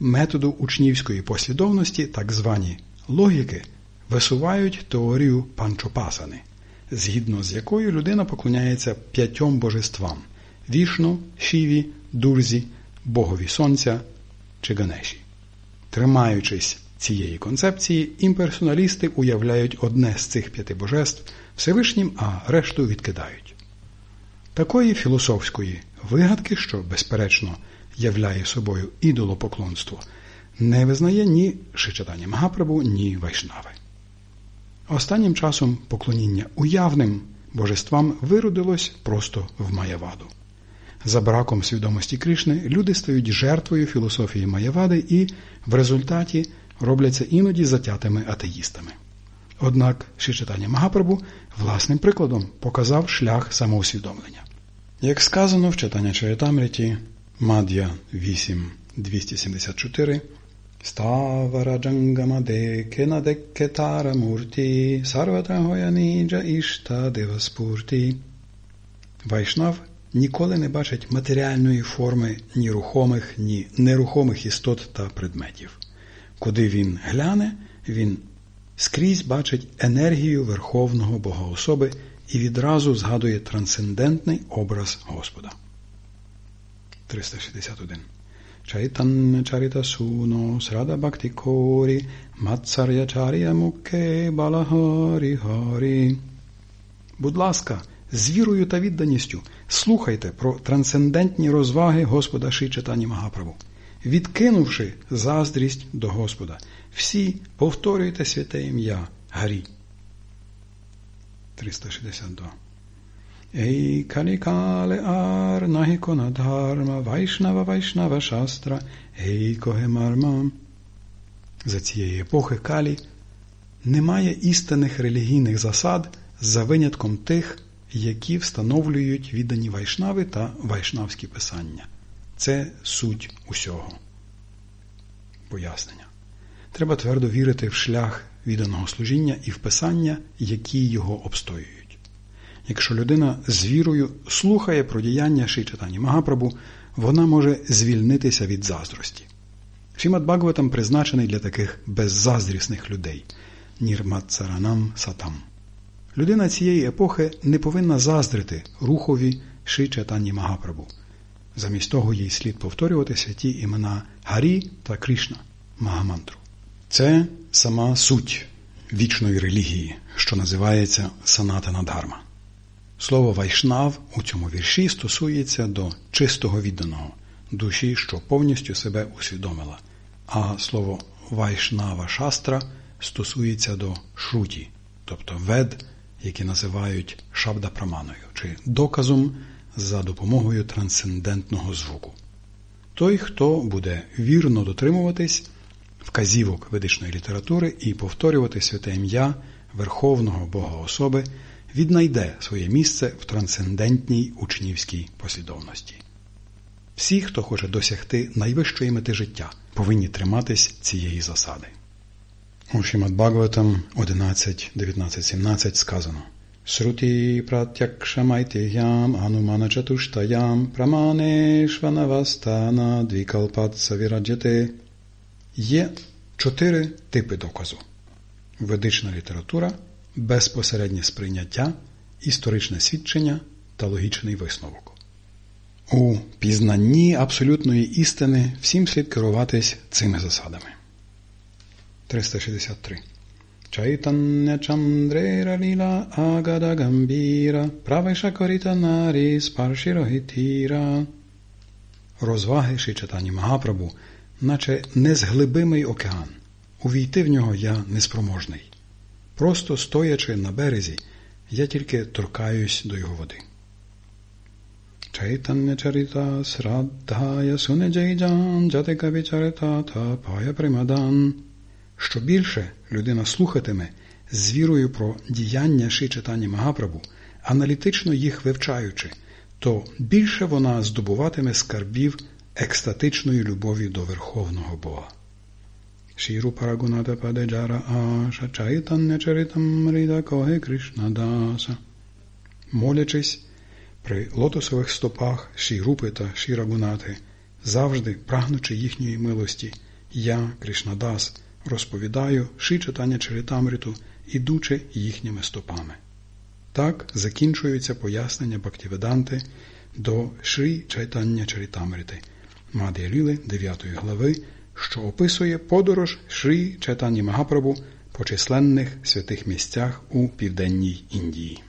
методу учнівської послідовності, так звані логіки, висувають теорію панчопасани, згідно з якою людина поклоняється п'ятьом божествам вішну, шіві, дурзі, богові сонця чи ганеші. Тримаючись цієї концепції, імперсоналісти уявляють одне з цих п'яти божеств Всевишнім, а решту відкидають. Такої філософської вигадки, що, безперечно, являє собою ідолопоклонство, не визнає ні Шичатані Магапрабу, ні Вайшнави. Останнім часом поклоніння уявним божествам виродилось просто в Маяваду. За браком свідомості Кришни люди стають жертвою філософії Маявади і в результаті робляться іноді затятими атеїстами. Однак Шичатані Магапрабу власним прикладом показав шлях самоусвідомлення. Як сказано в читання Чаритамріті Мад'я 8.274 Ставараджангамаде кенадеккетара мурті сарватагояніджа ішта деваспурті Вайшнав ніколи не бачить матеріальної форми ні рухомих, ні нерухомих істот та предметів. Куди він гляне, він скрізь бачить енергію Верховного Богоособи і відразу згадує трансцендентний образ Господа. 361. Чайтанна Чарита Суно Срада Бхакти Кори Мацаря Чарія Муке Балагарі Гарі. Будь ласка, з вірою та відданістю слухайте про трансцендентні розваги Господа Шичатані Магаправу. Відкинувши заздрість до Господа, всі повторюйте святе ім'я Гарі. 362. Ей калікале ар нагікона дхарма, вайшнава вайшнава шастра, ей когемарма. За цієї епохи Калі немає істинних релігійних засад за винятком тих, які встановлюють віддані вайшнави та вайшнавські писання. Це суть усього. Пояснення. Треба твердо вірити в шлях відданого служіння і в писання, які його обстоюють. Якщо людина з вірою слухає про діяння Шичатані Магапрабу, вона може звільнитися від заздрості. Шімат Бхагаватам призначений для таких беззаздрісних людей Нірматсаранам Сатам. Людина цієї епохи не повинна заздрити рухові Шичатані Магапрабу. Замість того їй слід повторювати святі імена Гарі та Кришна Магамантру. Це сама суть вічної релігії, що називається Санатана Дharma. Слово вайшнав у цьому вірші стосується до чистого відданого, душі, що повністю себе усвідомила, а слово вайшнава шастра стосується до шруті, тобто вед, які називають шабда праманою, чи доказом за допомогою трансцендентного звуку. Той, хто буде вірно дотримуватись вказівок ведичної літератури і повторювати святе ім'я Верховного Бога особи, віднайде своє місце в трансцендентній учнівській послідовності. Всі, хто хоче досягти найвищої мети життя, повинні триматись цієї засади. У Шімад Бхагаватам 11, 19, 17 сказано Сруті пратякшамайтягям анумана чатуштаям праманешванавастана двікалпатса віраджяте Є чотири типи доказу: ведична література, безпосереднє сприйняття, історичне свідчення та логічний висновок. У пізнанні абсолютної істини всім слід керуватись цими засадами. 363. Чайтання Чандрера Ліла Агада Гамбіра Правиша Коріта Нарі Спаршірогітіра Розваги Шичатані Магапрабу – наче незглибимий океан. Увійти в нього я неспроможний. Просто стоячи на березі, я тільки торкаюсь до його води. Чайтання чарита сраддхая сунеджейджан джатика вічарита та пая примадан. Що більше людина слухатиме з вірою про діяння ши читання Магапрабу, аналітично їх вивчаючи, то більше вона здобуватиме скарбів екстатичної любові до Верховного Бога. Рагуната Падеджара Аша Чайтання Чаритамрида Коге Кришна Даса. Молячись при лотосових стопах Шірупи та Шірагунати, завжди прагнучи їхньої милості, я, Кришнадас, розповідаю ши читання Чаритамриту, ідучи їхніми стопами. Так закінчується пояснення Бхактіведанти до Шрі Чайтання Чаритамрити, Мад'я Ліли 9 глави, що описує подорож Шрі Четані Магапрабу по численних святих місцях у південній Індії.